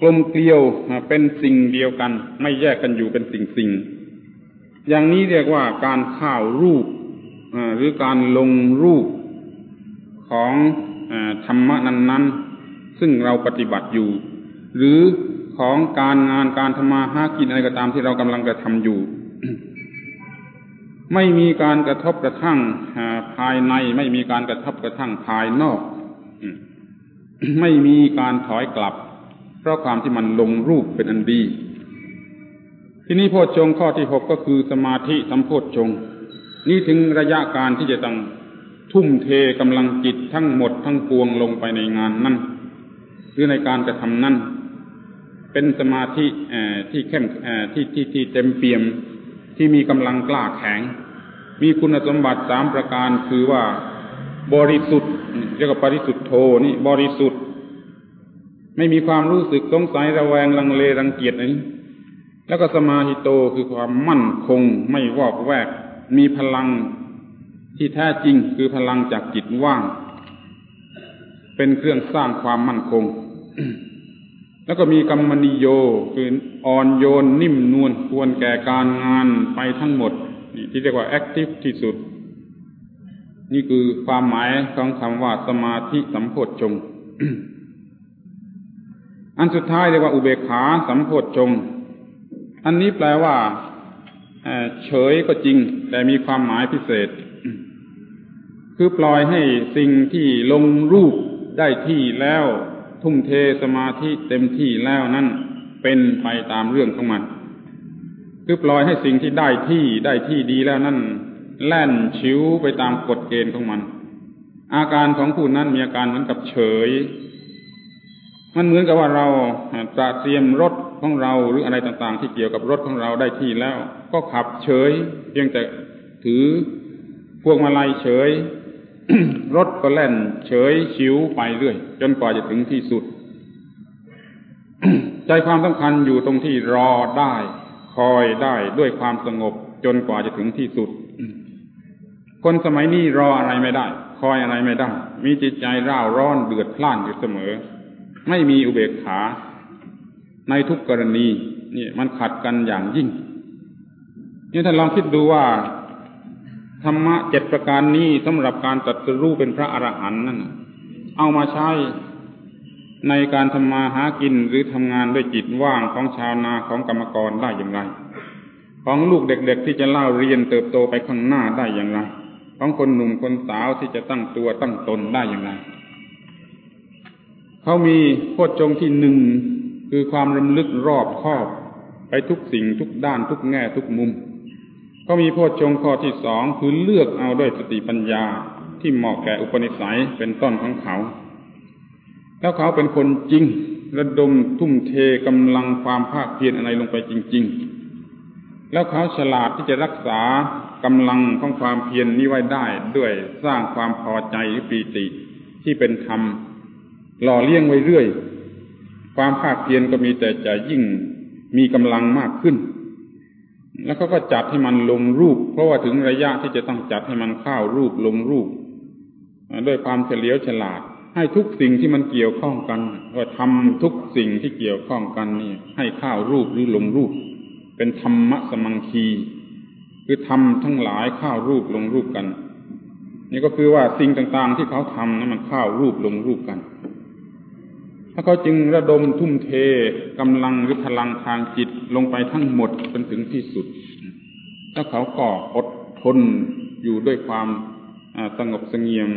กลมเกลียวเป็นสิ่งเดียวกัน ไม่แยกกันอยู่เป็นสิ่งสิ่งอย่างนี้เรียกว่าการข้าวรูปหรือการลงรูปของธรรมะนั้นๆ ซึ่งเราปฏิบัติอยู่ หรือของการงานการธรรมาหากินอะไรก็ตามที่เรากำลังกระทำอยู่ ไม่มีการกระทบกระทั่งภายในไม่มีการกระทบกระทั่งภายนอก ไม่มีการถอยกลับ เพราะความที่มันลงรูปเป็นอันดี ที่นี้โพชฌงข้อที่หกก็คือสมาธิสัมโพชฌงนี่ถึงระยะการที่จะต้องทุ่มเทกำลังจิตทั้งหมดทั้งปวงลงไปในงานนั้นหรือในการกระทำนั้นเป็นสมาธิที่เข้มที่ที่ที่เต็มเปี่ยมที่มีกำลังกล้าแข็ง มีคุณสมบัติสามประการคือว่า บริสุทธิ์เรียกว่าปริสุทธโธนี่บริสุทธิ์ ไม่มีความรู้สึกสงสัยระแวงลังเลรังเกียจนี้แล้วก็สมาหิโตคือความมั่นคงไม่วอกแวก มีพลังที่แท้จริงคือพลังจากจิตว่าง เป็นเครื่องสร้างความมั่นคง แล้วก็มีกรรมนิโยคืออ่อนโยนนิ่มนวลควรแก่การงานไปทั้งหมด ที่เรียกว่าแอคทีฟที่สุด นี่คือความหมายของคำว่าสมาธิสัมโพชฌงอันสุดท้ายเรียกว่าอุเบกขาสัมโพชฌงอันนี้แปลว่าเฉยก็จริง แต่มีความหมายพิเศษ คือปล่อยให้สิ่งที่ลงรูปได้ที่แล้ว ทุ่มเทสมาธิเต็มที่แล้วนั่นเป็นไปตามเรื่องของมัน คือปล่อยให้สิ่งที่ได้ที่ได้ที่ดีแล้วนั่น แล่นชิวไปตามกฎเกณฑ์ของมัน อาการของผู้นั้นมีอาการเหมือนกับเฉย มันเหมือนกับว่าเราตระเตรียมรถของเราหรืออะไรต่างๆ ที่เกี่ยวกับรถของเราได้ที่แล้ว ก็ขับเฉย เพียงแต่ถือพวงมาลัยเฉย รถก็แล่น เฉยชิวไปเรื่อย จนกว่าจะถึงที่สุด ใจความสำคัญอยู่ตรงที่รอได้ คอยได้ด้วยความสงบ จนกว่าจะถึงที่สุด คนสมัยนี้รออะไรไม่ได้ คอยอะไรไม่ได้ มีจิตใจร่าร้อนเดือดพล่านอยู่เสมอ ไม่มีอุเบกขา ในทุกกรณีนี่มันขัดกันอย่างยิ่งนี่ท่านลองคิดดูว่าธรรมะเจ็ดประการนี้สำหรับการตัดสรู้เป็นพระอรหันต์นั่นเอามาใช้ในการทำมาหากินหรือทำงานด้วยจิตว่างของชาวนาของกรรมกรได้อย่างไร ของลูกเด็กๆที่จะเล่าเรียนเติบโตไปข้างหน้าได้อย่างไร ของคนหนุ่มคนสาวที่จะตั้งตัวตั้งตนได้อย่างไรเขามีโพชฌงที่หนึ่งคือความรำลึกรอบคอบ ไปทุกสิ่งทุกด้านทุกแง่ทุกมุมเขามีโพชฌงข้อที่สองคือเลือกเอาด้วยสติปัญญาที่เหมาะแก่อุปนิสัยเป็นต้นของเขา แล้วเขาเป็นคนจริง ระดมทุ่มเทกำลังความภาคเพียรอะไรลงไปจริง ๆ แล้วเขาฉลาดที่จะรักษา กำลังของความเพียรนนี้ไว้ได้ด้วยสร้างความพอใจหรือปีติที่เป็นธรรมหล่อเลี้ยงไว้เรื่อย ความภาคเพียรก็มีแต่จะยิ่งมีกำลังมากขึ้น แล้วเขาก็จัดให้มันลงรูป เพราะว่าถึงระยะที่จะต้องจัดให้มันเข้ารูปลงรูปด้วยความเฉลียวฉลาด ให้ทุกสิ่งที่มันเกี่ยวข้องกันว่าทำทุกสิ่งที่เกี่ยวข้องกันนี่ ให้ข้าวรูปหรือลงรูป เป็นธรรมะสมังคี คือทำทั้งหลายข้าวรูปลงรูปกัน นี่ก็คือว่าสิ่งต่างๆ ที่เขาทำนั้นมันข้าวรูปลงรูปกัน ถ้าเขาจึงระดมทุ่มเทกำลังหรือพลังทางจิตลงไปทั้งหมดจนถึงที่สุดแล้วเขาก็อดทนอยู่ด้วยความสงบสงเงียม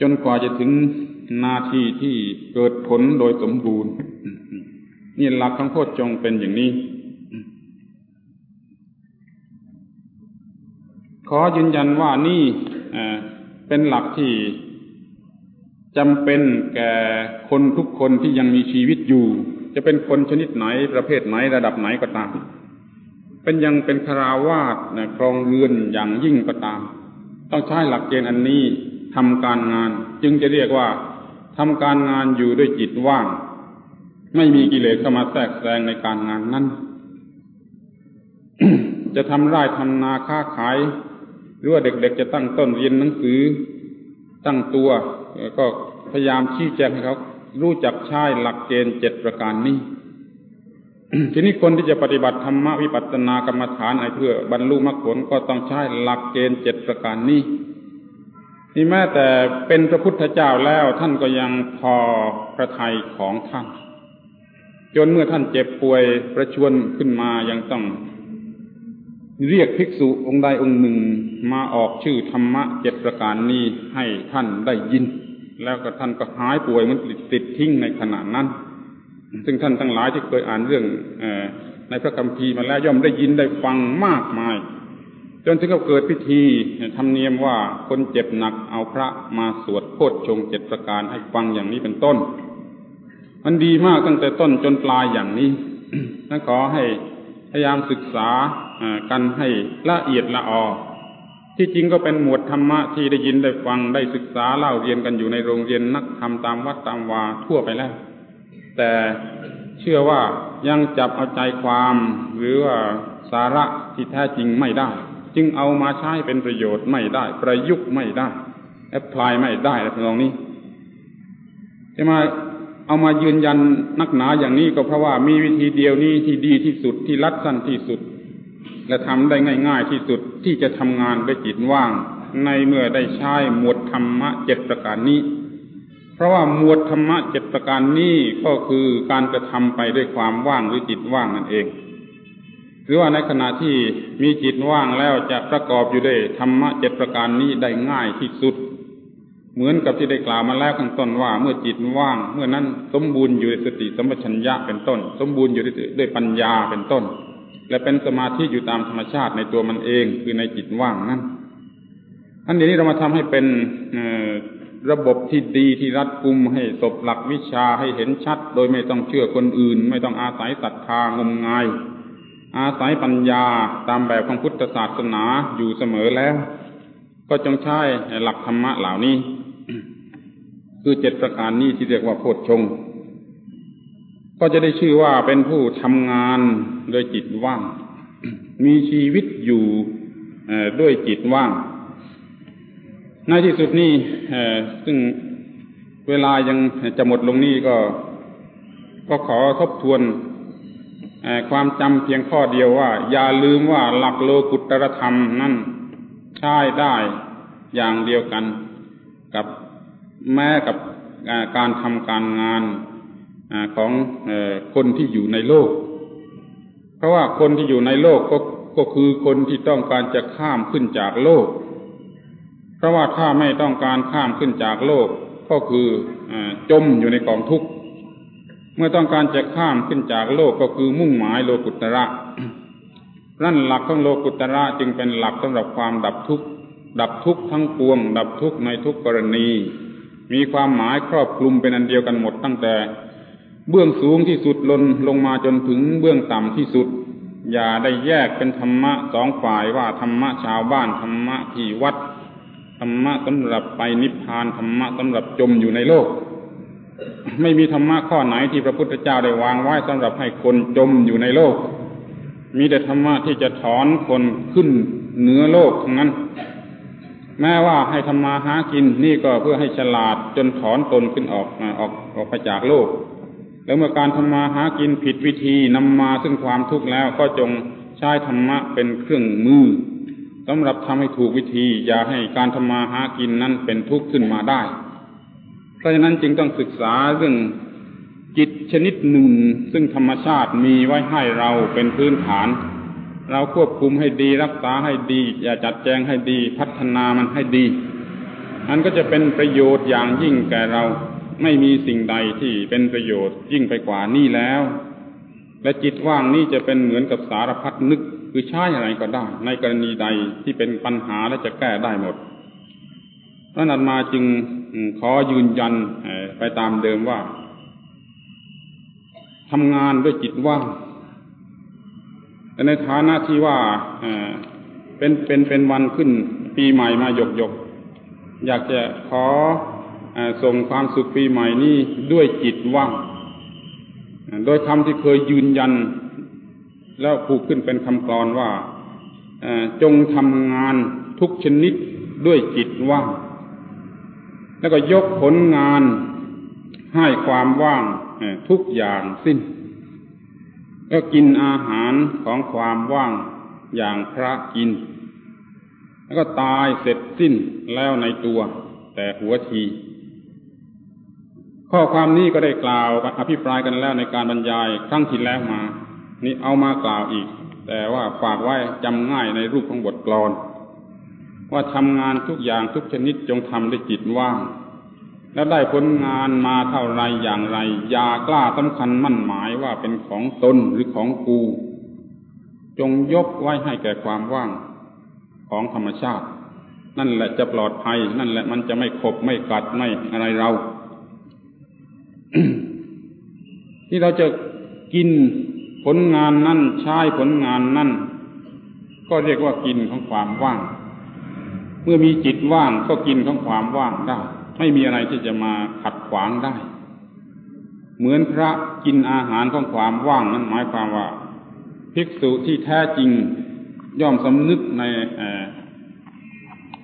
จนกว่าจะถึงนาทีที่เกิดผลโดยสมบูรณ์ นี่หลักของโคตจงเป็นอย่างนี้ ขอยืนยันว่านี่เป็นหลักที่จำเป็นแก่คนทุกคนที่ยังมีชีวิตอยู่ จะเป็นคนชนิดไหนประเภทไหนระดับไหนก็ตาม เป็นยังเป็นคราวาสครองเรือนอย่างยิ่งก็ตาม ต้องใช้หลักเกณฑ์อันนี้ทำการงาน จึงจะเรียกว่าทำการงานอยู่ด้วยจิตว่าง ไม่มีกิเลสเข้ามาแทรกแซงในการงานนั้นจะทำไร่ทำนาค้าขาย รือว่าเด็กๆจะตั้งต้นเรียนหนังสือตั้งตัว ก็พยายามชี้แจงให้เขารู้จักใช้หลักเกณฑ์เจ็ดประการนี้ ทีนี้คนที่จะปฏิบัติธรรมวิปัสสนากรรมฐานอะไรเพื่อบรรลุมรรคผลก็ต้องใช้หลักเกณฑ์เจ็ดประการนี้นี่แม้แต่เป็นพระพุทธเจ้าแล้วท่านก็ยังพอพระทัยของท่าน จนเมื่อท่านเจ็บป่วยประชวนขึ้นมายังต้อง เรียกภิกษุองค์ใดองค์หนึ่งมาออกชื่อธรรมะเจ็ดประการนี้ให้ท่านได้ยิน แล้วก็ท่านก็หายป่วยมันติดติดทิ้งในขณะนั้น ซึ่งท่านทั้งหลายที่เคยอ่านเรื่องอในพระคัมภีร์มาแล้วย่อมได้ยินได้ฟังมากมาย จนถึงกับเกิดพิธีทำเนียมว่าคนเจ็บหนักเอาพระมาสวดโคดชงเจ็ดประการให้ฟังอย่างนี้เป็นต้น มันดีมากตั้งแต่ต้นจนปลายอย่างนี้นั่นขอให้ ยายามศึกษากันให้ละเอียดละออที่จริงก็เป็นหมวดธรรมะที่ได้ยินได้ฟังได้ศึกษาเล่าเรียนกันอยู่ในโรงเรียนนักธรรมตามวัดตามวาทั่วไปแล้ว แต่เชื่อว่ายังจับเอาใจความหรือว่าสาระที่แท้จริงไม่ได้ จึงเอามาใช้เป็นประโยชน์ไม่ได้ ประยุกต์ไม่ได้แอพพลายไม่ได้ในตรงนี้จะมา เอามายืนยันนักหนาอย่างนี้ก็เพราะว่ามีวิธีเดียวนี้ที่ดีที่สุดที่รัดสั้นที่สุด และทำได้ง่าย ๆ ที่สุดที่จะทำงานด้วยจิตว่าง ในเมื่อได้ใช้หมวดธรรมะเจ็ดประการนี้ เพราะว่าหมวดธรรมะเจ็ดประการนี้ก็คือการกระทำไปด้วยความว่างหรือจิตว่างนั่นเองหรือว่าในขณะที่มีจิตว่างแล้วจะประกอบอยู่ด้วยธรรมะเจ็ดประการนี้ได้ง่ายที่สุด เหมือนกับที่ได้กล่าวมาแล้วข้างต้นว่า เมื่อจิตว่าง เมื่อนั้นสมบูรณ์อยู่ในสติสัมปชัญญะเป็นต้น สมบูรณ์อยู่ด้วยปัญญาเป็นต้น และเป็นสมาธิอยู่ตามธรรมชาติในตัวมันเองคือในจิตว่างนั้นอันนี้เรามาทำให้เป็นระบบที่ดีที่รัดกุมให้ศพหลักวิชาให้เห็นชัด โดยไม่ต้องเชื่อคนอื่น ไม่ต้องอาศัยศรัทธางมงาย อาศัยปัญญาตามแบบของพุทธศาสนาอยู่เสมอแล้ว ก็จงใช้หลักธรรมะเหล่านี้ คือเจ็ดประการนี้ที่เรียกว่าโพชฌงก็จะได้ชื่อว่าเป็นผู้ทำงานโดยจิตว่าง มีชีวิตอยู่ด้วยจิตว่าง ในที่สุดนี่ซึ่งเวลายังจะหมดลงนี่ก็ ก็ขอทบทวนความจำเพียงข้อเดียวว่า อย่าลืมว่าหลักโลกุตรธรรมนั่นใช้ได้อย่างเดียวกันกับ แม้กับการทำการงานของคนที่อยู่ในโลก เพราะว่าคนที่อยู่ในโลกก็ก็คือคนที่ต้องการจะข้ามขึ้นจากโลก เพราะว่าถ้าไม่ต้องการข้ามขึ้นจากโลก ก็คือจมอยู่ในกองทุกข์ เมื่อต้องการจะข้ามขึ้นจากโลกก็คือมุ่งหมายโลกุตระนั่นหลักของโลกุตระจึงเป็นหลักสำหรับความดับทุกข์ ดับทุกข์ทั้งปวง ดับทุกข์ในทุกกรณี มีความหมายครอบคลุมเป็นอันเดียวกันหมดตั้งแต่ เบื้องสูงที่สุดลนลงมาจนถึงเบื้องต่ำที่สุด อย่าได้แยกเป็นธรรมะสองฝ่ายว่าธรรมะชาวบ้านธรรมะที่วัดธรรมะสำหรับไปนิพพานธรรมะสำหรับจมอยู่ในโลก ไม่มีธรรมะข้อไหนที่พระพุทธเจ้าได้วางไว้สำหรับให้คนจมอยู่ในโลก มีแต่ธรรมะที่จะถอนคนขึ้นเหนือโลกทั้งนั้น แม้ว่าให้ธรรมาหากินนี่ก็เพื่อให้ฉลาดจนถอนตนขึ้นออกออกออกไปจากโลก แล้วเมื่อการธรรมาหากินผิดวิธีนำมาซึ่งความทุกข์แล้วก็จงใช้ธรรมะเป็นเครื่องมือสำหรับทำให้ถูกวิธี อย่าให้การทำมาหากินนั้นเป็นทุกข์ขึ้นมาได้ เพราะฉะนั้นจึงต้องศึกษาเรื่องจิตชนิดหนึ่ง ซึ่งธรรมชาติมีไว้ให้เราเป็นพื้นฐาน เราควบคุมให้ดี รักษาให้ดี อย่าจัดแจงให้ดี พัฒนามันให้ดีอันก็จะเป็นประโยชน์อย่างยิ่งแก่เราไม่มีสิ่งใดที่เป็นประโยชน์ยิ่งไปกว่านี้แล้ว และจิตว่างนี้จะเป็นเหมือนกับสารพัดนึกคือใช้อะไรก็ได้ ในกรณีใดที่เป็นปัญหาและจะแก้ได้หมดพระนันมาจึงขอยืนยันไปตามเดิมว่าทำงานด้วยจิตว่าง แต่ในฐานะที่ว่าเป็นเป็นเป็นวันขึ้นปีใหม่มาหยกหยกอยากจะขอส่งความสุขปีใหม่นี้ด้วยจิตว่างโดยคำที่เคยยืนยัน แล้วผูกขึ้นเป็นคำกรอนว่าจงทำงานทุกชนิดด้วยจิตว่าง แล้วก็ยกผลงานให้ความว่างทุกอย่างสิ้น ก็กินอาหารของความว่างอย่างพระกิน แล้วก็ตายเสร็จสิ้นแล้วในตัว แต่หัวทีข้อความนี้ก็ได้กล่าวอภิปรายกันแล้วในการบรรยายครั้งที่แล้วมา นี่เอามากล่าวอีก แต่ว่าฝากไว้จำง่ายในรูปของบทกลอน ว่าทำงานทุกอย่างทุกชนิดจงทำด้วยจิตว่าง แล้วได้ผลงานมาเท่าไรอย่างไร อย่ากล้าสำคัญมั่นหมายว่าเป็นของตนหรือของกู จงยกไว้ให้แก่ความว่างของธรรมชาติ นั่นแหละจะปลอดภัย นั่นแหละมันจะไม่ขบไม่กัดไม่อะไรเรา ที่เราจะกินผลงานนั่นใช้ผลงานนั่น ก็เรียกว่ากินของความว่าง เมื่อมีจิตว่างก็กินของความว่างได้ ไม่มีอะไรที่จะมาขัดขวางได้ เหมือนพระกินอาหารของความว่างนั้นหมายความว่า ภิกษุที่แท้จริงย่อมสำนึกใน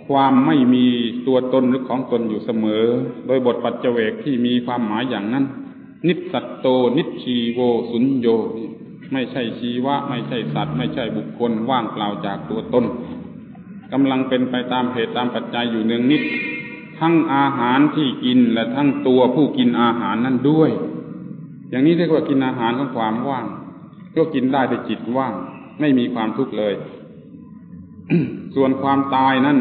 ความไม่มีตัวตนหรือของตนอยู่เสมอ โดยบทปัจเจเวกที่มีความหมายอย่างนั้น นิสัตโต นิชีโวสุญโย ไม่ใช่ชีวะ ไม่ใช่สัตว์ ไม่ใช่บุคคลว่างเปล่าจากตัวตนกำลังเป็นไปตามเหตุตามปัจจัยอยู่เนืองนิด ทั้งอาหารที่กินและทั้งตัวผู้กินอาหารนั่นด้วย อย่างนี้เรียกว่ากินอาหารของความว่างก็กินได้แต่จิตว่าง ไม่มีความทุกข์เลย ส่วนความตายนั้น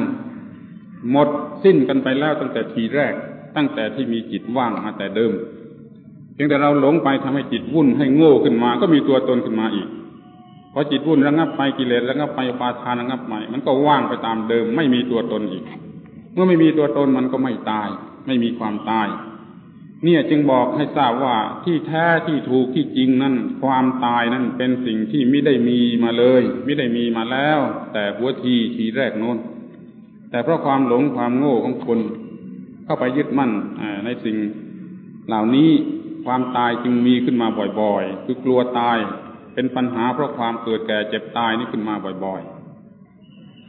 หมดสิ้นกันไปแล้วตั้งแต่ทีแรก ตั้งแต่ที่มีจิตว่างมาแต่เดิมเพียงแต่เราหลงไปทำให้จิตวุ่นให้โง่ขึ้นมา ก็มีตัวตนขึ้นมาอีกพอจิตวุ่นระงับไปกิเลสระงับไปปาทานระงับใหม่มันก็ว่างไปตามเดิม ไม่มีตัวตนอีก เมื่อไม่มีตัวตนมันก็ไม่ตาย ไม่มีความตาย เนี่ยจึงบอกให้ทราบว่าที่แท้ที่ถูกที่จริงนั่นความตายนั่นเป็นสิ่งที่ไม่ได้มีมาเลยไม่ได้มีมาแล้ว แต่หัวทีทีแรกโน้น แต่เพราะความหลงความโง่ของคน เข้าไปยึดมั่นในสิ่งเหล่านี้ความตายจึงมีขึ้นมาบ่อยๆ คือกลัวตายเป็นปัญหาเพราะความเกิดแก่เจ็บตายนี่ขึ้นมาบ่อยๆ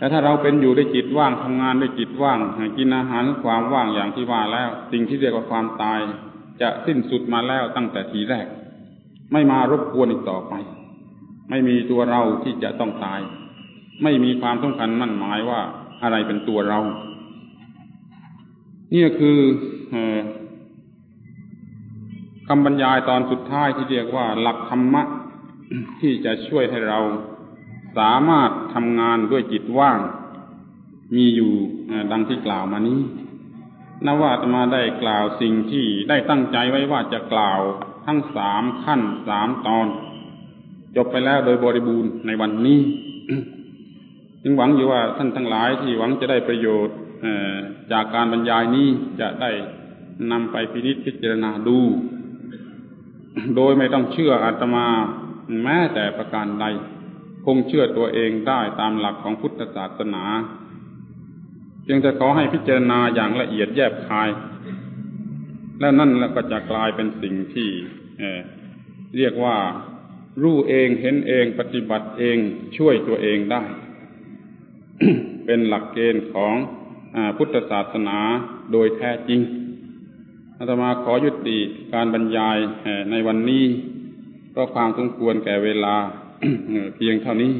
แต่ถ้าเราเป็นอยู่ด้วยจิตว่างทำงานด้วยจิตว่างกินอาหารความว่างอย่างที่ว่าแล้ว สิ่งที่เรียกว่าความตาย จะสิ้นสุดมาแล้วตั้งแต่ทีแรก ไม่มารบกวนอีกต่อไป ไม่มีตัวเราที่จะต้องตาย ไม่มีความต้องการมั่นหมายว่าอะไรเป็นตัวเรา นี่คือคำบรรยายตอนสุดท้ายที่เรียกว่า หลักธรรมะที่จะช่วยให้เรา สามารถทำงานด้วยจิตว่าง มีอยู่ดังที่กล่าวมานี้นว่าจะมาได้กล่าวสิ่งที่ได้ตั้งใจไว้ว่าจะกล่าวทั้งสามขั้นสามตอน จบไปแล้วโดยบริบูรณ์ในวันนี้จึงหวังอยู่ว่าท่านทั้งหลายที่หวังจะได้ประโยชน์จากการบรรยายนี้จะได้นำไปพินิจพิจารณาดู โดยไม่ต้องเชื่ออาตมาแม้แต่ประการใด คงเชื่อตัวเองได้ตามหลักของพุทธศาสนาเพียงแต่ขอให้พิจารณาอย่างละเอียดแยบคาย และนั่นแล้วก็จะกลายเป็นสิ่งที่เเรียกว่า รู้เองเห็นเองปฏิบัติเองช่วยตัวเองได้ เป็นหลักเกณฑ์ของอพุทธศาสนาโดยแท้จริงอาตมาขอยุติการบรรยายในวันนี้ก็ความสมควรแก่เวลา เพียงเท่านี้